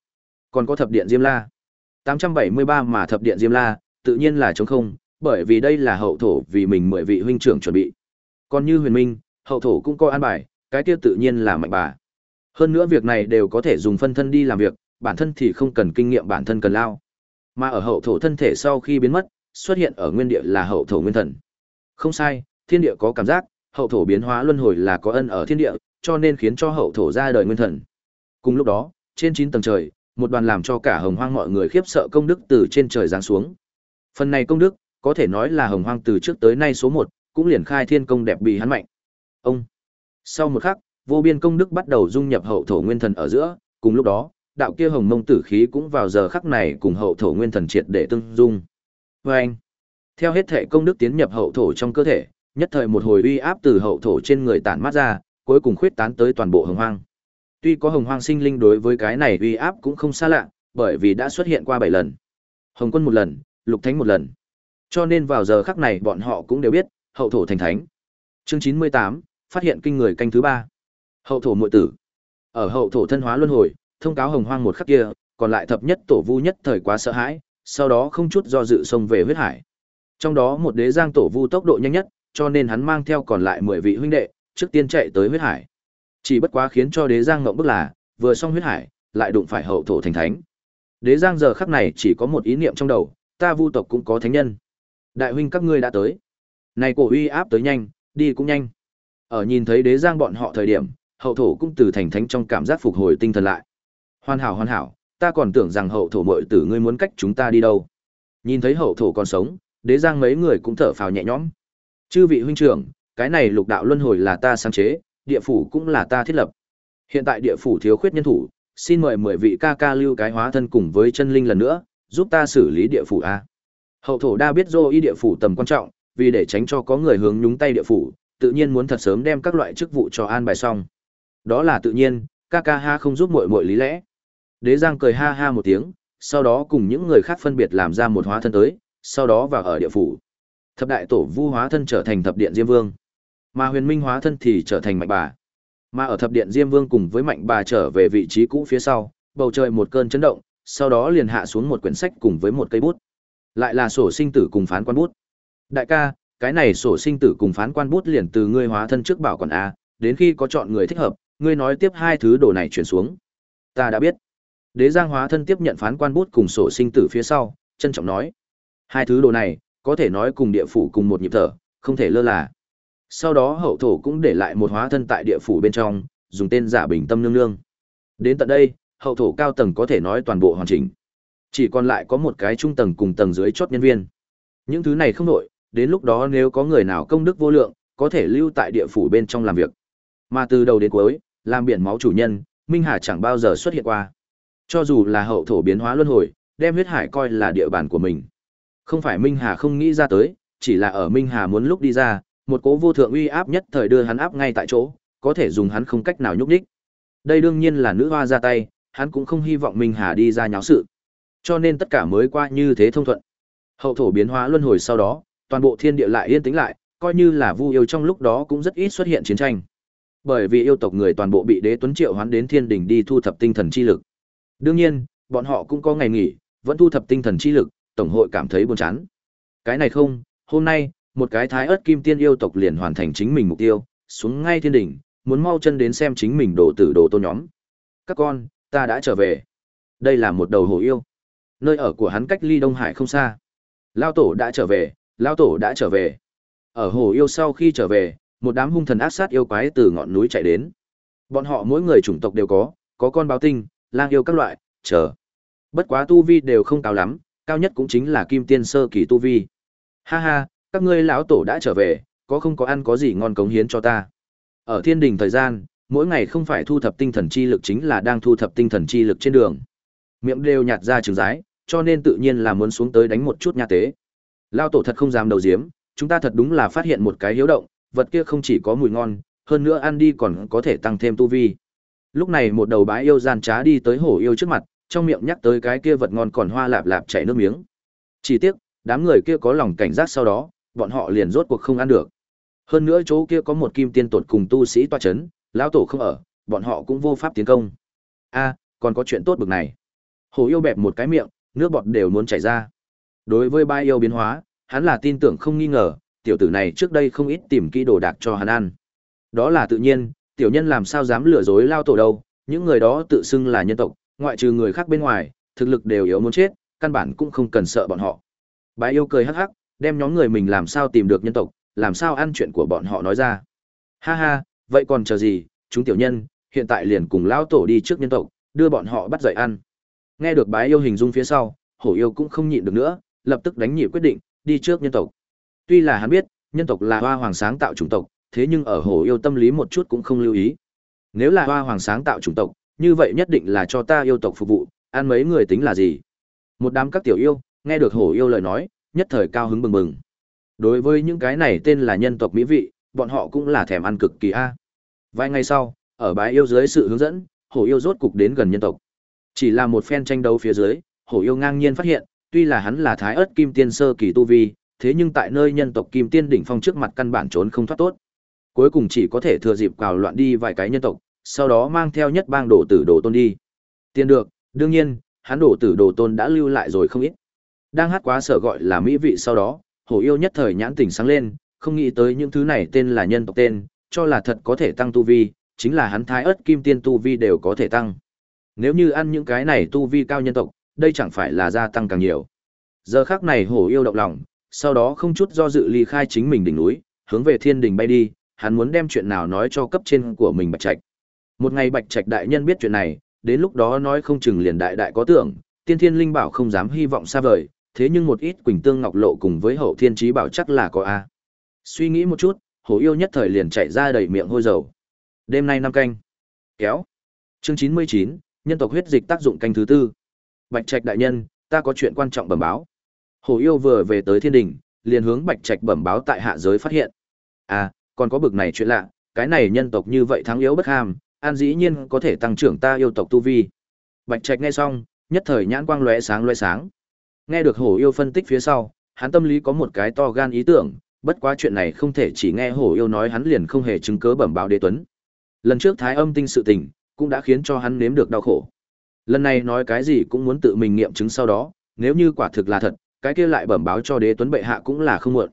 Còn có thập điện Diêm La. 873 mà thập điện Diêm La, tự nhiên là trống không, bởi vì đây là hậu thổ vì mình mười vị huynh trưởng chuẩn bị. Còn như huyền minh, hậu thổ cũng có an bài, cái kia tự nhiên là mạnh bà. Hơn nữa việc này đều có thể dùng phân thân đi làm việc, bản thân thì không cần kinh nghiệm bản thân cần lao. Mà ở hậu thổ thân thể sau khi biến mất, xuất hiện ở nguyên địa là hậu thổ nguyên thần. Không sai, thiên địa có cảm giác, hậu thổ biến hóa luân hồi là có ân ở thiên địa, cho nên khiến cho hậu thổ ra đời nguyên thần. Cùng lúc đó, trên 9 tầng trời, một đoàn làm cho cả hồng hoang mọi người khiếp sợ công đức từ trên trời giáng xuống. Phần này công đức, có thể nói là hồng hoang từ trước tới nay số 1, cũng liền khai thiên công đẹp bị hắn mạnh. Ông. Sau một khắc, vô biên công đức bắt đầu dung nhập hậu thổ nguyên thần ở giữa, cùng lúc đó, đạo kia hồng mông tử khí cũng vào giờ khắc này cùng hậu thổ nguyên thần triệt để tương dung. Và anh. Theo hết thể công đức tiến nhập hậu thổ trong cơ thể, nhất thời một hồi uy áp từ hậu thổ trên người tản mát ra, cuối cùng khuyết tán tới toàn bộ hồng hoang. Tuy có hồng hoang sinh linh đối với cái này uy áp cũng không xa lạ, bởi vì đã xuất hiện qua 7 lần. Hồng quân một lần, lục thánh một lần. Cho nên vào giờ khắc này bọn họ cũng đều biết, hậu thổ thành thánh. Chương 98, phát hiện kinh người canh thứ ba. Hậu thổ muội tử. Ở hậu thổ thân hóa luân hồi, thông cáo hồng hoang một khắc kia, còn lại thập nhất tổ vu nhất thời quá sợ hãi, sau đó không chút do dự xông về huyết hải. Trong đó một đế giang tổ vu tốc độ nhanh nhất, cho nên hắn mang theo còn lại 10 vị huynh đệ, trước tiên chạy tới huyết hải. Chỉ bất quá khiến cho đế giang ngộng bức là, vừa xong huyết hải, lại đụng phải hậu thổ thành thánh. Đế giang giờ khắc này chỉ có một ý niệm trong đầu, ta vu tộc cũng có thánh nhân. Đại huynh các ngươi đã tới. Này cổ uy áp tới nhanh, đi cũng nhanh. Ở nhìn thấy đế giang bọn họ thời điểm, hậu thổ cũng từ thành thánh trong cảm giác phục hồi tinh thần lại. Hoàn hảo hoàn hảo, ta còn tưởng rằng hậu thổ muội tử ngươi muốn cách chúng ta đi đâu. Nhìn thấy hậu thổ còn sống, đế giang mấy người cũng thở phào nhẹ nhõm. Chư vị huynh trưởng, cái này lục đạo luân hồi là ta sáng chế, địa phủ cũng là ta thiết lập. Hiện tại địa phủ thiếu khuyết nhân thủ, xin mời mười vị ca ca lưu cái hóa thân cùng với chân linh lần nữa, giúp ta xử lý địa phủ a. Hậu thổ đa biết dô y địa phủ tầm quan trọng, vì để tránh cho có người hướng nhúng tay địa phủ, tự nhiên muốn thật sớm đem các loại chức vụ cho an bài xong. Đó là tự nhiên, ca ca ha không giúp muội muội lý lẽ. Đế Giang cười ha ha một tiếng, sau đó cùng những người khác phân biệt làm ra một hóa thân tới, sau đó vào ở địa phủ. Thập đại tổ vu hóa thân trở thành thập điện Diêm Vương, mà Huyền Minh hóa thân thì trở thành mạnh bà. Mà ở thập điện Diêm Vương cùng với mạnh bà trở về vị trí cũ phía sau, bầu trời một cơn chấn động, sau đó liền hạ xuống một quyển sách cùng với một cây bút. Lại là sổ sinh tử cùng phán quan bút. Đại ca, cái này sổ sinh tử cùng phán quan bút liền từ ngươi hóa thân trước bảo quản a, đến khi có chọn người thích hợp, ngươi nói tiếp hai thứ đồ này chuyển xuống. Ta đã biết. Đế Giang hóa thân tiếp nhận phán quan bút cùng sổ sinh tử phía sau, trân trọng nói: Hai thứ đồ này, có thể nói cùng địa phủ cùng một nhịp thở, không thể lơ là. Sau đó hậu thổ cũng để lại một hóa thân tại địa phủ bên trong, dùng tên giả bình tâm nương nương. Đến tận đây, hậu thổ cao tầng có thể nói toàn bộ hoàn chỉnh. Chỉ còn lại có một cái trung tầng cùng tầng dưới chốt nhân viên. Những thứ này không đổi đến lúc đó nếu có người nào công đức vô lượng, có thể lưu tại địa phủ bên trong làm việc. Mà từ đầu đến cuối, làm biển máu chủ nhân, Minh Hà chẳng bao giờ xuất hiện qua. Cho dù là hậu thổ biến hóa luân hồi, đem huyết hải coi là địa bàn của mình. Không phải Minh Hà không nghĩ ra tới, chỉ là ở Minh Hà muốn lúc đi ra, một cố vô thượng uy áp nhất thời đưa hắn áp ngay tại chỗ, có thể dùng hắn không cách nào nhúc nhích. Đây đương nhiên là nữ hoa ra tay, hắn cũng không hy vọng Minh Hà đi ra nháo sự. Cho nên tất cả mới qua như thế thông thuận. Hậu thổ biến hóa luân hồi sau đó, toàn bộ thiên địa lại yên tĩnh lại, coi như là Vu yêu trong lúc đó cũng rất ít xuất hiện chiến tranh. Bởi vì yêu tộc người toàn bộ bị Đế Tuấn Triệu hoán đến thiên đỉnh đi thu thập tinh thần chi lực. Đương nhiên, bọn họ cũng có ngày nghỉ, vẫn thu thập tinh thần chi lực, tổng hội cảm thấy buồn chán. Cái này không, hôm nay, một cái thái ớt kim tiên yêu tộc liền hoàn thành chính mình mục tiêu, xuống ngay thiên đỉnh, muốn mau chân đến xem chính mình đồ tử đồ tôn nhóm. Các con, ta đã trở về. Đây là một đầu hổ yêu. Nơi ở của hắn cách ly Đông Hải không xa. Lao tổ đã trở về, Lao tổ đã trở về. Ở hồ yêu sau khi trở về, một đám hung thần ác sát yêu quái từ ngọn núi chạy đến. Bọn họ mỗi người chủng tộc đều có, có con báo tinh, lang yêu các loại, chờ. Bất quá tu vi đều không cao lắm, cao nhất cũng chính là kim tiên sơ kỳ tu vi. Ha ha, các ngươi lão tổ đã trở về, có không có ăn có gì ngon cống hiến cho ta. Ở thiên đình thời gian, mỗi ngày không phải thu thập tinh thần chi lực chính là đang thu thập tinh thần chi lực trên đường. Miệng đều nhạt ra trường giái cho nên tự nhiên là muốn xuống tới đánh một chút nha tế. Lao tổ thật không dám đầu diếm, chúng ta thật đúng là phát hiện một cái hiếu động, vật kia không chỉ có mùi ngon, hơn nữa ăn đi còn có thể tăng thêm tu vi. Lúc này một đầu bái yêu gian trá đi tới hổ yêu trước mặt, trong miệng nhắc tới cái kia vật ngon còn hoa lạp lạp chảy nước miếng. Chỉ tiếc, đám người kia có lòng cảnh giác sau đó, bọn họ liền rốt cuộc không ăn được. Hơn nữa chỗ kia có một kim tiên tột cùng tu sĩ toa chấn, lão tổ không ở, bọn họ cũng vô pháp tiến công. A, còn có chuyện tốt bực này. Hồ yêu bẹp một cái miệng, nước bọt đều muốn chảy ra. Đối với ba yêu biến hóa, hắn là tin tưởng không nghi ngờ, tiểu tử này trước đây không ít tìm kỹ đồ đạc cho hắn ăn. Đó là tự nhiên, tiểu nhân làm sao dám lừa dối lao tổ đâu, những người đó tự xưng là nhân tộc, ngoại trừ người khác bên ngoài, thực lực đều yếu muốn chết, căn bản cũng không cần sợ bọn họ. Bái yêu cười hắc hắc, đem nhóm người mình làm sao tìm được nhân tộc, làm sao ăn chuyện của bọn họ nói ra. Ha ha, vậy còn chờ gì, chúng tiểu nhân, hiện tại liền cùng lao tổ đi trước nhân tộc, đưa bọn họ bắt dậy ăn. Nghe được Bái yêu hình dung phía sau, hổ yêu cũng không nhịn được nữa, lập tức đánh nhị quyết định, đi trước nhân tộc. Tuy là hắn biết, nhân tộc là hoa hoàng sáng tạo chủng tộc, thế nhưng ở hổ yêu tâm lý một chút cũng không lưu ý. Nếu là hoa hoàng sáng tạo chủng tộc, như vậy nhất định là cho ta yêu tộc phục vụ, ăn mấy người tính là gì? Một đám các tiểu yêu, nghe được hổ yêu lời nói, nhất thời cao hứng bừng bừng. Đối với những cái này tên là nhân tộc mỹ vị, bọn họ cũng là thèm ăn cực kỳ a. Vài ngày sau, ở bãi yêu dưới sự hướng dẫn, hổ yêu rốt cục đến gần nhân tộc. Chỉ là một phen tranh đấu phía dưới, hổ yêu ngang nhiên phát hiện, tuy là hắn là thái ớt kim tiên sơ kỳ tu vi, thế nhưng tại nơi nhân tộc kim tiên đỉnh phong trước mặt căn bản trốn không thoát tốt. Cuối cùng chỉ có thể thừa dịp cào loạn đi vài cái nhân tộc, sau đó mang theo nhất bang đồ tử đồ tôn đi. Tiền được, đương nhiên, hắn đồ tử đồ tôn đã lưu lại rồi không ít. Đang hát quá sở gọi là mỹ vị sau đó, hổ yêu nhất thời nhãn tỉnh sáng lên, không nghĩ tới những thứ này tên là nhân tộc tên, cho là thật có thể tăng tu vi, chính là hắn thái ớt kim tiên tu vi đều có thể tăng. Nếu như ăn những cái này tu vi cao nhân tộc, đây chẳng phải là gia tăng càng nhiều. Giờ khắc này hổ yêu động lòng, sau đó không chút do dự ly khai chính mình đỉnh núi, hướng về thiên đình bay đi, hắn muốn đem chuyện nào nói cho cấp trên của mình Bạch Trạch. Một ngày Bạch Trạch đại nhân biết chuyện này, đến lúc đó nói không chừng liền đại đại có tưởng, tiên thiên linh bảo không dám hy vọng xa vời, thế nhưng một ít quỳnh tương ngọc lộ cùng với hậu thiên trí bảo chắc là có a. Suy nghĩ một chút, hổ yêu nhất thời liền chạy ra đầy miệng hôi dầu. Đêm nay năm canh. Kéo. Chương chín mươi chín nhân tộc huyết dịch tác dụng canh thứ tư. Bạch Trạch đại nhân, ta có chuyện quan trọng bẩm báo. Hổ yêu vừa về tới thiên đình, liền hướng Bạch Trạch bẩm báo tại hạ giới phát hiện. À, còn có bực này chuyện lạ, cái này nhân tộc như vậy thắng yếu bất ham, an dĩ nhiên có thể tăng trưởng ta yêu tộc tu vi. Bạch Trạch nghe xong, nhất thời nhãn quang lóe sáng lóe sáng. Nghe được Hổ yêu phân tích phía sau, hắn tâm lý có một cái to gan ý tưởng, bất quá chuyện này không thể chỉ nghe Hổ yêu nói hắn liền không hề chứng cớ bẩm báo đế tuấn. Lần trước Thái Âm tinh sự tình, cũng đã khiến cho hắn nếm được đau khổ. Lần này nói cái gì cũng muốn tự mình nghiệm chứng sau đó, nếu như quả thực là thật, cái kia lại bẩm báo cho đế tuấn bệ hạ cũng là không muộn.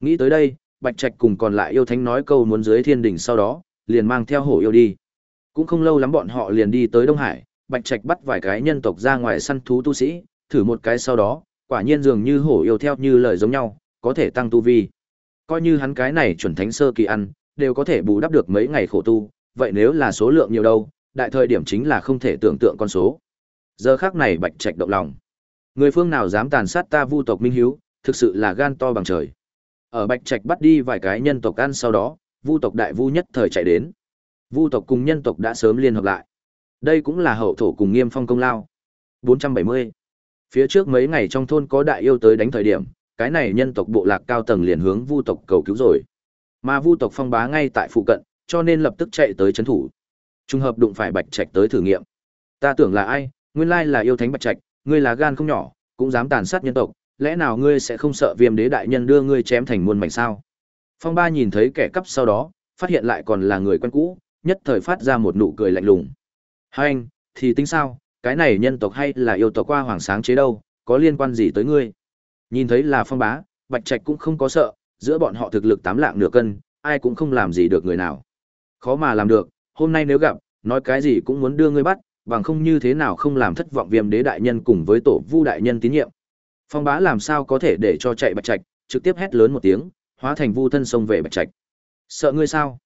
Nghĩ tới đây, Bạch Trạch cùng còn lại yêu thánh nói câu muốn dưới thiên đỉnh sau đó, liền mang theo hổ yêu đi. Cũng không lâu lắm bọn họ liền đi tới Đông Hải, Bạch Trạch bắt vài cái nhân tộc ra ngoài săn thú tu sĩ, thử một cái sau đó, quả nhiên dường như hổ yêu theo như lời giống nhau, có thể tăng tu vi. Coi như hắn cái này chuẩn thánh sơ kỳ ăn, đều có thể bù đắp được mấy ngày khổ tu, vậy nếu là số lượng nhiều đâu, đại thời điểm chính là không thể tưởng tượng con số. Giờ khắc này Bạch Trạch động lòng. Người phương nào dám tàn sát ta Vu tộc Minh Hiếu, thực sự là gan to bằng trời. Ở Bạch Trạch bắt đi vài cái nhân tộc ăn sau đó, Vu tộc đại vu nhất thời chạy đến. Vu tộc cùng nhân tộc đã sớm liên hợp lại. Đây cũng là hậu thổ cùng Nghiêm Phong công lao. 470. Phía trước mấy ngày trong thôn có đại yêu tới đánh thời điểm, cái này nhân tộc bộ lạc cao tầng liền hướng Vu tộc cầu cứu rồi. Mà Vu tộc phong bá ngay tại phụ cận, cho nên lập tức chạy tới trấn thủ. Trùng hợp đụng phải Bạch Trạch tới thử nghiệm. Ta tưởng là ai, nguyên lai là yêu thánh Bạch Trạch, ngươi là gan không nhỏ, cũng dám tàn sát nhân tộc, lẽ nào ngươi sẽ không sợ Viêm Đế đại nhân đưa ngươi chém thành muôn mảnh sao? Phong Ba nhìn thấy kẻ cắp sau đó, phát hiện lại còn là người quen cũ, nhất thời phát ra một nụ cười lạnh lùng. Hai anh, thì tính sao, cái này nhân tộc hay là yêu tộc qua hoàng sáng chế đâu, có liên quan gì tới ngươi? Nhìn thấy là Phong Bá, Bạch Trạch cũng không có sợ, giữa bọn họ thực lực tám lạng nửa cân, ai cũng không làm gì được người nào. Khó mà làm được, hôm nay nếu gặp, nói cái gì cũng muốn đưa ngươi bắt, bằng không như thế nào không làm thất vọng viêm đế đại nhân cùng với tổ vu đại nhân tín nhiệm. Phong bá làm sao có thể để cho chạy bạch trạch, trực tiếp hét lớn một tiếng, hóa thành vu thân xông về bạch trạch. Sợ ngươi sao?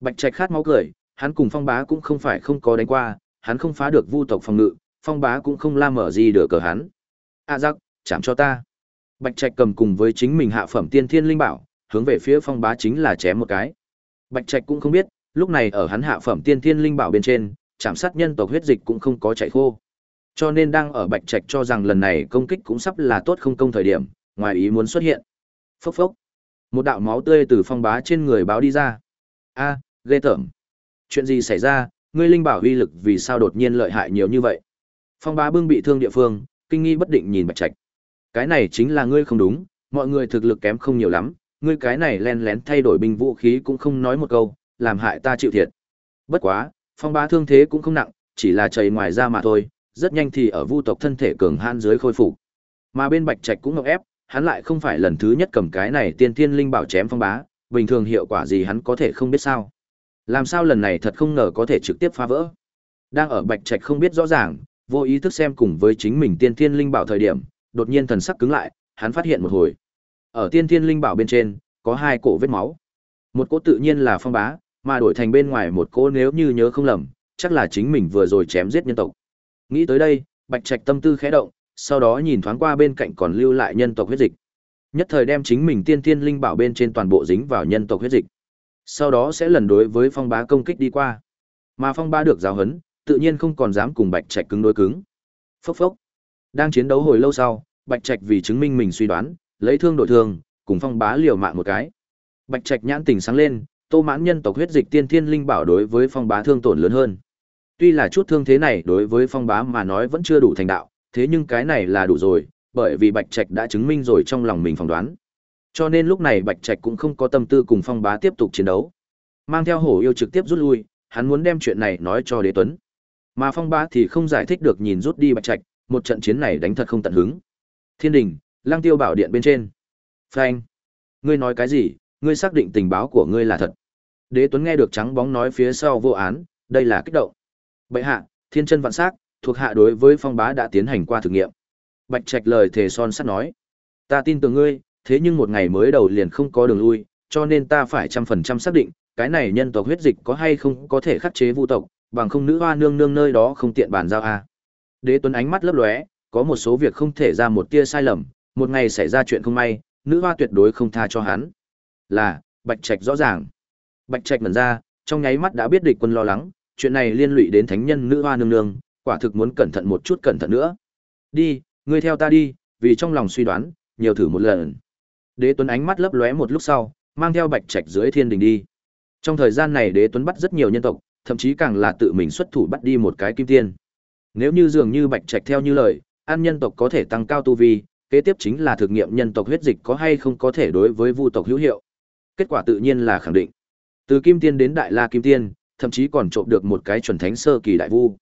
Bạch trạch khát máu cười, hắn cùng phong bá cũng không phải không có đánh qua, hắn không phá được vu tộc phòng ngự, phong bá cũng không la mở gì được cờ hắn. A à giặc, chạm cho ta. Bạch trạch cầm cùng với chính mình hạ phẩm tiên thiên linh bảo, hướng về phía phong bá chính là chém một cái. Bạch trạch cũng không biết, lúc này ở hắn hạ phẩm tiên thiên linh bảo bên trên, chạm sát nhân tộc huyết dịch cũng không có chạy khô. Cho nên đang ở Bạch Trạch cho rằng lần này công kích cũng sắp là tốt không công thời điểm, ngoài ý muốn xuất hiện. Phốc phốc. Một đạo máu tươi từ phong bá trên người báo đi ra. A, ghê tởm. Chuyện gì xảy ra, ngươi linh bảo uy lực vì sao đột nhiên lợi hại nhiều như vậy? Phong bá bưng bị thương địa phương, kinh nghi bất định nhìn Bạch Trạch. Cái này chính là ngươi không đúng, mọi người thực lực kém không nhiều lắm, ngươi cái này len lén thay đổi binh vũ khí cũng không nói một câu, làm hại ta chịu thiệt. Bất quá, Phong bá thương thế cũng không nặng, chỉ là chảy ngoài da mà thôi, rất nhanh thì ở vu tộc thân thể cường han dưới khôi phục. Mà bên Bạch Trạch cũng ngọc ép, hắn lại không phải lần thứ nhất cầm cái này tiên thiên linh bảo chém phong bá, bình thường hiệu quả gì hắn có thể không biết sao. Làm sao lần này thật không ngờ có thể trực tiếp phá vỡ. Đang ở Bạch Trạch không biết rõ ràng, vô ý thức xem cùng với chính mình tiên thiên linh bảo thời điểm, đột nhiên thần sắc cứng lại, hắn phát hiện một hồi. Ở tiên thiên linh bảo bên trên, có hai cổ vết máu. Một cỗ tự nhiên là phong bá, mà đổi thành bên ngoài một cô nếu như nhớ không lầm, chắc là chính mình vừa rồi chém giết nhân tộc. Nghĩ tới đây, Bạch Trạch tâm tư khẽ động, sau đó nhìn thoáng qua bên cạnh còn lưu lại nhân tộc huyết dịch. Nhất thời đem chính mình tiên tiên linh bảo bên trên toàn bộ dính vào nhân tộc huyết dịch. Sau đó sẽ lần đối với phong bá công kích đi qua. Mà phong bá được giáo huấn, tự nhiên không còn dám cùng Bạch Trạch cứng đối cứng. Phốc phốc. Đang chiến đấu hồi lâu sau, Bạch Trạch vì chứng minh mình suy đoán, lấy thương đổi thương, cùng phong bá liều mạng một cái. Bạch Trạch nhãn tỉnh sáng lên, Tô Mãn nhân tộc huyết dịch tiên thiên linh bảo đối với phong bá thương tổn lớn hơn. Tuy là chút thương thế này đối với phong bá mà nói vẫn chưa đủ thành đạo, thế nhưng cái này là đủ rồi, bởi vì Bạch Trạch đã chứng minh rồi trong lòng mình phỏng đoán. Cho nên lúc này Bạch Trạch cũng không có tâm tư cùng phong bá tiếp tục chiến đấu. Mang theo hổ yêu trực tiếp rút lui, hắn muốn đem chuyện này nói cho đế tuấn. Mà phong bá thì không giải thích được nhìn rút đi Bạch Trạch, một trận chiến này đánh thật không tận hứng. Thiên đình, Lăng Tiêu bảo điện bên trên. Phanh, ngươi nói cái gì? Ngươi xác định tình báo của ngươi là thật. Đế Tuấn nghe được trắng bóng nói phía sau vô án, đây là kích động. Bệ hạ, thiên chân vạn sắc, thuộc hạ đối với phong bá đã tiến hành qua thử nghiệm. Bạch Trạch lời thề son sắt nói, ta tin tưởng ngươi, thế nhưng một ngày mới đầu liền không có đường lui, cho nên ta phải trăm phần trăm xác định, cái này nhân tộc huyết dịch có hay không có thể khắc chế vu tộc, bằng không nữ hoa nương nương nơi đó không tiện bàn giao a. Đế Tuấn ánh mắt lấp lóe, có một số việc không thể ra một tia sai lầm, một ngày xảy ra chuyện không may, nữ hoa tuyệt đối không tha cho hắn. Là, Bạch Trạch rõ ràng. Bạch Trạch mẩn ra, trong nháy mắt đã biết địch quân lo lắng, chuyện này liên lụy đến thánh nhân nữ hoa nương nương, quả thực muốn cẩn thận một chút cẩn thận nữa. Đi, ngươi theo ta đi, vì trong lòng suy đoán, nhiều thử một lần. Đế Tuấn ánh mắt lấp lóe một lúc sau, mang theo Bạch Trạch dưới thiên đình đi. Trong thời gian này Đế Tuấn bắt rất nhiều nhân tộc, thậm chí càng là tự mình xuất thủ bắt đi một cái kim tiên. Nếu như dường như Bạch Trạch theo như lời, an nhân tộc có thể tăng cao tu vi, kế tiếp chính là thực nghiệm nhân tộc huyết dịch có hay không có thể đối với vu tộc hữu hiệu. Kết quả tự nhiên là khẳng định. Từ kim tiên đến đại la kim tiên, thậm chí còn trộm được một cái chuẩn thánh sơ kỳ đại vu.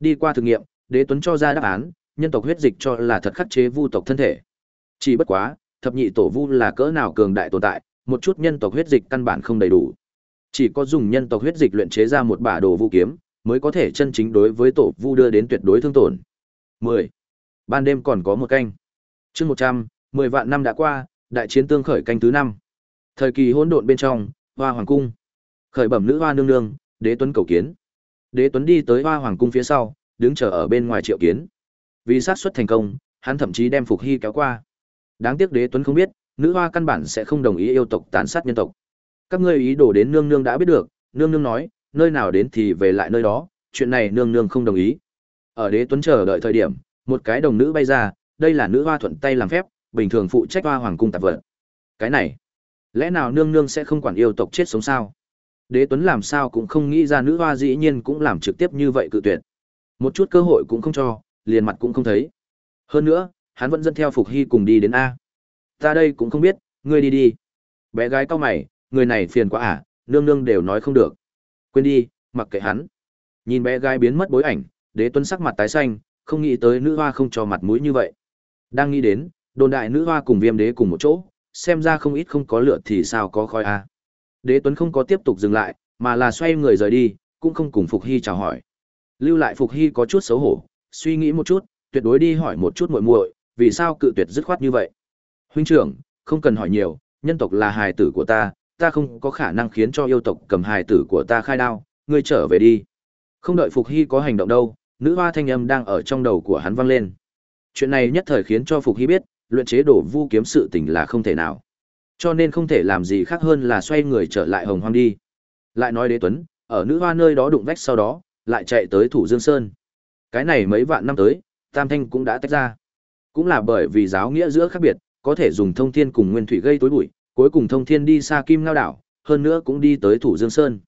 Đi qua thử nghiệm, Đế Tuấn cho ra đáp án, nhân tộc huyết dịch cho là thật khắc chế vu tộc thân thể. Chỉ bất quá, thập nhị tổ vu là cỡ nào cường đại tồn tại, một chút nhân tộc huyết dịch căn bản không đầy đủ. Chỉ có dùng nhân tộc huyết dịch luyện chế ra một bả đồ vu kiếm, mới có thể chân chính đối với tổ vu đưa đến tuyệt đối thương tổn. 10. Ban đêm còn có một canh. Chương 100, 10 vạn năm đã qua, đại chiến tương khởi canh thứ năm. Thời kỳ hỗn độn bên trong, Hoa Hoàng cung. Khởi bẩm nữ hoa nương nương, Đế Tuấn cầu kiến. Đế Tuấn đi tới Hoa Hoàng cung phía sau, đứng chờ ở bên ngoài triệu kiến. Vì sát xuất thành công, hắn thậm chí đem Phục Hy kéo qua. Đáng tiếc Đế Tuấn không biết, nữ hoa căn bản sẽ không đồng ý yêu tộc tàn sát nhân tộc. Các ngươi ý đồ đến nương nương đã biết được, nương nương nói, nơi nào đến thì về lại nơi đó, chuyện này nương nương không đồng ý. Ở Đế Tuấn chờ đợi thời điểm, một cái đồng nữ bay ra, đây là nữ hoa thuận tay làm phép, bình thường phụ trách hoa hoàng cung tạp vật. Cái này, lẽ nào nương nương sẽ không quản yêu tộc chết sống sao? Đế Tuấn làm sao cũng không nghĩ ra nữ hoa dĩ nhiên cũng làm trực tiếp như vậy cự tuyệt. Một chút cơ hội cũng không cho, liền mặt cũng không thấy. Hơn nữa, hắn vẫn dẫn theo Phục Hy cùng đi đến A. Ta đây cũng không biết, ngươi đi đi. Bé gái cao mày, người này phiền quá à, nương nương đều nói không được. Quên đi, mặc kệ hắn. Nhìn bé gái biến mất bối ảnh, đế tuấn sắc mặt tái xanh, không nghĩ tới nữ hoa không cho mặt mũi như vậy. Đang nghĩ đến, đồn đại nữ hoa cùng viêm đế cùng một chỗ, xem ra không ít không có lửa thì sao có khói a. Đế Tuấn không có tiếp tục dừng lại, mà là xoay người rời đi, cũng không cùng Phục Hy chào hỏi. Lưu lại Phục Hy có chút xấu hổ, suy nghĩ một chút, tuyệt đối đi hỏi một chút muội muội, vì sao cự tuyệt dứt khoát như vậy. Huynh trưởng, không cần hỏi nhiều, nhân tộc là hài tử của ta, ta không có khả năng khiến cho yêu tộc cầm hài tử của ta khai đao, ngươi trở về đi. Không đợi Phục Hy có hành động đâu, nữ hoa thanh âm đang ở trong đầu của hắn vang lên. Chuyện này nhất thời khiến cho Phục Hy biết, luyện chế đổ vu kiếm sự tình là không thể nào. Cho nên không thể làm gì khác hơn là xoay người trở lại Hồng Hoang đi. Lại nói Đế Tuấn, ở nữ hoa nơi đó đụng vách sau đó, lại chạy tới Thủ Dương Sơn. Cái này mấy vạn năm tới, Tam Thanh cũng đã tách ra. Cũng là bởi vì giáo nghĩa giữa khác biệt, có thể dùng thông thiên cùng nguyên thủy gây tối bụi, cuối cùng thông thiên đi xa Kim Ngao đảo, hơn nữa cũng đi tới Thủ Dương Sơn.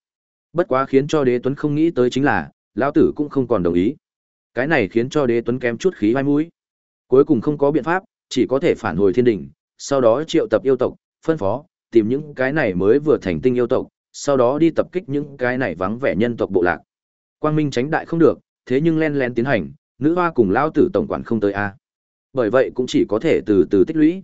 Bất quá khiến cho Đế Tuấn không nghĩ tới chính là, lão tử cũng không còn đồng ý. Cái này khiến cho Đế Tuấn kém chút khí vai mũi. Cuối cùng không có biện pháp, chỉ có thể phản hồi thiên đỉnh, sau đó triệu tập yêu tộc, phân phó, tìm những cái này mới vừa thành tinh yêu tộc, sau đó đi tập kích những cái này vắng vẻ nhân tộc bộ lạc. Quang minh tránh đại không được, thế nhưng len len tiến hành, nữ hoa cùng lao tử tổng quản không tới a. Bởi vậy cũng chỉ có thể từ từ tích lũy.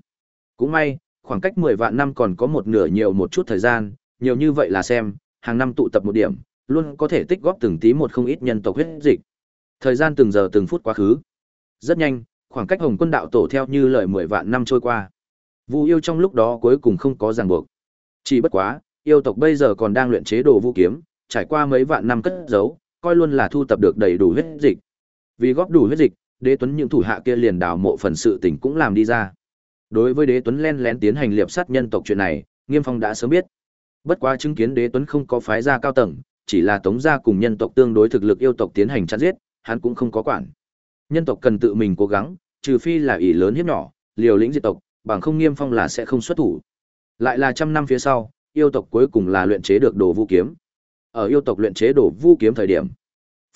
Cũng may, khoảng cách 10 vạn năm còn có một nửa nhiều một chút thời gian, nhiều như vậy là xem, hàng năm tụ tập một điểm, luôn có thể tích góp từng tí một không ít nhân tộc huyết dịch. Thời gian từng giờ từng phút quá khứ. Rất nhanh, khoảng cách Hồng Quân đạo tổ theo như lời 10 vạn năm trôi qua. Vu yêu trong lúc đó cuối cùng không có ràng buộc. Chỉ bất quá, yêu tộc bây giờ còn đang luyện chế đồ vũ kiếm, trải qua mấy vạn năm cất giấu, coi luôn là thu tập được đầy đủ huyết dịch. Vì góp đủ huyết dịch, Đế Tuấn những thủ hạ kia liền đào mộ phần sự tình cũng làm đi ra. Đối với Đế Tuấn len lén tiến hành liệp sát nhân tộc chuyện này, Nghiêm Phong đã sớm biết. Bất quá chứng kiến Đế Tuấn không có phái ra cao tầng, chỉ là tống gia cùng nhân tộc tương đối thực lực yêu tộc tiến hành chặn giết, hắn cũng không có quản. Nhân tộc cần tự mình cố gắng, trừ phi là ỷ lớn hiếp nhỏ, liều lĩnh diệt tộc, bằng không Nghiêm Phong là sẽ không xuất thủ. Lại là trăm năm phía sau, yêu tộc cuối cùng là luyện chế được đồ vũ kiếm. Ở yêu tộc luyện chế đồ vũ kiếm thời điểm,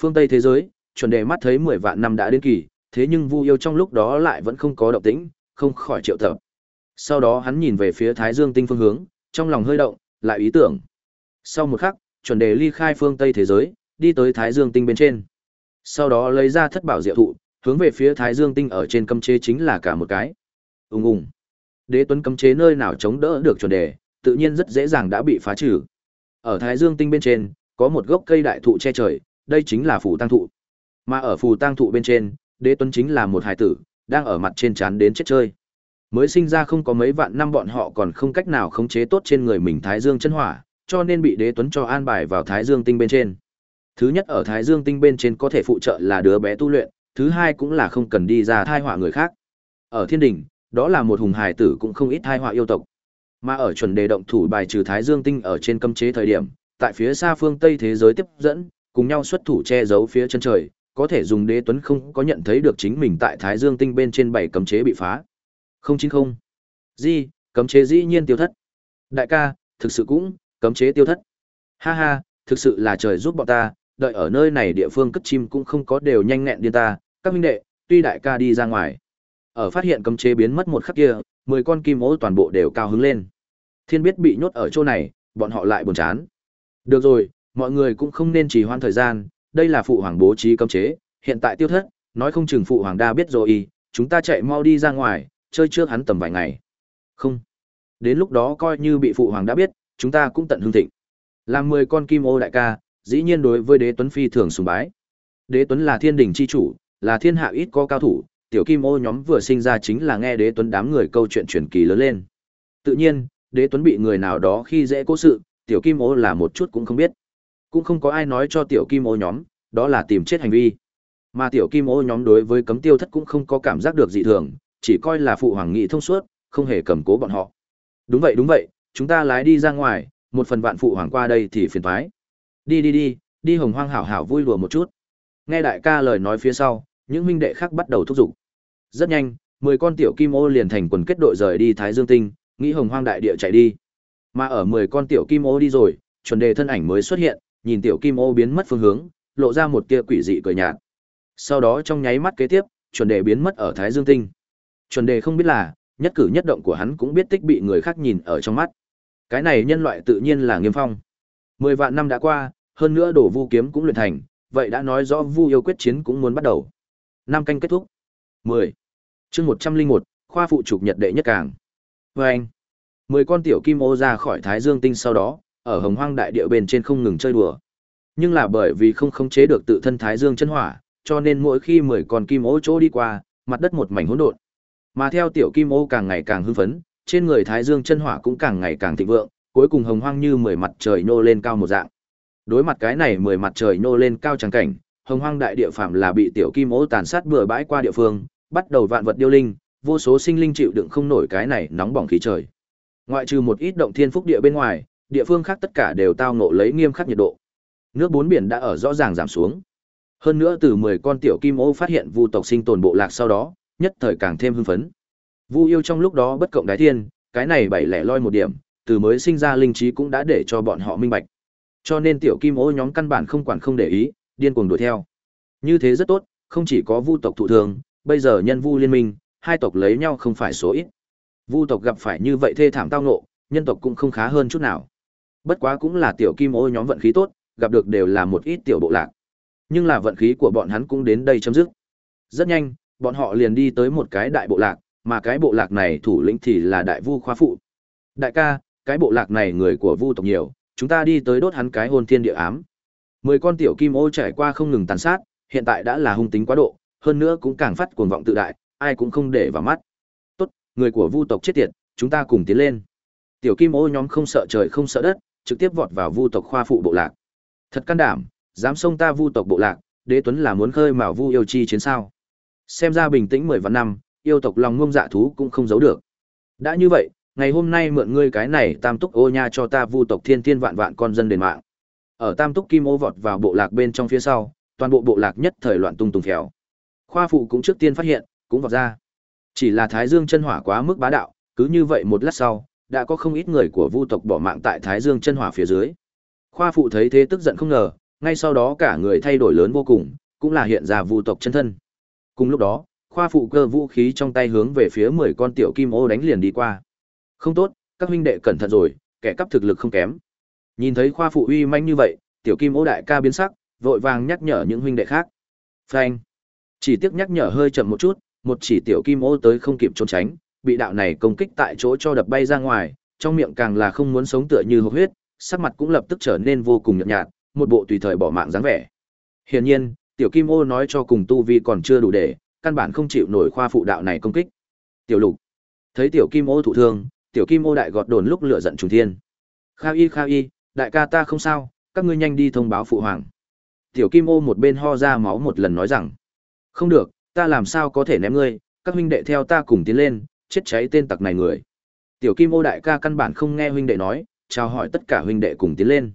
phương Tây thế giới, chuẩn đề mắt thấy 10 vạn năm đã đến kỳ, thế nhưng Vu yêu trong lúc đó lại vẫn không có động tĩnh, không khỏi triệu tập. Sau đó hắn nhìn về phía Thái Dương tinh phương hướng, trong lòng hơi động, lại ý tưởng. Sau một khắc, chuẩn đề ly khai phương Tây thế giới, đi tới Thái Dương tinh bên trên. Sau đó lấy ra thất bảo diệu thụ, hướng về phía Thái Dương tinh ở trên cấm chế chính là cả một cái. Ùng ùng. Đế Tuấn cấm chế nơi nào chống đỡ được chuẩn đề, tự nhiên rất dễ dàng đã bị phá trừ. Ở Thái Dương tinh bên trên, có một gốc cây đại thụ che trời, đây chính là phù tăng thụ. Mà ở phù tăng thụ bên trên, Đế Tuấn chính là một hài tử, đang ở mặt trên chán đến chết chơi. Mới sinh ra không có mấy vạn năm bọn họ còn không cách nào khống chế tốt trên người mình Thái Dương chân hỏa, cho nên bị Đế Tuấn cho an bài vào Thái Dương tinh bên trên. Thứ nhất ở Thái Dương tinh bên trên có thể phụ trợ là đứa bé tu luyện, thứ hai cũng là không cần đi ra thai họa người khác. Ở Thiên Đình, đó là một hùng hải tử cũng không ít thai họa yêu tộc. Mà ở chuẩn đề động thủ bài trừ Thái Dương tinh ở trên cấm chế thời điểm, tại phía xa phương Tây thế giới tiếp dẫn, cùng nhau xuất thủ che giấu phía chân trời, có thể dùng đế tuấn không có nhận thấy được chính mình tại Thái Dương tinh bên trên bảy cấm chế bị phá. Không chính không. Di, cấm chế dĩ nhiên tiêu thất. Đại ca, thực sự cũng, cấm chế tiêu thất. Ha ha, thực sự là trời giúp bọn ta, đợi ở nơi này địa phương cất chim cũng không có đều nhanh nhẹn điên ta, các minh đệ, tuy đại ca đi ra ngoài. Ở phát hiện cấm chế biến mất một khắc kia, mười con kim ô toàn bộ đều cao hứng lên. Thiên biết bị nhốt ở chỗ này, bọn họ lại buồn chán. Được rồi, mọi người cũng không nên trì hoãn thời gian, đây là phụ hoàng bố trí cấm chế, hiện tại tiêu thất, nói không chừng phụ hoàng đa biết rồi y, chúng ta chạy mau đi ra ngoài, chơi trước hắn tầm vài ngày. Không. Đến lúc đó coi như bị phụ hoàng đã biết, chúng ta cũng tận hương thịnh. Làm mười con kim ô đại ca, dĩ nhiên đối với đế tuấn phi thường sùng bái. Đế tuấn là thiên đình chi chủ, là thiên hạ ít có cao thủ, tiểu kim ô nhóm vừa sinh ra chính là nghe đế tuấn đám người câu chuyện truyền kỳ lớn lên. Tự nhiên, đế tuấn bị người nào đó khi dễ cố sự, tiểu kim ô là một chút cũng không biết. Cũng không có ai nói cho tiểu kim ô nhóm, đó là tìm chết hành vi. Mà tiểu kim ô nhóm đối với cấm tiêu thất cũng không có cảm giác được dị thường, chỉ coi là phụ hoàng nghị thông suốt, không hề cầm cố bọn họ. Đúng vậy đúng vậy, chúng ta lái đi ra ngoài, một phần vạn phụ hoàng qua đây thì phiền thoái Đi đi đi, đi hồng hoang hảo hảo vui lùa một chút. Nghe đại ca lời nói phía sau, những huynh đệ khác bắt đầu thúc giục. Rất nhanh, mười con tiểu kim ô liền thành quần kết đội rời đi Thái Dương Tinh, nghĩ hồng hoang đại địa chạy đi. Mà ở mười con tiểu kim ô đi rồi, chuẩn đề thân ảnh mới xuất hiện, nhìn tiểu kim ô biến mất phương hướng, lộ ra một tia quỷ dị cười nhạt. Sau đó trong nháy mắt kế tiếp, chuẩn đề biến mất ở Thái Dương Tinh. Chuẩn đề không biết là, nhất cử nhất động của hắn cũng biết tích bị người khác nhìn ở trong mắt. Cái này nhân loại tự nhiên là Nghiêm Phong. Mười vạn năm đã qua, hơn nữa đổ vu kiếm cũng luyện thành, vậy đã nói rõ vu yêu quyết chiến cũng muốn bắt đầu. Năm canh kết thúc. 10 chương 101, khoa phụ trục nhật đệ nhất càng. Và anh. Mười con tiểu kim ô ra khỏi Thái Dương Tinh sau đó, ở hồng hoang đại địa bên trên không ngừng chơi đùa. Nhưng là bởi vì không khống chế được tự thân Thái Dương chân hỏa, cho nên mỗi khi mười con kim ô chỗ đi qua, mặt đất một mảnh hỗn độn. Mà theo tiểu kim ô càng ngày càng hưng phấn, trên người Thái Dương chân hỏa cũng càng ngày càng thịnh vượng, cuối cùng hồng hoang như mười mặt trời nô lên cao một dạng. Đối mặt cái này mười mặt trời nô lên cao chẳng cảnh, hồng hoang đại địa phạm là bị tiểu kim ô tàn sát bừa bãi qua địa phương, bắt đầu vạn vật điêu linh, vô số sinh linh chịu đựng không nổi cái này nóng bỏng khí trời. Ngoại trừ một ít động thiên phúc địa bên ngoài, địa phương khác tất cả đều tao ngộ lấy nghiêm khắc nhiệt độ. Nước bốn biển đã ở rõ ràng giảm xuống. Hơn nữa từ 10 con tiểu kim ô phát hiện vu tộc sinh tồn bộ lạc sau đó, nhất thời càng thêm hưng phấn. Vu yêu trong lúc đó bất cộng đái thiên, cái này bảy lẻ loi một điểm, từ mới sinh ra linh trí cũng đã để cho bọn họ minh bạch. Cho nên tiểu kim ô nhóm căn bản không quản không để ý, điên cuồng đuổi theo. Như thế rất tốt, không chỉ có vu tộc thụ thường, bây giờ nhân vu liên minh, hai tộc lấy nhau không phải số ít. Vu tộc gặp phải như vậy thê thảm tao ngộ, nhân tộc cũng không khá hơn chút nào. Bất quá cũng là tiểu kim ô nhóm vận khí tốt, gặp được đều là một ít tiểu bộ lạc. Nhưng là vận khí của bọn hắn cũng đến đây chấm dứt. Rất nhanh, bọn họ liền đi tới một cái đại bộ lạc, mà cái bộ lạc này thủ lĩnh thì là đại vu khoa phụ. Đại ca, cái bộ lạc này người của vu tộc nhiều, chúng ta đi tới đốt hắn cái hôn thiên địa ám. Mười con tiểu kim ô trải qua không ngừng tàn sát, hiện tại đã là hung tính quá độ, hơn nữa cũng càng phát cuồng vọng tự đại, ai cũng không để vào mắt. Tốt, người của vu tộc chết tiệt, chúng ta cùng tiến lên. Tiểu kim ô nhóm không sợ trời không sợ đất, trực tiếp vọt vào vu tộc khoa phụ bộ lạc. Thật can đảm, dám xông ta vu tộc bộ lạc, đế tuấn là muốn khơi mào vu yêu chi chiến sao. Xem ra bình tĩnh mười vạn năm, yêu tộc lòng ngông dạ thú cũng không giấu được. Đã như vậy, ngày hôm nay mượn ngươi cái này tam túc ô nha cho ta vu tộc thiên thiên vạn vạn con dân đền mạng. Ở tam túc kim ô vọt vào bộ lạc bên trong phía sau, toàn bộ bộ lạc nhất thời loạn tung tung phèo. Khoa phụ cũng trước tiên phát hiện, cũng vọt ra. Chỉ là Thái Dương chân hỏa quá mức bá đạo, cứ như vậy một lát sau, đã có không ít người của vu tộc bỏ mạng tại Thái Dương chân hỏa phía dưới. Khoa phụ thấy thế tức giận không ngờ, ngay sau đó cả người thay đổi lớn vô cùng, cũng là hiện ra vu tộc chân thân. Cùng lúc đó, khoa phụ cơ vũ khí trong tay hướng về phía 10 con tiểu kim ô đánh liền đi qua. Không tốt, các huynh đệ cẩn thận rồi, kẻ cắp thực lực không kém. Nhìn thấy khoa phụ uy manh như vậy, tiểu kim ô đại ca biến sắc, vội vàng nhắc nhở những huynh đệ khác. Phanh. Chỉ tiếc nhắc nhở hơi chậm một chút, một chỉ tiểu kim ô tới không kịp trốn tránh, bị đạo này công kích tại chỗ cho đập bay ra ngoài, trong miệng càng là không muốn sống tựa như hộc huyết, sắc mặt cũng lập tức trở nên vô cùng nhợt nhạt, một bộ tùy thời bỏ mạng dáng vẻ. Hiển nhiên, tiểu kim ô nói cho cùng tu vi còn chưa đủ để, căn bản không chịu nổi khoa phụ đạo này công kích. Tiểu lục, thấy tiểu kim ô thụ thương, tiểu kim ô đại gọt đồn lúc lửa giận trùng thiên. Kha y kha y, đại ca ta không sao, các ngươi nhanh đi thông báo phụ hoàng. Tiểu kim ô một bên ho ra máu một lần nói rằng, không được, ta làm sao có thể ném ngươi, các huynh đệ theo ta cùng tiến lên, chết cháy tên tặc này người. Tiểu kim ô đại ca căn bản không nghe huynh đệ nói, chào hỏi tất cả huynh đệ cùng tiến lên.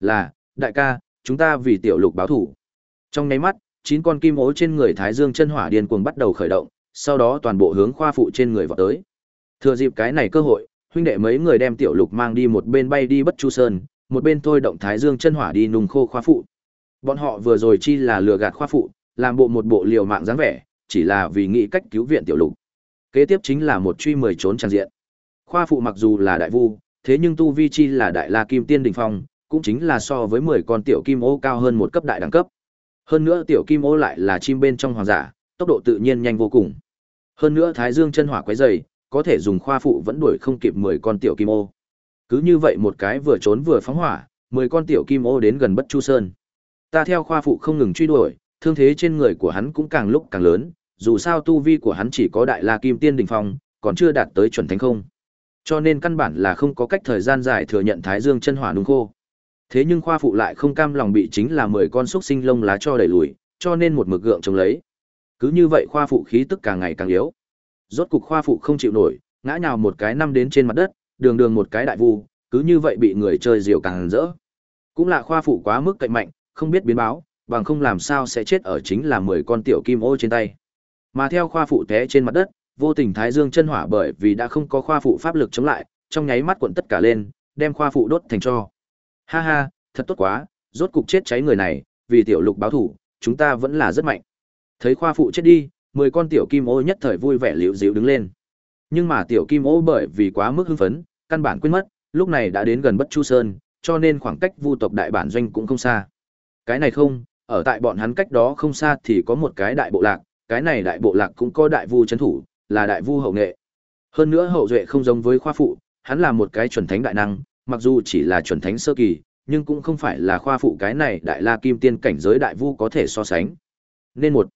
Là, đại ca, chúng ta vì tiểu lục báo thủ. Trong nháy mắt, chín con kim ố trên người Thái Dương chân hỏa điên cuồng bắt đầu khởi động, sau đó toàn bộ hướng khoa phụ trên người vọt tới. Thừa dịp cái này cơ hội, huynh đệ mấy người đem tiểu lục mang đi một bên bay đi bất chu sơn, một bên thôi động Thái Dương chân hỏa đi nung khô khoa phụ. Bọn họ vừa rồi chi là lừa gạt khoa phụ, làm bộ một bộ liều mạng dáng vẻ, chỉ là vì nghĩ cách cứu viện tiểu lục. Kế tiếp chính là một truy mười trốn tràn diện. Khoa phụ mặc dù là đại vu, thế nhưng tu vi chi là đại la kim tiên đỉnh phong, cũng chính là so với 10 con tiểu kim ô cao hơn một cấp đại đẳng cấp. Hơn nữa tiểu kim ô lại là chim bên trong hoàng giả, tốc độ tự nhiên nhanh vô cùng. Hơn nữa Thái Dương chân hỏa quấy dày, có thể dùng khoa phụ vẫn đuổi không kịp 10 con tiểu kim ô. Cứ như vậy một cái vừa trốn vừa phóng hỏa, 10 con tiểu kim ô đến gần Bất Chu Sơn. Ta theo khoa phụ không ngừng truy đuổi, thương thế trên người của hắn cũng càng lúc càng lớn, dù sao tu vi của hắn chỉ có đại la kim tiên đỉnh phong, còn chưa đạt tới chuẩn thánh không. Cho nên căn bản là không có cách thời gian dài thừa nhận Thái Dương chân hỏa nung khô. Thế nhưng khoa phụ lại không cam lòng bị chính là 10 con xúc sinh lông lá cho đẩy lùi, cho nên một mực gượng chống lấy. Cứ như vậy khoa phụ khí tức càng ngày càng yếu. Rốt cục khoa phụ không chịu nổi, ngã nhào một cái năm đến trên mặt đất, đường đường một cái đại vu, cứ như vậy bị người chơi diều càng rỡ. Cũng là khoa phụ quá mức cạnh mạnh, không biết biến báo, bằng không làm sao sẽ chết ở chính là 10 con tiểu kim ô trên tay. Mà theo khoa phụ té trên mặt đất, vô tình thái dương chân hỏa bởi vì đã không có khoa phụ pháp lực chống lại, trong nháy mắt cuộn tất cả lên, đem khoa phụ đốt thành cho. Ha ha, thật tốt quá, rốt cục chết cháy người này, vì tiểu lục báo thủ, chúng ta vẫn là rất mạnh. Thấy khoa phụ chết đi, mười con tiểu kim ô nhất thời vui vẻ liễu dịu đứng lên. Nhưng mà tiểu kim ô bởi vì quá mức hưng phấn, căn bản quên mất, lúc này đã đến gần Bất Chu Sơn, cho nên khoảng cách Vu tộc đại bản doanh cũng không xa. Cái này không, ở tại bọn hắn cách đó không xa thì có một cái đại bộ lạc, cái này đại bộ lạc cũng có đại vu trấn thủ, là đại vu hậu nghệ. Hơn nữa hậu duệ không giống với khoa phụ, hắn là một cái chuẩn thánh đại năng, mặc dù chỉ là chuẩn thánh sơ kỳ, nhưng cũng không phải là khoa phụ cái này đại la kim tiên cảnh giới đại vu có thể so sánh. Nên một,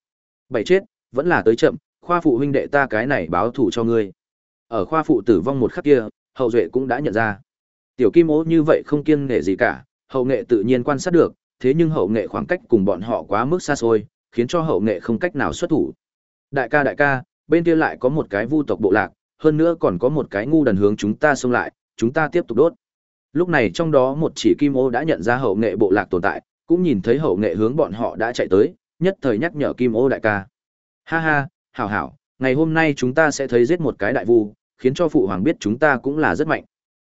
bảy chết, vẫn là tới chậm, khoa phụ huynh đệ ta cái này báo thù cho ngươi. Ở khoa phụ tử vong một khắc kia, hậu duệ cũng đã nhận ra. Tiểu kim ố như vậy không kiêng nghệ gì cả, hậu nghệ tự nhiên quan sát được, thế nhưng hậu nghệ khoảng cách cùng bọn họ quá mức xa xôi, khiến cho hậu nghệ không cách nào xuất thủ. Đại ca đại ca, bên kia lại có một cái vu tộc bộ lạc, hơn nữa còn có một cái ngu đần hướng chúng ta xông lại, chúng ta tiếp tục đốt. Lúc này trong đó một chỉ kim ô đã nhận ra hậu nghệ bộ lạc tồn tại, cũng nhìn thấy hậu nghệ hướng bọn họ đã chạy tới, nhất thời nhắc nhở kim ô đại ca. Ha ha, hảo hảo, ngày hôm nay chúng ta sẽ thấy giết một cái đại vu, khiến cho phụ hoàng biết chúng ta cũng là rất mạnh.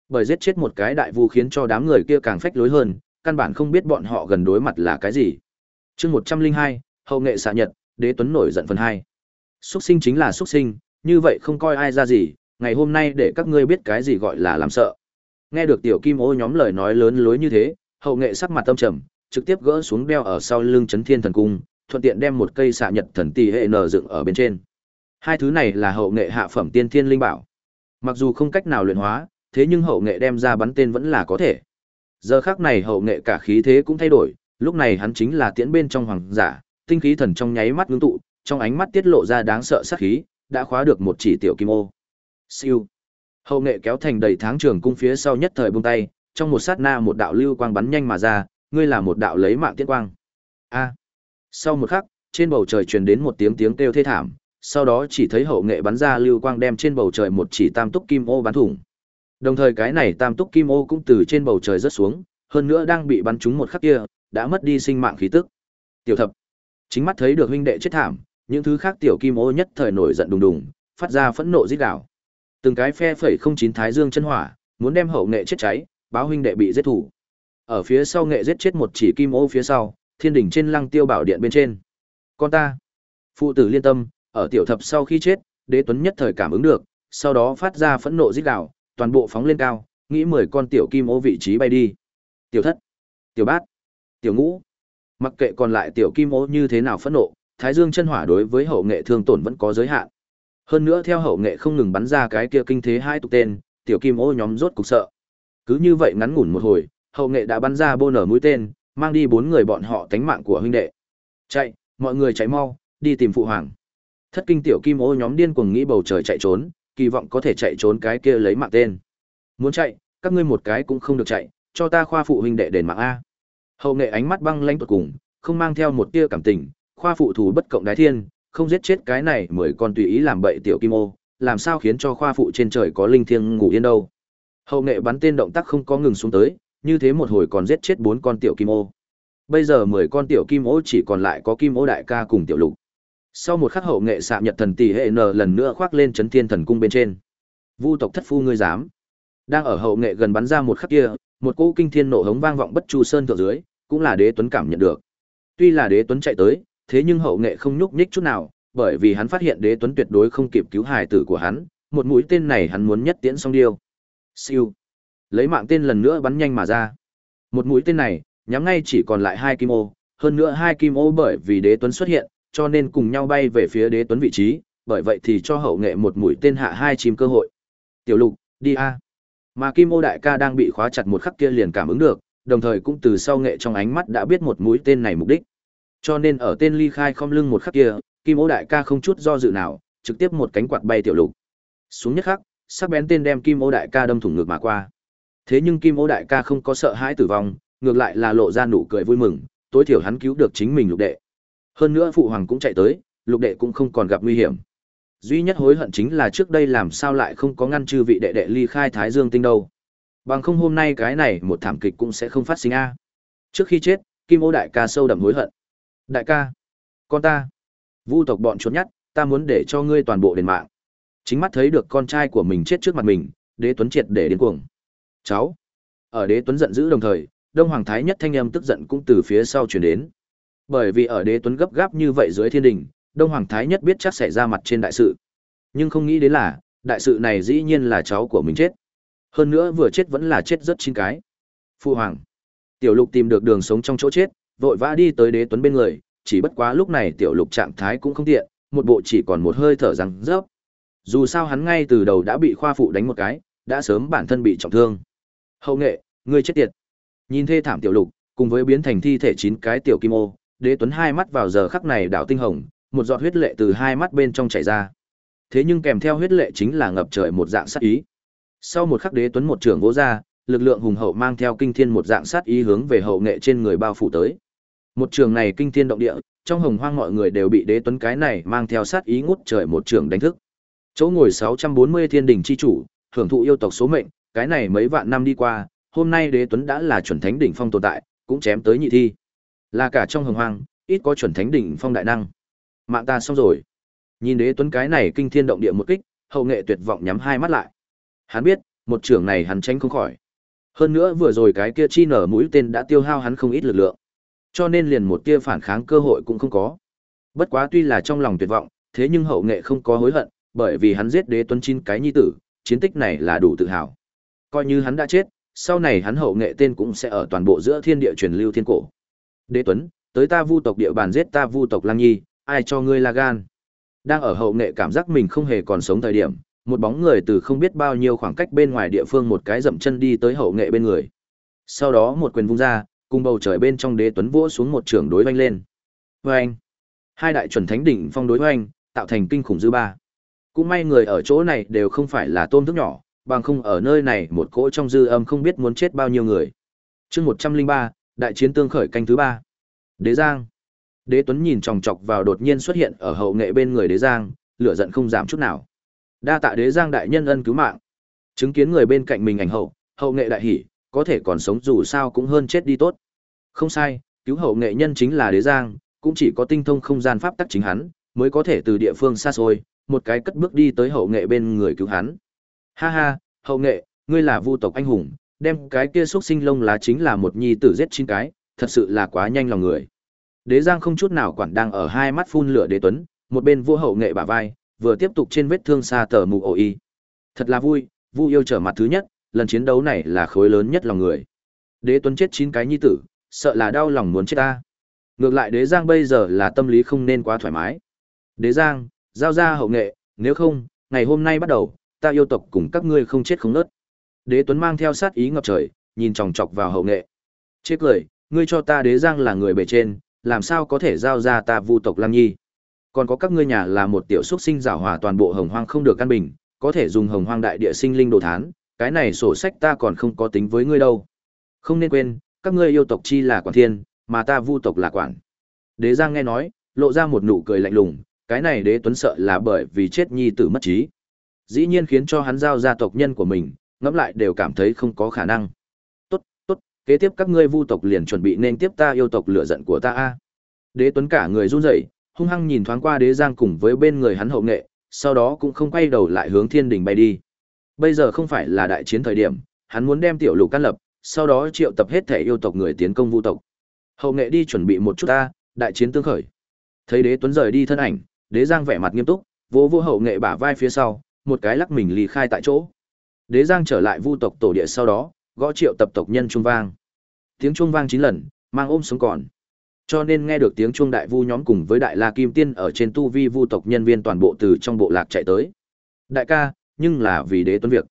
Bởi giết chết một cái đại vu khiến cho đám người kia càng phách lối hơn, căn bản không biết bọn họ gần đối mặt là cái gì. Chương một trăm linh hai, hậu nghệ xạ nhật, đế tuấn nổi giận phần hai. Xuất sinh chính là xuất sinh, như vậy không coi ai ra gì, ngày hôm nay để các ngươi biết cái gì gọi là làm sợ. Nghe được tiểu kim ô nhóm lời nói lớn lối như thế, hậu nghệ sắc mặt tâm trầm, trực tiếp gỡ xuống đeo ở sau lưng chấn thiên thần cung, thuận tiện đem một cây xạ nhật thần tỷ hệ nở dựng ở bên trên. Hai thứ này là hậu nghệ hạ phẩm tiên thiên linh bảo. Mặc dù không cách nào luyện hóa, thế nhưng hậu nghệ đem ra bắn tên vẫn là có thể. Giờ khắc này hậu nghệ cả khí thế cũng thay đổi, lúc này hắn chính là tiễn bên trong hoàng giả, tinh khí thần trong nháy mắt ngưng tụ, trong ánh mắt tiết lộ ra đáng sợ sát khí, đã khóa được một chỉ tiểu kim ô. Siêu. Hậu nghệ kéo thành đầy tháng trường cung phía sau nhất thời buông tay, trong một sát na một đạo lưu quang bắn nhanh mà ra, ngươi là một đạo lấy mạng tiết quang. A. Sau một khắc, trên bầu trời truyền đến một tiếng tiếng kêu thê thảm, sau đó chỉ thấy hậu nghệ bắn ra lưu quang đem trên bầu trời một chỉ tam túc kim ô bắn thủng. Đồng thời cái này tam túc kim ô cũng từ trên bầu trời rớt xuống, hơn nữa đang bị bắn trúng một khắc kia, đã mất đi sinh mạng khí tức. Tiểu thập, chính mắt thấy được huynh đệ chết thảm, những thứ khác tiểu kim ô nhất thời nổi giận đùng đùng, phát ra phẫn nộ rít gào. Từng cái phe phẩy không chín thái dương chân hỏa, muốn đem hậu nghệ chết cháy, báo huynh đệ bị giết thủ. Ở phía sau nghệ giết chết một chỉ kim ô phía sau, thiên đỉnh trên lăng tiêu bảo điện bên trên. Con ta, phụ tử liên tâm, ở tiểu thập sau khi chết, đế tuấn nhất thời cảm ứng được, sau đó phát ra phẫn nộ rít gào, toàn bộ phóng lên cao, nghĩ mười con tiểu kim ô vị trí bay đi. Tiểu thất, tiểu bát, tiểu ngũ. Mặc kệ còn lại tiểu kim ô như thế nào phẫn nộ, Thái Dương chân hỏa đối với hậu nghệ thương tổn vẫn có giới hạn. Hơn nữa theo hậu nghệ không ngừng bắn ra cái kia kinh thế hai tục tên, tiểu kim ô nhóm rốt cục sợ. Cứ như vậy ngắn ngủn một hồi, hậu nghệ đã bắn ra bô nở mũi tên, mang đi bốn người bọn họ tánh mạng của huynh đệ. Chạy, mọi người chạy mau, đi tìm phụ hoàng. Thất kinh tiểu kim ô nhóm điên cuồng nghĩ bầu trời chạy trốn, kỳ vọng có thể chạy trốn cái kia lấy mạng tên. Muốn chạy, các ngươi một cái cũng không được chạy, cho ta khoa phụ huynh đệ đền mạng a. Hậu nghệ ánh mắt băng lãnh tuyệt cùng, không mang theo một tia cảm tình, khoa phụ thủ bất cộng đái thiên, không giết chết cái này mười con tùy ý làm bậy tiểu kim ô, làm sao khiến cho khoa phụ trên trời có linh thiêng ngủ yên đâu. Hậu nghệ bắn tên động tác không có ngừng xuống tới, như thế một hồi còn giết chết bốn con tiểu kim ô. Bây giờ mười con tiểu kim ô chỉ còn lại có kim ô đại ca cùng tiểu lục. Sau một khắc hậu nghệ xạ nhật thần tỷ hệ n lần nữa khoác lên chấn thiên thần cung bên trên. Vu tộc thất phu ngươi dám. Đang ở hậu nghệ gần bắn ra một khắc kia, một cỗ kinh thiên nộ hống vang vọng bất chu sơn thượng dưới, cũng là đế tuấn cảm nhận được. Tuy là đế tuấn chạy tới, thế nhưng hậu nghệ không nhúc nhích chút nào, bởi vì hắn phát hiện đế tuấn tuyệt đối không kịp cứu hài tử của hắn, một mũi tên này hắn muốn nhất tiễn xong điêu. Siêu. Lấy mạng tên lần nữa bắn nhanh mà ra. Một mũi tên này, nhắm ngay chỉ còn lại hai kim ô, hơn nữa hai kim ô bởi vì đế tuấn xuất hiện, cho nên cùng nhau bay về phía đế tuấn vị trí, bởi vậy thì cho hậu nghệ một mũi tên hạ hai chim cơ hội. Tiểu lục, đi a. Mà kim ô đại ca đang bị khóa chặt một khắc kia liền cảm ứng được, đồng thời cũng từ sau nghệ trong ánh mắt đã biết một mũi tên này mục đích. Cho nên ở tên ly khai không lưng một khắc kia, kim ô đại ca không chút do dự nào, trực tiếp một cánh quạt bay tiểu lục. Xuống nhất khắc, sắc bén tên đem kim ô đại ca đâm thủng ngược mà qua. Thế nhưng kim ô đại ca không có sợ hãi tử vong, ngược lại là lộ ra nụ cười vui mừng, tối thiểu hắn cứu được chính mình lục đệ. Hơn nữa phụ hoàng cũng chạy tới, lục đệ cũng không còn gặp nguy hiểm. Duy nhất hối hận chính là trước đây làm sao lại không có ngăn chư vị đệ đệ ly khai Thái Dương tinh đâu. Bằng không hôm nay cái này một thảm kịch cũng sẽ không phát sinh a. Trước khi chết, Kim Ô đại ca sâu đậm hối hận. Đại ca, con ta, vu tộc bọn trốn nhất, ta muốn để cho ngươi toàn bộ đền mạng. Chính mắt thấy được con trai của mình chết trước mặt mình, đế tuấn triệt để đến cuồng. Cháu, ở đế tuấn giận dữ đồng thời, đông hoàng thái nhất thanh âm tức giận cũng từ phía sau truyền đến. Bởi vì ở đế tuấn gấp gáp như vậy dưới thiên đình, đông hoàng thái nhất biết chắc sẽ ra mặt trên đại sự. Nhưng không nghĩ đến là, đại sự này dĩ nhiên là cháu của mình chết. Hơn nữa vừa chết vẫn là chết rất chín cái. Phu hoàng. Tiểu lục tìm được đường sống trong chỗ chết, vội vã đi tới đế tuấn bên người, chỉ bất quá lúc này tiểu lục trạng thái cũng không tiện, một bộ chỉ còn một hơi thở rằng rớp. Dù sao hắn ngay từ đầu đã bị khoa phụ đánh một cái, đã sớm bản thân bị trọng thương. Hậu nghệ, ngươi chết tiệt. Nhìn thê thảm tiểu lục, cùng với biến thành thi thể chín cái tiểu kim ô, đế tuấn hai mắt vào giờ khắc này đảo tinh hồng, một giọt huyết lệ từ hai mắt bên trong chảy ra. Thế nhưng kèm theo huyết lệ chính là ngập trời một dạng sát ý. Sau một khắc đế tuấn một trường vỗ ra, lực lượng hùng hậu mang theo kinh thiên một dạng sát ý hướng về hậu nghệ trên người bao phủ tới. Một trường này kinh thiên động địa, trong hồng hoang mọi người đều bị đế tuấn cái này mang theo sát ý ngút trời một trường đánh thức. Chỗ ngồi 640 thiên đỉnh chi chủ, hưởng thụ yêu tộc số mệnh, cái này mấy vạn năm đi qua, hôm nay đế tuấn đã là chuẩn thánh đỉnh phong tồn tại, cũng chém tới nhị thi. Là cả trong hồng hoang, ít có chuẩn thánh đỉnh phong đại năng. Mạng ta xong rồi. Nhìn đế tuấn cái này kinh thiên động địa một kích, hậu nghệ tuyệt vọng nhắm hai mắt lại. Hắn biết, một trưởng này hắn tránh không khỏi. Hơn nữa vừa rồi cái kia chi nở mũi tên đã tiêu hao hắn không ít lực lượng. Cho nên liền một tia phản kháng cơ hội cũng không có. Bất quá tuy là trong lòng tuyệt vọng, thế nhưng hậu nghệ không có hối hận, bởi vì hắn giết đế tuấn chín cái nhi tử, chiến tích này là đủ tự hào. Coi như hắn đã chết, sau này hắn hậu nghệ tên cũng sẽ ở toàn bộ giữa thiên địa truyền lưu thiên cổ. Đế Tuấn, tới ta vu tộc địa bàn giết ta vu tộc Lang Nhi, ai cho ngươi là gan? Đang ở hậu nghệ cảm giác mình không hề còn sống thời điểm, một bóng người từ không biết bao nhiêu khoảng cách bên ngoài địa phương một cái dậm chân đi tới hậu nghệ bên người. Sau đó một quyền vung ra, cùng bầu trời bên trong đế tuấn vỗ xuống một trường đối vanh lên. Vâng! Hai đại chuẩn thánh đỉnh phong đối vanh, tạo thành kinh khủng dư ba. Cũng may người ở chỗ này đều không phải là tôm thức nhỏ, bằng không ở nơi này một cỗ trong dư âm không biết muốn chết bao nhiêu người. chương một trăm linh ba đại chiến tương khởi canh thứ ba. Đế Giang. Đế Tuấn nhìn chòng chọc vào đột nhiên xuất hiện ở hậu nghệ bên người Đế Giang, lửa giận không giảm chút nào. Đa tạ Đế Giang đại nhân ân cứu mạng. Chứng kiến người bên cạnh mình ảnh hậu, hậu nghệ đại hỉ, có thể còn sống dù sao cũng hơn chết đi tốt. Không sai, cứu hậu nghệ nhân chính là Đế Giang, cũng chỉ có tinh thông không gian pháp tắc chính hắn, mới có thể từ địa phương xa xôi, một cái cất bước đi tới hậu nghệ bên người cứu hắn. Ha ha, hậu nghệ, ngươi là vu tộc anh hùng, đem cái kia xúc sinh lông lá chính là một nhi tử giết chín cái, thật sự là quá nhanh lòng người. Đế Giang không chút nào quản đang ở hai mắt phun lửa đế tuấn, một bên vua hậu nghệ bả vai, vừa tiếp tục trên vết thương xa tờ mù ổ y. Thật là vui, vu yêu trở mặt thứ nhất, lần chiến đấu này là khối lớn nhất lòng người. Đế tuấn chết chín cái nhi tử, sợ là đau lòng muốn chết ta. Ngược lại đế Giang bây giờ là tâm lý không nên quá thoải mái. Đế Giang, giao ra hậu nghệ, nếu không, ngày hôm nay bắt đầu, ta yêu tộc cùng các ngươi không chết không nớt. Đế Tuấn mang theo sát ý ngập trời, nhìn chòng chọc vào hậu nghệ. Chê cười, ngươi cho ta đế giang là người bề trên, làm sao có thể giao ra ta vu tộc Lăng Nhi? Còn có các ngươi nhà là một tiểu xuất sinh giảo hòa toàn bộ hồng hoang không được căn bình, có thể dùng hồng hoang đại địa sinh linh đồ thán, cái này sổ sách ta còn không có tính với ngươi đâu. Không nên quên, các ngươi yêu tộc chi là quản thiên, mà ta vu tộc là quản. Đế Giang nghe nói, lộ ra một nụ cười lạnh lùng, cái này đế tuấn sợ là bởi vì chết nhi tử mất trí. Dĩ nhiên khiến cho hắn giao ra tộc nhân của mình, ngẫm lại đều cảm thấy không có khả năng. Tốt, tốt, kế tiếp các ngươi vu tộc liền chuẩn bị nên tiếp ta yêu tộc lửa giận của ta a. Đế Tuấn cả người run rẩy, hung hăng nhìn thoáng qua Đế Giang cùng với bên người hắn hậu nghệ, sau đó cũng không quay đầu lại hướng Thiên Đình bay đi. Bây giờ không phải là đại chiến thời điểm, hắn muốn đem tiểu lục can lập, sau đó triệu tập hết thể yêu tộc người tiến công vu tộc. Hậu nghệ đi chuẩn bị một chút ta, đại chiến tương khởi. Thấy Đế Tuấn rời đi thân ảnh, Đế Giang vẻ mặt nghiêm túc, vỗ vỗ hậu nghệ bả vai phía sau, một cái lắc mình ly khai tại chỗ. Đế Giang trở lại vu tộc tổ địa sau đó, gõ triệu tập tộc nhân trung vang. Tiếng chuông vang chín lần, mang ôm sống còn. Cho nên nghe được tiếng chuông đại vu nhóm cùng với đại la kim tiên ở trên tu vi vu tộc nhân viên toàn bộ từ trong bộ lạc chạy tới. Đại ca, nhưng là vì đế tuấn việc.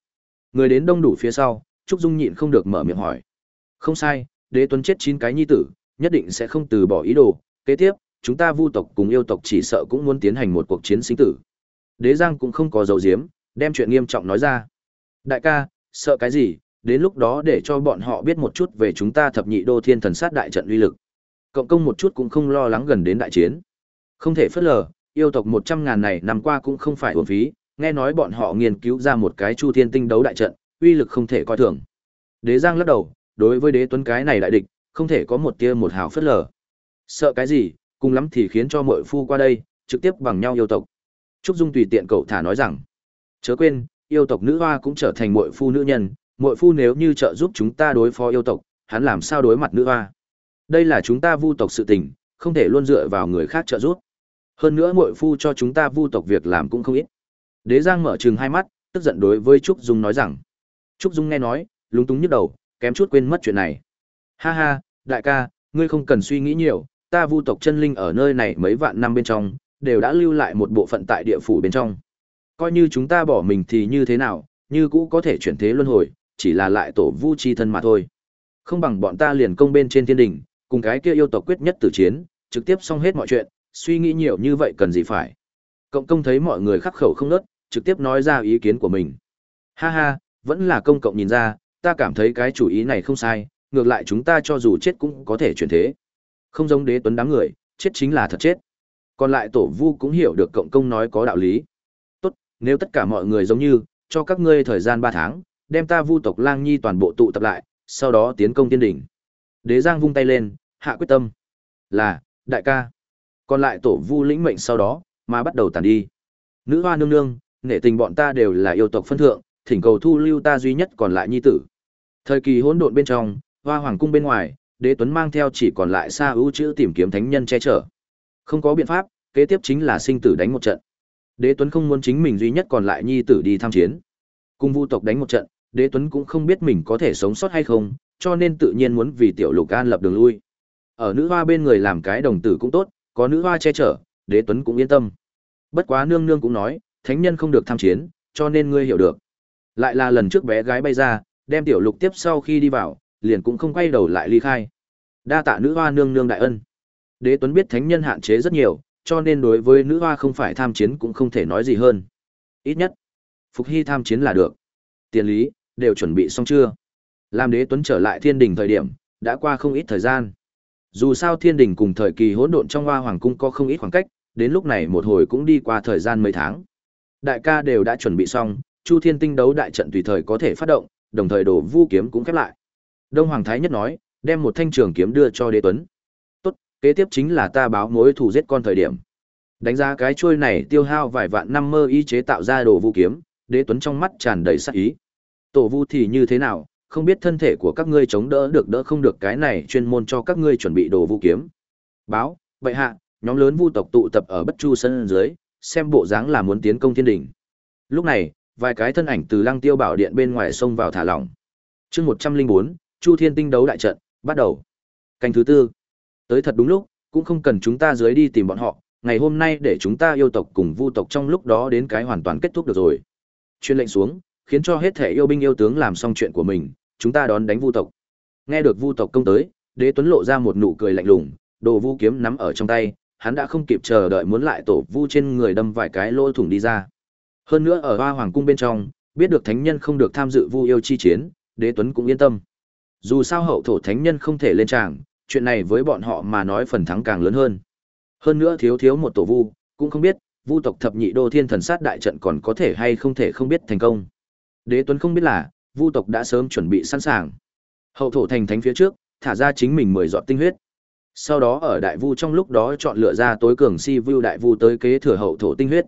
Người đến đông đủ phía sau, Trúc Dung nhịn không được mở miệng hỏi. Không sai, đế tuấn chết chín cái nhi tử, nhất định sẽ không từ bỏ ý đồ. Kế tiếp, chúng ta vu tộc cùng yêu tộc chỉ sợ cũng muốn tiến hành một cuộc chiến sinh tử. Đế Giang cũng không có dấu diếm, đem chuyện nghiêm trọng nói ra. Đại ca, sợ cái gì, đến lúc đó để cho bọn họ biết một chút về chúng ta thập nhị đô thiên thần sát đại trận uy lực. Cộng công một chút cũng không lo lắng gần đến đại chiến. Không thể phớt lờ, yêu tộc một trăm ngàn này năm qua cũng không phải uổng phí, nghe nói bọn họ nghiên cứu ra một cái chu thiên tinh đấu đại trận, uy lực không thể coi thường. Đế Giang lắc đầu, đối với đế tuấn cái này đại địch, không thể có một tia một hào phớt lờ. Sợ cái gì, cùng lắm thì khiến cho mọi phu qua đây, trực tiếp bằng nhau yêu tộc. Trúc Dung tùy tiện cậu thả nói rằng, chớ quên, yêu tộc nữ hoa cũng trở thành muội phu nữ nhân, muội phu nếu như trợ giúp chúng ta đối phó yêu tộc, hắn làm sao đối mặt nữ hoa? Đây là chúng ta vu tộc sự tình, không thể luôn dựa vào người khác trợ giúp. Hơn nữa muội phu cho chúng ta vu tộc việc làm cũng không ít. Đế Giang mở trừng hai mắt, tức giận đối với Trúc Dung nói rằng. Trúc Dung nghe nói, lúng túng nhức đầu, kém chút quên mất chuyện này. Ha ha, đại ca, ngươi không cần suy nghĩ nhiều, ta vu tộc chân linh ở nơi này mấy vạn năm bên trong, đều đã lưu lại một bộ phận tại địa phủ bên trong coi như chúng ta bỏ mình thì như thế nào, như cũ có thể chuyển thế luân hồi, chỉ là lại tổ vu chi thân mà thôi. Không bằng bọn ta liền công bên trên thiên đình, cùng cái kia yêu tộc quyết nhất tử chiến, trực tiếp xong hết mọi chuyện, suy nghĩ nhiều như vậy cần gì phải. Cộng công thấy mọi người khắc khẩu không nớt, trực tiếp nói ra ý kiến của mình. Ha ha, vẫn là công cộng nhìn ra, ta cảm thấy cái chủ ý này không sai, ngược lại chúng ta cho dù chết cũng có thể chuyển thế. Không giống đế tuấn đám người, chết chính là thật chết. Còn lại tổ vu cũng hiểu được cộng công nói có đạo lý nếu tất cả mọi người giống như, cho các ngươi thời gian ba tháng, đem ta vu tộc lang nhi toàn bộ tụ tập lại, sau đó tiến công tiên đỉnh. Đế Giang vung tay lên, hạ quyết tâm. Là, đại ca. Còn lại tổ vu lĩnh mệnh sau đó, mà bắt đầu tàn đi. Nữ hoa nương nương, nể tình bọn ta đều là yêu tộc phân thượng, thỉnh cầu thu lưu ta duy nhất còn lại nhi tử. Thời kỳ hỗn độn bên trong, hoa hoàng cung bên ngoài, đế tuấn mang theo chỉ còn lại xa ưu chữ tìm kiếm thánh nhân che chở. Không có biện pháp, kế tiếp chính là sinh tử đánh một trận. Đế Tuấn không muốn chính mình duy nhất còn lại nhi tử đi tham chiến. Cùng Vu tộc đánh một trận, Đế Tuấn cũng không biết mình có thể sống sót hay không, cho nên tự nhiên muốn vì tiểu Lục An lập đường lui. Ở nữ hoa bên người làm cái đồng tử cũng tốt, có nữ hoa che chở, đế tuấn cũng yên tâm. Bất quá nương nương cũng nói, thánh nhân không được tham chiến, cho nên ngươi hiểu được. Lại là lần trước bé gái bay ra, đem tiểu lục tiếp sau khi đi vào, liền cũng không quay đầu lại ly khai. Đa tạ nữ hoa nương nương đại ân. Đế Tuấn biết thánh nhân hạn chế rất nhiều, cho nên đối với nữ hoa không phải tham chiến cũng không thể nói gì hơn. Ít nhất, Phục Hy tham chiến là được. Tiền lý, đều chuẩn bị xong chưa? Làm đế Tuấn trở lại thiên đình thời điểm, đã qua không ít thời gian. Dù sao thiên đình cùng thời kỳ hỗn độn trong hoa hoàng cung có không ít khoảng cách, đến lúc này một hồi cũng đi qua thời gian mấy tháng. Đại ca đều đã chuẩn bị xong, Chu Thiên Tinh đấu đại trận tùy thời có thể phát động, đồng thời đổ vu kiếm cũng khép lại. Đông Hoàng Thái Nhất nói, đem một thanh trường kiếm đưa cho Đế Tuấn. Kế tiếp chính là ta báo mối thù giết con thời điểm. Đánh giá cái chuôi này tiêu hao vài vạn năm mơ ý chế tạo ra đồ vu kiếm, Đế Tuấn trong mắt tràn đầy sát ý. Tổ vu thì như thế nào, không biết thân thể của các ngươi chống đỡ được đỡ không được cái này chuyên môn cho các ngươi chuẩn bị đồ vu kiếm. Báo, vậy hạ, nhóm lớn vu tộc tụ tập ở Bất Chu sân dưới, xem bộ dáng là muốn tiến công thiên đỉnh. Lúc này, vài cái thân ảnh từ Lăng Tiêu Bảo Điện bên ngoài xông vào thả lỏng. Chương một trăm linh bốn Chu Thiên Tinh đấu đại trận, bắt đầu. Canh thứ tư. Tới thật đúng lúc, cũng không cần chúng ta dưới đi tìm bọn họ, ngày hôm nay để chúng ta yêu tộc cùng vu tộc trong lúc đó đến cái hoàn toàn kết thúc được rồi. Chuyên lệnh xuống, khiến cho hết thể yêu binh yêu tướng làm xong chuyện của mình, chúng ta đón đánh vu tộc. Nghe được vu tộc công tới, Đế Tuấn lộ ra một nụ cười lạnh lùng, đồ vu kiếm nắm ở trong tay, hắn đã không kịp chờ đợi muốn lại tổ vu trên người đâm vài cái lỗ thủng đi ra. Hơn nữa ở Hoa Hoàng cung bên trong, biết được thánh nhân không được tham dự vu yêu chi chiến, Đế Tuấn cũng yên tâm. Dù sao hậu thổ thánh nhân không thể lên tràng, chuyện này với bọn họ mà nói phần thắng càng lớn hơn. Hơn nữa thiếu thiếu một tổ vu, cũng không biết, vu tộc thập nhị đô thiên thần sát đại trận còn có thể hay không thể không biết thành công. Đế Tuấn không biết là, vu tộc đã sớm chuẩn bị sẵn sàng. Hậu thổ thành thánh phía trước, thả ra chính mình mười giọt tinh huyết. Sau đó ở đại vu trong lúc đó chọn lựa ra tối cường si vu đại vu tới kế thừa hậu thổ tinh huyết.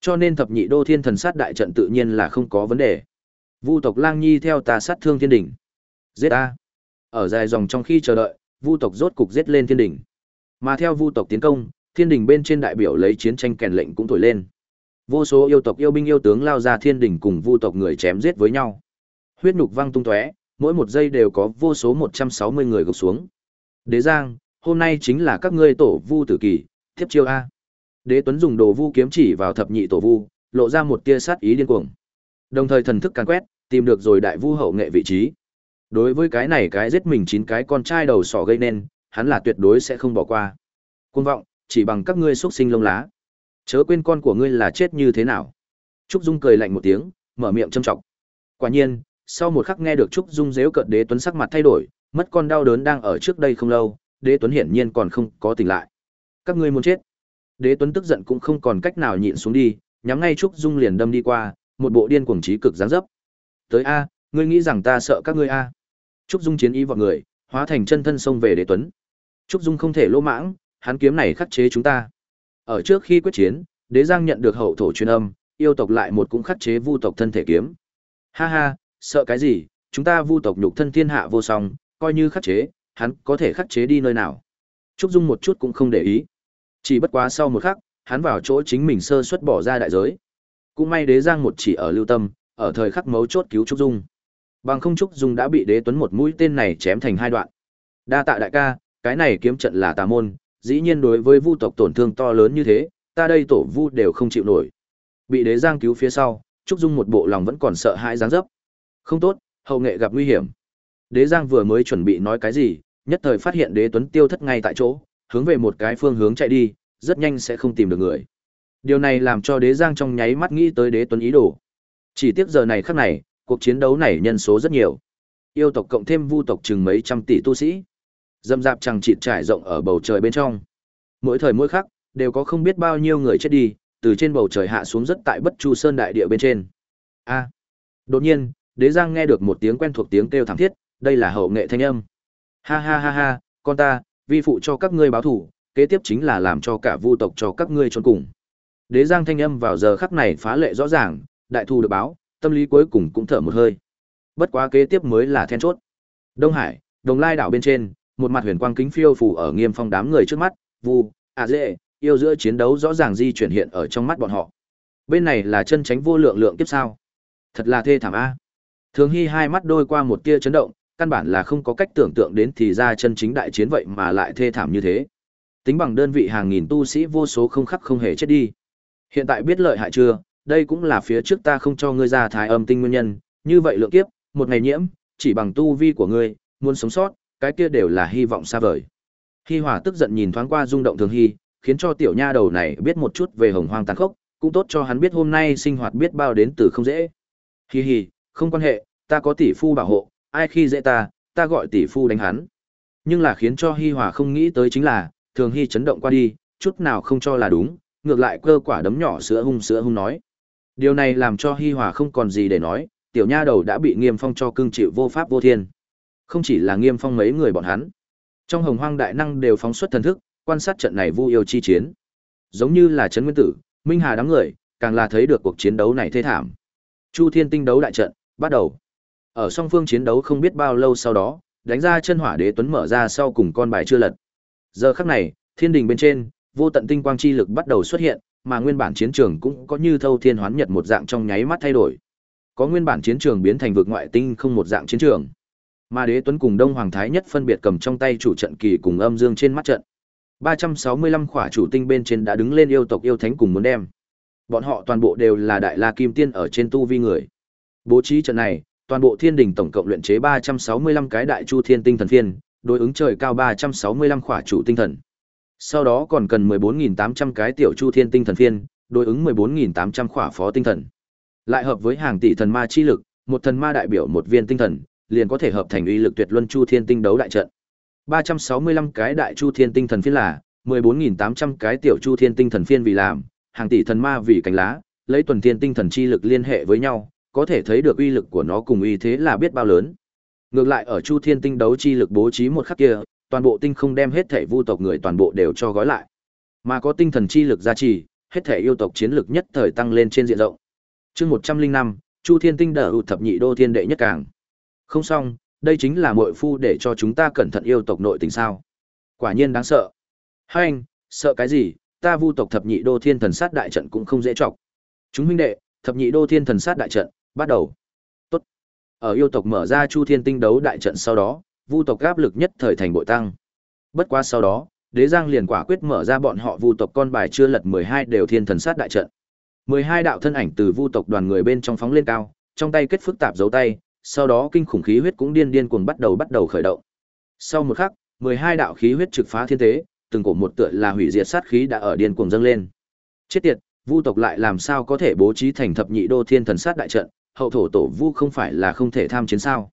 Cho nên thập nhị đô thiên thần sát đại trận tự nhiên là không có vấn đề. Vu tộc Lang Nhi theo ta sát thương thiên đỉnh. Giết a. Ở dài dòng trong khi chờ đợi, Vu tộc rốt cục giết lên thiên đỉnh. Mà theo Vu tộc tiến công, thiên đỉnh bên trên đại biểu lấy chiến tranh kèn lệnh cũng thổi lên. Vô số yêu tộc yêu binh yêu tướng lao ra thiên đỉnh cùng Vu tộc người chém giết với nhau. Huyết nhục văng tung tóe, mỗi một giây đều có vô số 160 người gục xuống. Đế Giang, hôm nay chính là các ngươi tổ Vu tử kỳ, tiếp chiêu a. Đế Tuấn dùng đồ vu kiếm chỉ vào thập nhị tổ vu, lộ ra một tia sát ý điên cuồng. Đồng thời thần thức càn quét, tìm được rồi đại vu hậu nghệ vị trí. Đối với cái này cái giết mình chín cái con trai đầu sỏ gây nên, hắn là tuyệt đối sẽ không bỏ qua. Côn vọng, chỉ bằng các ngươi xuất sinh lông lá. Chớ quên con của ngươi là chết như thế nào. Trúc Dung cười lạnh một tiếng, mở miệng châm trọng. Quả nhiên, sau một khắc nghe được Trúc Dung dếu cợt Đế Tuấn sắc mặt thay đổi, mất con đau đớn đang ở trước đây không lâu, Đế Tuấn hiển nhiên còn không có tỉnh lại. Các ngươi muốn chết. Đế Tuấn tức giận cũng không còn cách nào nhịn xuống đi, nhắm ngay Trúc Dung liền đâm đi qua, một bộ điên cuồng trí cực dáng dấp. Tới a, ngươi nghĩ rằng ta sợ các ngươi a? Trúc Dung chiến ý vọt người, hóa thành chân thân xông về Đế Tuấn. Trúc Dung không thể lỗ mãng, hắn kiếm này khắc chế chúng ta. Ở trước khi quyết chiến, Đế Giang nhận được hậu thổ truyền âm, yêu tộc lại một cũng khắc chế vu tộc thân thể kiếm. Ha ha, sợ cái gì, chúng ta vu tộc nhục thân thiên hạ vô song, coi như khắc chế, hắn có thể khắc chế đi nơi nào. Trúc Dung một chút cũng không để ý. Chỉ bất quá sau một khắc, hắn vào chỗ chính mình sơ xuất bỏ ra đại giới. Cũng may Đế Giang một chỉ ở lưu tâm, ở thời khắc mấu chốt cứu Trúc Dung. Bằng không Trúc Dung đã bị Đế Tuấn một mũi tên này chém thành hai đoạn. Đa tạ đại ca, cái này kiếm trận là tà môn, dĩ nhiên đối với vu tộc tổn thương to lớn như thế, ta đây tổ vu đều không chịu nổi. Bị Đế Giang cứu phía sau, Trúc Dung một bộ lòng vẫn còn sợ hãi dáng dấp. Không tốt, hậu nghệ gặp nguy hiểm. Đế Giang vừa mới chuẩn bị nói cái gì, nhất thời phát hiện Đế Tuấn tiêu thất ngay tại chỗ, hướng về một cái phương hướng chạy đi, rất nhanh sẽ không tìm được người. Điều này làm cho Đế Giang trong nháy mắt nghĩ tới Đế Tuấn ý đồ. Chỉ tiếc giờ này khắc này, cuộc chiến đấu này nhân số rất nhiều. Yêu tộc cộng thêm vu tộc chừng mấy trăm tỷ tu sĩ. Dâm dạp chẳng chịt trải rộng ở bầu trời bên trong. Mỗi thời mỗi khắc, đều có không biết bao nhiêu người chết đi, từ trên bầu trời hạ xuống rất tại Bất Chu Sơn đại địa bên trên. A. À. Đột nhiên, Đế Giang nghe được một tiếng quen thuộc tiếng kêu thảm thiết, đây là hậu nghệ thanh âm. Ha ha ha ha, con ta, vi phụ cho các ngươi báo thủ, kế tiếp chính là làm cho cả vu tộc cho các ngươi trốn cùng. Đế Giang thanh âm vào giờ khắc này phá lệ rõ ràng, đại thù được báo, tâm lý cuối cùng cũng thở một hơi. Bất quá kế tiếp mới là then chốt. Đông Hải, Đồng Lai đảo bên trên, một mặt huyền quang kính phiêu phù ở Nghiêm Phong đám người trước mắt, Vu, À dễ, yêu giữa chiến đấu rõ ràng di chuyển hiện ở trong mắt bọn họ. Bên này là chân tránh vô lượng lượng kiếp sao? Thật là thê thảm a. Thường Hy hai mắt đôi qua một tia chấn động, căn bản là không có cách tưởng tượng đến thì ra chân chính đại chiến vậy mà lại thê thảm như thế. Tính bằng đơn vị hàng nghìn tu sĩ vô số không khắc không hề chết đi. Hiện tại biết lợi hại chưa, đây cũng là phía trước ta không cho ngươi ra thái âm tinh nguyên nhân, như vậy lượng kiếp, một ngày nhiễm, chỉ bằng tu vi của ngươi, muốn sống sót, cái kia đều là hy vọng xa vời. Hi Hòa tức giận nhìn thoáng qua rung động thường hy, khiến cho tiểu nha đầu này biết một chút về hồng hoang tàn khốc, cũng tốt cho hắn biết hôm nay sinh hoạt biết bao đến từ không dễ. Hi hi, không quan hệ, ta có tỷ phu bảo hộ, ai khi dễ ta, ta gọi tỷ phu đánh hắn. Nhưng là khiến cho Hi Hòa không nghĩ tới chính là, thường hy chấn động qua đi, chút nào không cho là đúng, ngược lại cơ quả đấm nhỏ sữa hung sữa hung nói. Điều này làm cho Hi Hòa không còn gì để nói, tiểu nha đầu đã bị Nghiêm Phong cho cưng chịu vô pháp vô thiên. Không chỉ là Nghiêm Phong mấy người bọn hắn, trong Hồng Hoang đại năng đều phóng xuất thần thức, quan sát trận này vu yêu chi chiến. Giống như là trấn nguyên tử, Minh Hà đám người, càng là thấy được cuộc chiến đấu này thê thảm. Chu Thiên tinh đấu đại trận bắt đầu. Ở song phương chiến đấu không biết bao lâu sau đó, đánh ra chân hỏa đế tuấn mở ra sau cùng con bài chưa lật. Giờ khắc này, thiên đình bên trên, vô tận tinh quang chi lực bắt đầu xuất hiện, mà nguyên bản chiến trường cũng có như thâu thiên hoán nhật một dạng trong nháy mắt thay đổi. Có nguyên bản chiến trường biến thành vực ngoại tinh không một dạng chiến trường. Mà Đế Tuấn cùng Đông Hoàng Thái nhất phân biệt cầm trong tay chủ trận kỳ cùng âm dương trên mắt trận. 365 khỏa chủ tinh bên trên đã đứng lên yêu tộc yêu thánh cùng muốn đem. Bọn họ toàn bộ đều là đại la kim tiên ở trên tu vi người. Bố trí trận này, toàn bộ thiên đình tổng cộng luyện chế 365 cái đại chu thiên tinh thần phiên, đối ứng trời cao 365 khỏa chủ tinh thần. Sau đó còn cần 14.800 cái tiểu chu thiên tinh thần phiên, đối ứng 14.800 khỏa phó tinh thần. Lại hợp với hàng tỷ thần ma chi lực, một thần ma đại biểu một viên tinh thần, liền có thể hợp thành uy lực tuyệt luân chu thiên tinh đấu đại trận. 365 cái đại chu thiên tinh thần phiên là 14.800 cái tiểu chu thiên tinh thần phiên vì làm, hàng tỷ thần ma vì cánh lá, lấy tuần thiên tinh thần chi lực liên hệ với nhau, có thể thấy được uy lực của nó cùng uy thế là biết bao lớn. Ngược lại ở Chu Thiên Tinh đấu chi lực bố trí một khắc kia, toàn bộ tinh không đem hết thể vu tộc người toàn bộ đều cho gói lại. Mà có tinh thần chi lực gia trì, hết thể yêu tộc chiến lực nhất thời tăng lên trên diện rộng. Chương 105, Chu Thiên Tinh đỡ thập nhị đô thiên đệ nhất càng. Không xong, đây chính là muội phu để cho chúng ta cẩn thận yêu tộc nội tình sao? Quả nhiên đáng sợ. Hai anh, sợ cái gì? Ta vu tộc thập nhị đô thiên thần sát đại trận cũng không dễ chọc. Chúng huynh đệ, thập nhị đô thiên thần sát đại trận, bắt đầu. Tốt. Ở yêu tộc mở ra Chu Thiên Tinh đấu đại trận sau đó, vu tộc áp lực nhất thời thành bội tăng. Bất quá sau đó, Đế Giang liền quả quyết mở ra bọn họ vu tộc con bài chưa lật 12 đều thiên thần sát đại trận. 12 đạo thân ảnh từ vu tộc đoàn người bên trong phóng lên cao, trong tay kết phức tạp dấu tay, sau đó kinh khủng khí huyết cũng điên điên cuồng bắt đầu bắt đầu khởi động. Sau một khắc, 12 đạo khí huyết trực phá thiên thế, từng cổ một tựa là hủy diệt sát khí đã ở điên cuồng dâng lên. Chết tiệt, vu tộc lại làm sao có thể bố trí thành thập nhị đô thiên thần sát đại trận, hậu thổ tổ vu không phải là không thể tham chiến sao?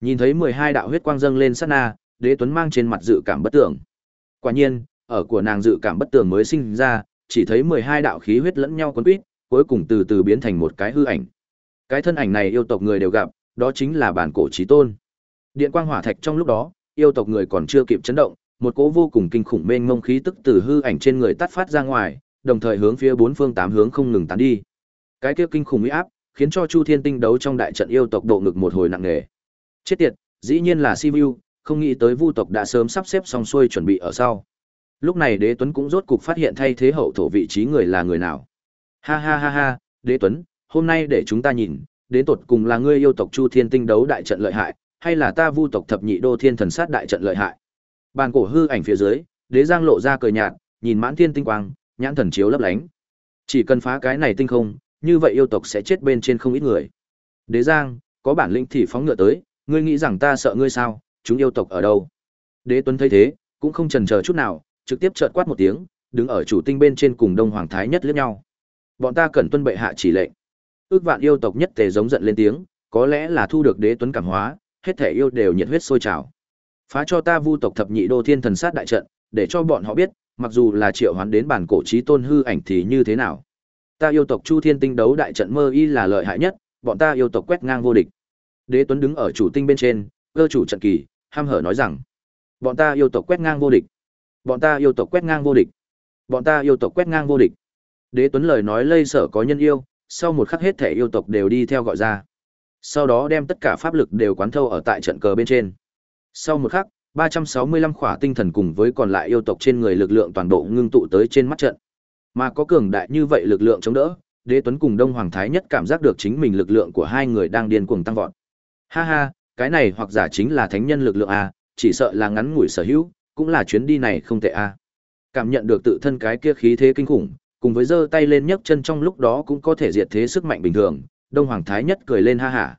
Nhìn thấy 12 đạo huyết quang dâng lên sát na, Đế Tuấn mang trên mặt dự cảm bất tưởng. Quả nhiên, ở của nàng dự cảm bất tưởng mới sinh ra, chỉ thấy 12 đạo khí huyết lẫn nhau cuốn quýt, cuối cùng từ từ biến thành một cái hư ảnh. Cái thân ảnh này yêu tộc người đều gặp, đó chính là bản cổ chí tôn. Điện quang hỏa thạch trong lúc đó, yêu tộc người còn chưa kịp chấn động, một cỗ vô cùng kinh khủng mênh mông khí tức từ hư ảnh trên người tắt phát ra ngoài, đồng thời hướng phía bốn phương tám hướng không ngừng tán đi. Cái kia kinh khủng uy áp, khiến cho Chu Thiên Tinh đấu trong đại trận yêu tộc độ ngực một hồi nặng nề. Chết tiệt, dĩ nhiên là Sivu, không nghĩ tới Vu tộc đã sớm sắp xếp xong xuôi chuẩn bị ở sau. Lúc này Đế Tuấn cũng rốt cục phát hiện thay thế hậu thổ vị trí người là người nào. Ha ha ha ha, Đế Tuấn, hôm nay để chúng ta nhìn, đến tột cùng là ngươi yêu tộc Chu Thiên Tinh đấu đại trận lợi hại, hay là ta Vu tộc thập nhị đô thiên thần sát đại trận lợi hại. Bàn cổ hư ảnh phía dưới, Đế Giang lộ ra cười nhạt, nhìn mãn thiên tinh quang, nhãn thần chiếu lấp lánh. Chỉ cần phá cái này tinh không, như vậy yêu tộc sẽ chết bên trên không ít người. Đế Giang, có bản lĩnh thì phóng ngựa tới, ngươi nghĩ rằng ta sợ ngươi sao, chúng yêu tộc ở đâu? Đế Tuấn thấy thế, cũng không chần chờ chút nào, trực tiếp trợn quát một tiếng, đứng ở chủ tinh bên trên cùng Đông Hoàng Thái nhất lướt nhau. Bọn ta cần tuân bệ hạ chỉ lệnh. Ước vạn yêu tộc nhất tề giống giận lên tiếng, có lẽ là thu được Đế Tuấn cảm hóa, hết thể yêu đều nhiệt huyết sôi trào. Phá cho ta vu tộc thập nhị đô thiên thần sát đại trận, để cho bọn họ biết, mặc dù là triệu hoán đến bản cổ trí tôn hư ảnh thì như thế nào. Ta yêu tộc Chu Thiên Tinh đấu đại trận mơ y là lợi hại nhất, bọn ta yêu tộc quét ngang vô địch. Đế Tuấn đứng ở chủ tinh bên trên, cơ chủ trận kỳ, ham hở nói rằng: "Bọn ta yêu tộc quét ngang vô địch. Bọn ta yêu tộc quét ngang vô địch. Bọn ta yêu tộc quét ngang vô địch." Đế Tuấn lời nói lây sở có nhân yêu, sau một khắc hết thể yêu tộc đều đi theo gọi ra. Sau đó đem tất cả pháp lực đều quán thâu ở tại trận cờ bên trên. Sau một khắc, 365 khỏa tinh thần cùng với còn lại yêu tộc trên người lực lượng toàn bộ ngưng tụ tới trên mắt trận. Mà có cường đại như vậy lực lượng chống đỡ, Đế Tuấn cùng Đông Hoàng Thái nhất cảm giác được chính mình lực lượng của hai người đang điên cuồng tăng vọt. Ha ha, Cái này hoặc giả chính là thánh nhân lực lượng a, chỉ sợ là ngắn ngủi sở hữu, cũng là chuyến đi này không tệ a. Cảm nhận được tự thân cái kia khí thế kinh khủng, cùng với giơ tay lên nhấc chân trong lúc đó cũng có thể diệt thế sức mạnh bình thường, Đông Hoàng Thái Nhất cười lên ha hả.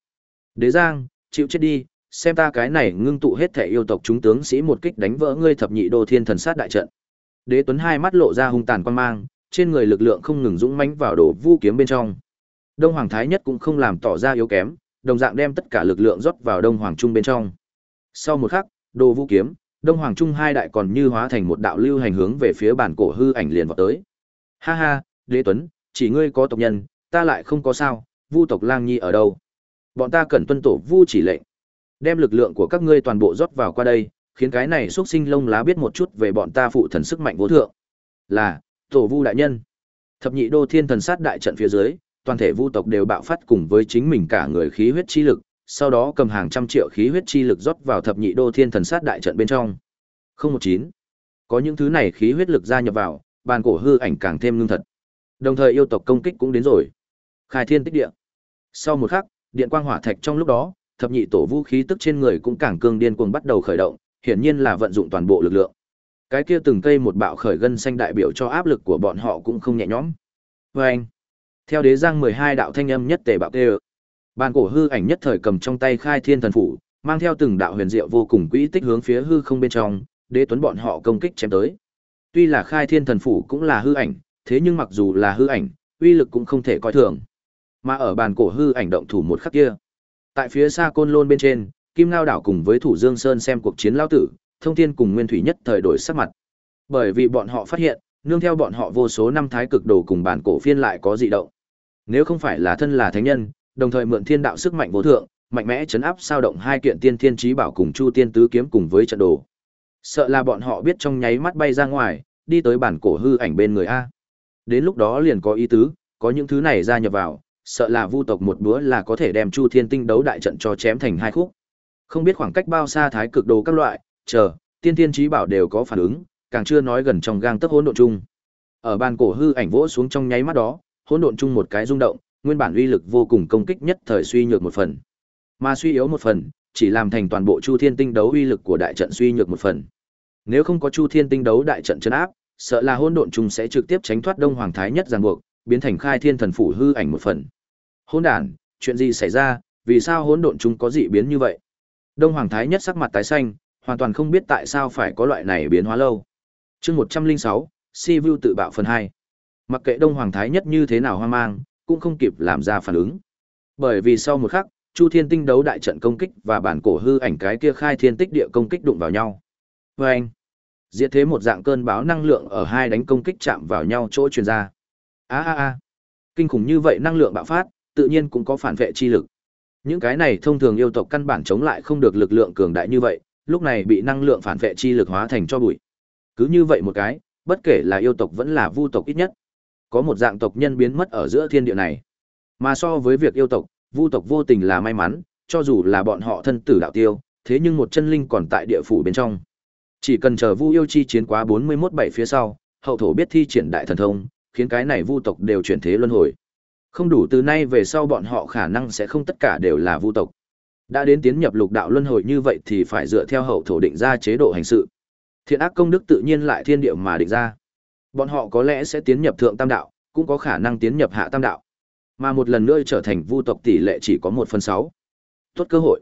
Đế Giang, chịu chết đi, xem ta cái này ngưng tụ hết thể yêu tộc chúng tướng sĩ một kích đánh vỡ ngươi thập nhị đô thiên thần sát đại trận. Đế Tuấn hai mắt lộ ra hung tàn quan mang, trên người lực lượng không ngừng dũng mãnh vào đổ vu kiếm bên trong. Đông Hoàng Thái Nhất cũng không làm tỏ ra yếu kém, đồng dạng đem tất cả lực lượng rót vào Đông Hoàng Trung bên trong. Sau một khắc, đồ vu kiếm, Đông Hoàng Trung hai đại còn như hóa thành một đạo lưu hành hướng về phía bản cổ hư ảnh liền vọt tới. Ha ha, Đế Tuấn, chỉ ngươi có tộc nhân, ta lại không có sao, Vu tộc Lang Nhi ở đâu? Bọn ta cần tuân tổ Vu chỉ lệnh. Đem lực lượng của các ngươi toàn bộ rót vào qua đây, khiến cái này xuất sinh lông lá biết một chút về bọn ta phụ thần sức mạnh vô thượng. Là, tổ Vu đại nhân. Thập nhị đô thiên thần sát đại trận phía dưới, toàn thể Vu tộc đều bạo phát cùng với chính mình cả người khí huyết chi lực, sau đó cầm hàng trăm triệu khí huyết chi lực rót vào thập nhị đô thiên thần sát đại trận bên trong. Không một chín. Có những thứ này khí huyết lực gia nhập vào, bàn cổ hư ảnh càng thêm ngưng thật. Đồng thời yêu tộc công kích cũng đến rồi. Khai thiên tích địa. Sau một khắc, điện quang hỏa thạch trong lúc đó, thập nhị tổ vũ khí tức trên người cũng càng cương điên cuồng bắt đầu khởi động, hiển nhiên là vận dụng toàn bộ lực lượng. Cái kia từng cây một bạo khởi gân xanh đại biểu cho áp lực của bọn họ cũng không nhẹ nhõm. Vâng anh, theo đế giang 12 đạo thanh âm nhất tề bạo tê Bàn cổ hư ảnh nhất thời cầm trong tay khai thiên thần phủ, mang theo từng đạo huyền diệu vô cùng quỹ tích hướng phía hư không bên trong, đế tuấn bọn họ công kích chém tới. Tuy là khai thiên thần phủ cũng là hư ảnh, thế nhưng mặc dù là hư ảnh, uy lực cũng không thể coi thường. Mà ở bàn cổ hư ảnh động thủ một khắc kia, tại phía xa côn lôn bên trên, Kim Ngao đảo cùng với Thủ Dương Sơn xem cuộc chiến lao tử, Thông Thiên cùng Nguyên Thủy nhất thời đổi sắc mặt. Bởi vì bọn họ phát hiện, nương theo bọn họ vô số năm thái cực đồ cùng bản cổ phiên lại có dị động. Nếu không phải là thân là thánh nhân, đồng thời mượn thiên đạo sức mạnh vô thượng, mạnh mẽ chấn áp sao động hai kiện tiên thiên trí bảo cùng Chu Tiên tứ kiếm cùng với trận đồ. Sợ là bọn họ biết trong nháy mắt bay ra ngoài, đi tới bản cổ hư ảnh bên người a. Đến lúc đó liền có ý tứ, có những thứ này gia nhập vào, sợ là vu tộc một búa là có thể đem Chu Thiên Tinh đấu đại trận cho chém thành hai khúc. Không biết khoảng cách bao xa thái cực đồ các loại, chờ, tiên thiên trí bảo đều có phản ứng, càng chưa nói gần trong gang tấc hỗn độn chung. Ở bàn cổ hư ảnh vỗ xuống trong nháy mắt đó, hỗn độn chung một cái rung động, nguyên bản uy lực vô cùng công kích nhất thời suy nhược một phần. Mà suy yếu một phần, chỉ làm thành toàn bộ Chu Thiên Tinh đấu uy lực của đại trận suy nhược một phần. Nếu không có Chu Thiên Tinh đấu đại trận chấn áp, sợ là hỗn độn chung sẽ trực tiếp tránh thoát Đông Hoàng Thái nhất giằng buộc, biến thành Khai Thiên Thần phủ hư ảnh một phần. Hỗn đản, chuyện gì xảy ra, vì sao hỗn độn chung có dị biến như vậy? Đông Hoàng Thái nhất sắc mặt tái xanh, hoàn toàn không biết tại sao phải có loại này biến hóa lâu. Chương 106, Si Vu tự bạo phần 2. Mặc kệ Đông Hoàng Thái nhất như thế nào hoang mang, cũng không kịp làm ra phản ứng. Bởi vì sau một khắc, Chu Thiên Tinh đấu đại trận công kích và bản cổ hư ảnh cái kia khai thiên tích địa công kích đụng vào nhau. Và anh, diệt thế một dạng cơn báo năng lượng ở hai đánh công kích chạm vào nhau chỗ truyền ra. A a a. Kinh khủng như vậy năng lượng bạo phát, tự nhiên cũng có phản vệ chi lực. Những cái này thông thường yêu tộc căn bản chống lại không được lực lượng cường đại như vậy, lúc này bị năng lượng phản vệ chi lực hóa thành cho bụi. Cứ như vậy một cái, bất kể là yêu tộc vẫn là vu tộc ít nhất, có một dạng tộc nhân biến mất ở giữa thiên địa này. Mà so với việc yêu tộc, vu tộc vô tình là may mắn, cho dù là bọn họ thân tử đạo tiêu, thế nhưng một chân linh còn tại địa phủ bên trong. Chỉ cần chờ vu yêu chi chiến quá 41 bảy phía sau, hậu thổ biết thi triển đại thần thông, khiến cái này vu tộc đều chuyển thế luân hồi. Không đủ từ nay về sau bọn họ khả năng sẽ không tất cả đều là vu tộc. Đã đến tiến nhập lục đạo luân hồi như vậy thì phải dựa theo hậu thổ định ra chế độ hành sự. Thiện ác công đức tự nhiên lại thiên địa mà định ra. Bọn họ có lẽ sẽ tiến nhập thượng tam đạo, cũng có khả năng tiến nhập hạ tam đạo. Mà một lần nữa trở thành vu tộc tỷ lệ chỉ có một phần sáu. Tốt cơ hội.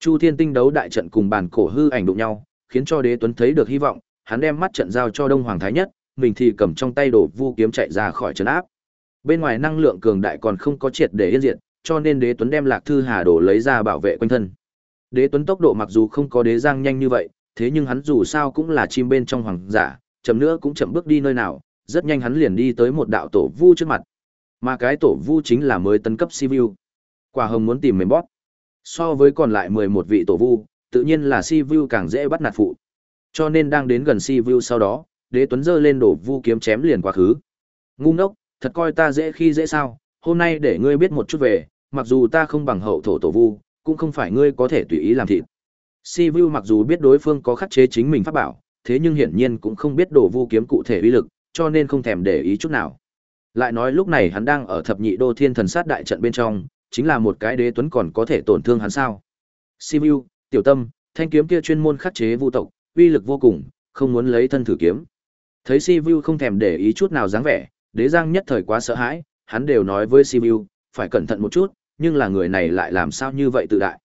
Chu Thiên Tinh đấu đại trận cùng bàn cổ hư ảnh đụng nhau, khiến cho Đế Tuấn thấy được hy vọng, hắn đem mắt trận giao cho Đông Hoàng Thái Nhất, mình thì cầm trong tay đổ vu kiếm chạy ra khỏi trấn áp. Bên ngoài năng lượng cường đại còn không có triệt để yên diệt, cho nên Đế Tuấn đem Lạc Thư Hà đổ lấy ra bảo vệ quanh thân. Đế Tuấn tốc độ mặc dù không có Đế Giang nhanh như vậy, thế nhưng hắn dù sao cũng là chim bên trong hoàng giả, chậm nữa cũng chậm bước đi nơi nào, rất nhanh hắn liền đi tới một đạo tổ vu trước mặt. Mà cái tổ vu chính là mới tấn cấp Sivu. Quả hồng muốn tìm mềm bóp. So với còn lại 11 vị tổ vu, tự nhiên là Sivu càng dễ bắt nạt phụ. Cho nên đang đến gần Sivu sau đó, Đế Tuấn giơ lên đổ vu kiếm chém liền quá khứ. Ngu ngốc, thật coi ta dễ khi dễ sao? Hôm nay để ngươi biết một chút về, mặc dù ta không bằng hậu thổ tổ vu, cũng không phải ngươi có thể tùy ý làm thịt. Sivu mặc dù biết đối phương có khắc chế chính mình pháp bảo, thế nhưng hiển nhiên cũng không biết đồ vu kiếm cụ thể uy lực, cho nên không thèm để ý chút nào. Lại nói lúc này hắn đang ở thập nhị đô thiên thần sát đại trận bên trong, chính là một cái đế tuấn còn có thể tổn thương hắn sao? Simu, tiểu tâm, thanh kiếm kia chuyên môn khắc chế vu tộc, uy lực vô cùng, không muốn lấy thân thử kiếm. Thấy Simu không thèm để ý chút nào dáng vẻ, Đế Giang nhất thời quá sợ hãi, hắn đều nói với Simu, phải cẩn thận một chút, nhưng là người này lại làm sao như vậy tự đại.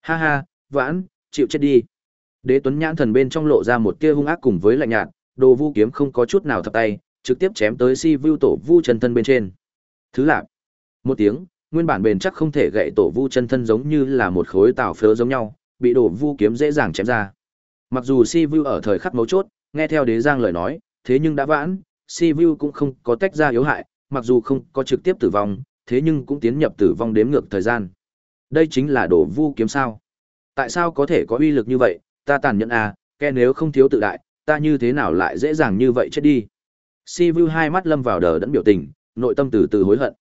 Ha ha, vãn, chịu chết đi. Đế Tuấn nhãn thần bên trong lộ ra một tia hung ác cùng với lạnh nhạt, đồ vu kiếm không có chút nào thập tay, trực tiếp chém tới Si Vu tổ vu chân thân bên trên. Thứ lạ, Một tiếng, nguyên bản bền chắc không thể gãy tổ vu chân thân giống như là một khối tảo phớ giống nhau, bị đổ vu kiếm dễ dàng chém ra. Mặc dù Si Vu ở thời khắc mấu chốt, nghe theo Đế Giang lời nói, thế nhưng đã vãn, Si Vu cũng không có tách ra yếu hại, mặc dù không có trực tiếp tử vong, thế nhưng cũng tiến nhập tử vong đếm ngược thời gian. Đây chính là đổ vu kiếm sao? Tại sao có thể có uy lực như vậy? Ta tàn nhẫn à, kẻ nếu không thiếu tự đại, ta như thế nào lại dễ dàng như vậy chết đi? Si Vu hai mắt lâm vào đờ đẫn biểu tình, nội tâm từ từ hối hận.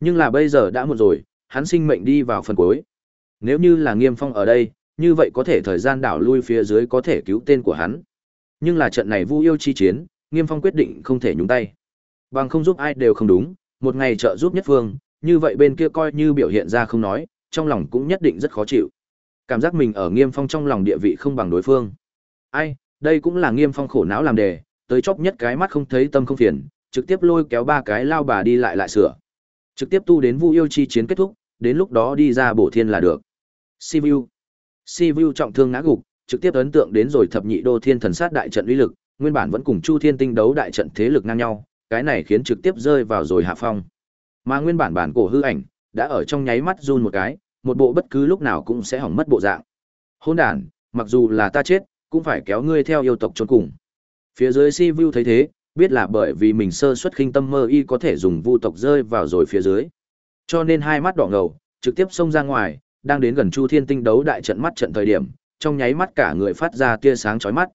Nhưng là bây giờ đã muộn rồi, hắn sinh mệnh đi vào phần cuối. Nếu như là Nghiêm Phong ở đây, như vậy có thể thời gian đảo lui phía dưới có thể cứu tên của hắn. Nhưng là trận này Vu yêu chi chiến, Nghiêm Phong quyết định không thể nhúng tay. Bằng không giúp ai đều không đúng, một ngày trợ giúp nhất phương, như vậy bên kia coi như biểu hiện ra không nói, trong lòng cũng nhất định rất khó chịu. Cảm giác mình ở Nghiêm Phong trong lòng địa vị không bằng đối phương. Ai, đây cũng là Nghiêm Phong khổ não làm đề, tới chóp nhất cái mắt không thấy tâm không phiền, trực tiếp lôi kéo ba cái lao bà đi lại lại sửa. Trực tiếp tu đến Vu yêu chi chiến kết thúc, đến lúc đó đi ra bổ thiên là được. Sivu. Sivu trọng thương ngã gục, trực tiếp ấn tượng đến rồi thập nhị đô thiên thần sát đại trận uy lực, nguyên bản vẫn cùng Chu Thiên tinh đấu đại trận thế lực ngang nhau, cái này khiến trực tiếp rơi vào rồi hạ phong. Mà nguyên bản bản cổ hư ảnh đã ở trong nháy mắt run một cái, một bộ bất cứ lúc nào cũng sẽ hỏng mất bộ dạng. Hỗn đàn, mặc dù là ta chết, cũng phải kéo ngươi theo yêu tộc chôn cùng. Phía dưới Si Vu thấy thế, biết là bởi vì mình sơ suất khinh tâm mơ y có thể dùng vu tộc rơi vào rồi phía dưới. Cho nên hai mắt đỏ ngầu, trực tiếp xông ra ngoài, đang đến gần Chu Thiên Tinh đấu đại trận mắt trận thời điểm, trong nháy mắt cả người phát ra tia sáng chói mắt.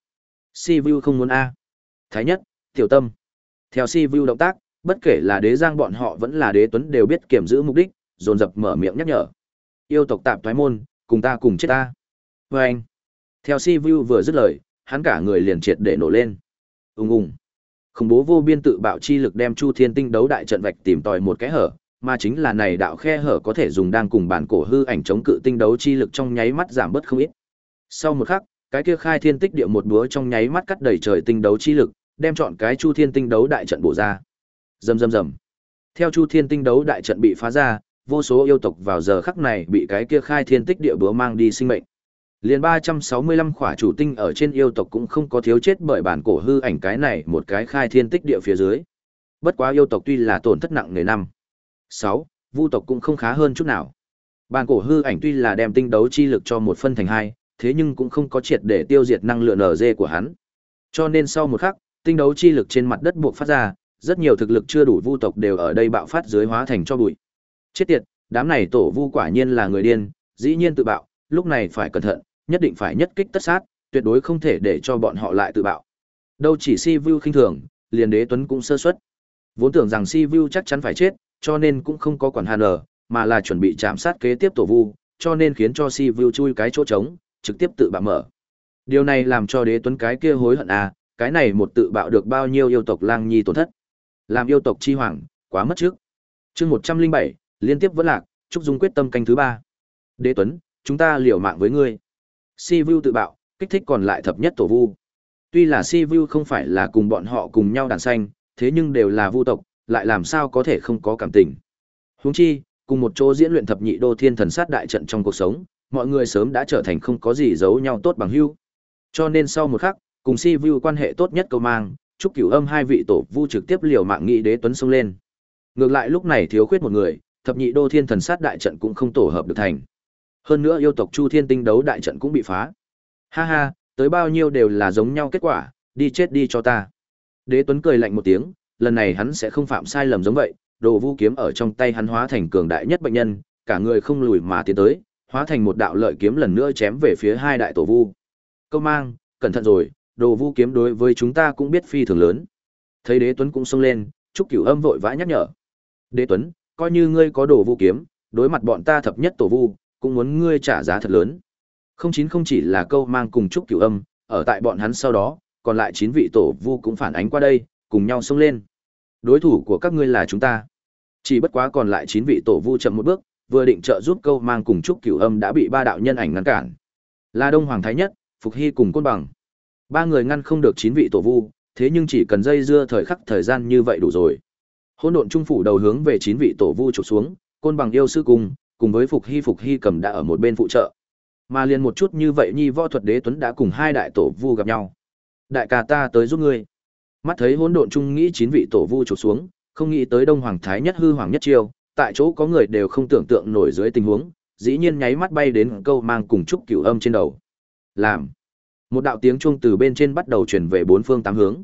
Si Vu không muốn a. Thái nhất, Tiểu Tâm. Theo Si Vu động tác, bất kể là đế giang bọn họ vẫn là đế tuấn đều biết kiểm giữ mục đích, dồn dập mở miệng nhắc nhở. Yêu tộc tạm thoái môn, cùng ta cùng chết ta. Và anh. Theo Si Vu vừa dứt lời, hắn cả người liền triệt để nổ lên. Ùng ùng. Khủng bố vô biên tự bạo chi lực đem Chu Thiên Tinh đấu đại trận vạch tìm tòi một cái hở, mà chính là này đạo khe hở có thể dùng đang cùng bản cổ hư ảnh chống cự tinh đấu chi lực trong nháy mắt giảm bớt không ít. Sau một khắc, cái kia khai thiên tích địa một búa trong nháy mắt cắt đầy trời tinh đấu chi lực, đem chọn cái Chu Thiên Tinh đấu đại trận bổ ra. Rầm rầm rầm. Theo Chu Thiên Tinh đấu đại trận bị phá ra, vô số yêu tộc vào giờ khắc này bị cái kia khai thiên tích địa búa mang đi sinh mệnh. Liền 365 khỏa chủ tinh ở trên yêu tộc cũng không có thiếu chết bởi bản cổ hư ảnh cái này một cái khai thiên tích địa phía dưới. Bất quá yêu tộc tuy là tổn thất nặng nề năm. 6. Vu tộc cũng không khá hơn chút nào. Bản cổ hư ảnh tuy là đem tinh đấu chi lực cho một phân thành hai, thế nhưng cũng không có triệt để tiêu diệt năng lượng NG của hắn. Cho nên sau một khắc, tinh đấu chi lực trên mặt đất buộc phát ra, rất nhiều thực lực chưa đủ vu tộc đều ở đây bạo phát dưới hóa thành cho bụi. Chết tiệt, đám này tổ vu quả nhiên là người điên, dĩ nhiên tự bạo, lúc này phải cẩn thận, nhất định phải nhất kích tất sát, tuyệt đối không thể để cho bọn họ lại tự bạo. Đâu chỉ Si Vu khinh thường, liền đế tuấn cũng sơ suất. Vốn tưởng rằng Si Vu chắc chắn phải chết, cho nên cũng không có quản hàn ở, mà là chuẩn bị chạm sát kế tiếp tổ vu, cho nên khiến cho Si Vu chui cái chỗ trống, trực tiếp tự bạo mở. Điều này làm cho đế tuấn cái kia hối hận à, cái này một tự bạo được bao nhiêu yêu tộc lang nhi tổn thất. Làm yêu tộc chi hoàng, quá mất trước. Chương 107, liên tiếp vẫn lạc, trúc dung quyết tâm canh thứ ba. Đế Tuấn, chúng ta liều mạng với ngươi. Si Vu tự bạo, kích thích còn lại thập nhất tổ vu. Tuy là Si Vu không phải là cùng bọn họ cùng nhau đàn xanh, thế nhưng đều là vu tộc, lại làm sao có thể không có cảm tình. Huống chi, cùng một chỗ diễn luyện thập nhị đô thiên thần sát đại trận trong cuộc sống, mọi người sớm đã trở thành không có gì giấu nhau tốt bằng hưu Cho nên sau một khắc, cùng Si Vu quan hệ tốt nhất câu mang, chúc cửu âm hai vị tổ vu trực tiếp liều mạng nghị đế tuấn xông lên. Ngược lại lúc này thiếu khuyết một người, thập nhị đô thiên thần sát đại trận cũng không tổ hợp được thành. Hơn nữa yêu tộc Chu Thiên Tinh đấu đại trận cũng bị phá. Ha ha, tới bao nhiêu đều là giống nhau kết quả, đi chết đi cho ta. Đế Tuấn cười lạnh một tiếng, lần này hắn sẽ không phạm sai lầm giống vậy, đồ vu kiếm ở trong tay hắn hóa thành cường đại nhất bệnh nhân, cả người không lùi mà tiến tới, hóa thành một đạo lợi kiếm lần nữa chém về phía hai đại tổ vu. Câu mang, cẩn thận rồi, đồ vu kiếm đối với chúng ta cũng biết phi thường lớn. Thấy Đế Tuấn cũng xông lên, Trúc Cửu Âm vội vã nhắc nhở. Đế Tuấn, coi như ngươi có đồ vu kiếm, đối mặt bọn ta thập nhất tổ vu, cũng muốn ngươi trả giá thật lớn. Không chín không chỉ là câu mang cùng chúc cửu âm, ở tại bọn hắn sau đó, còn lại chín vị tổ vu cũng phản ánh qua đây, cùng nhau xông lên. Đối thủ của các ngươi là chúng ta. Chỉ bất quá còn lại chín vị tổ vu chậm một bước, vừa định trợ giúp câu mang cùng trúc cửu âm đã bị ba đạo nhân ảnh ngăn cản. Là Đông Hoàng Thái Nhất, Phục Hy cùng Côn Bằng. Ba người ngăn không được chín vị tổ vu, thế nhưng chỉ cần dây dưa thời khắc thời gian như vậy đủ rồi. Hỗn độn trung phủ đầu hướng về chín vị tổ vu chụp xuống, Côn Bằng yêu sư cùng, cùng với Phục Hy Phục Hy cầm đã ở một bên phụ trợ. Mà liền một chút như vậy Nhi Võ Thuật Đế Tuấn đã cùng hai đại tổ vu gặp nhau. Đại ca ta tới giúp ngươi. Mắt thấy hỗn độn trung nghĩ chín vị tổ vu chụp xuống, không nghĩ tới Đông Hoàng Thái Nhất hư hoàng nhất chiêu, tại chỗ có người đều không tưởng tượng nổi dưới tình huống, dĩ nhiên nháy mắt bay đến câu mang cùng trúc cửu âm trên đầu. Làm. Một đạo tiếng chuông từ bên trên bắt đầu truyền về bốn phương tám hướng.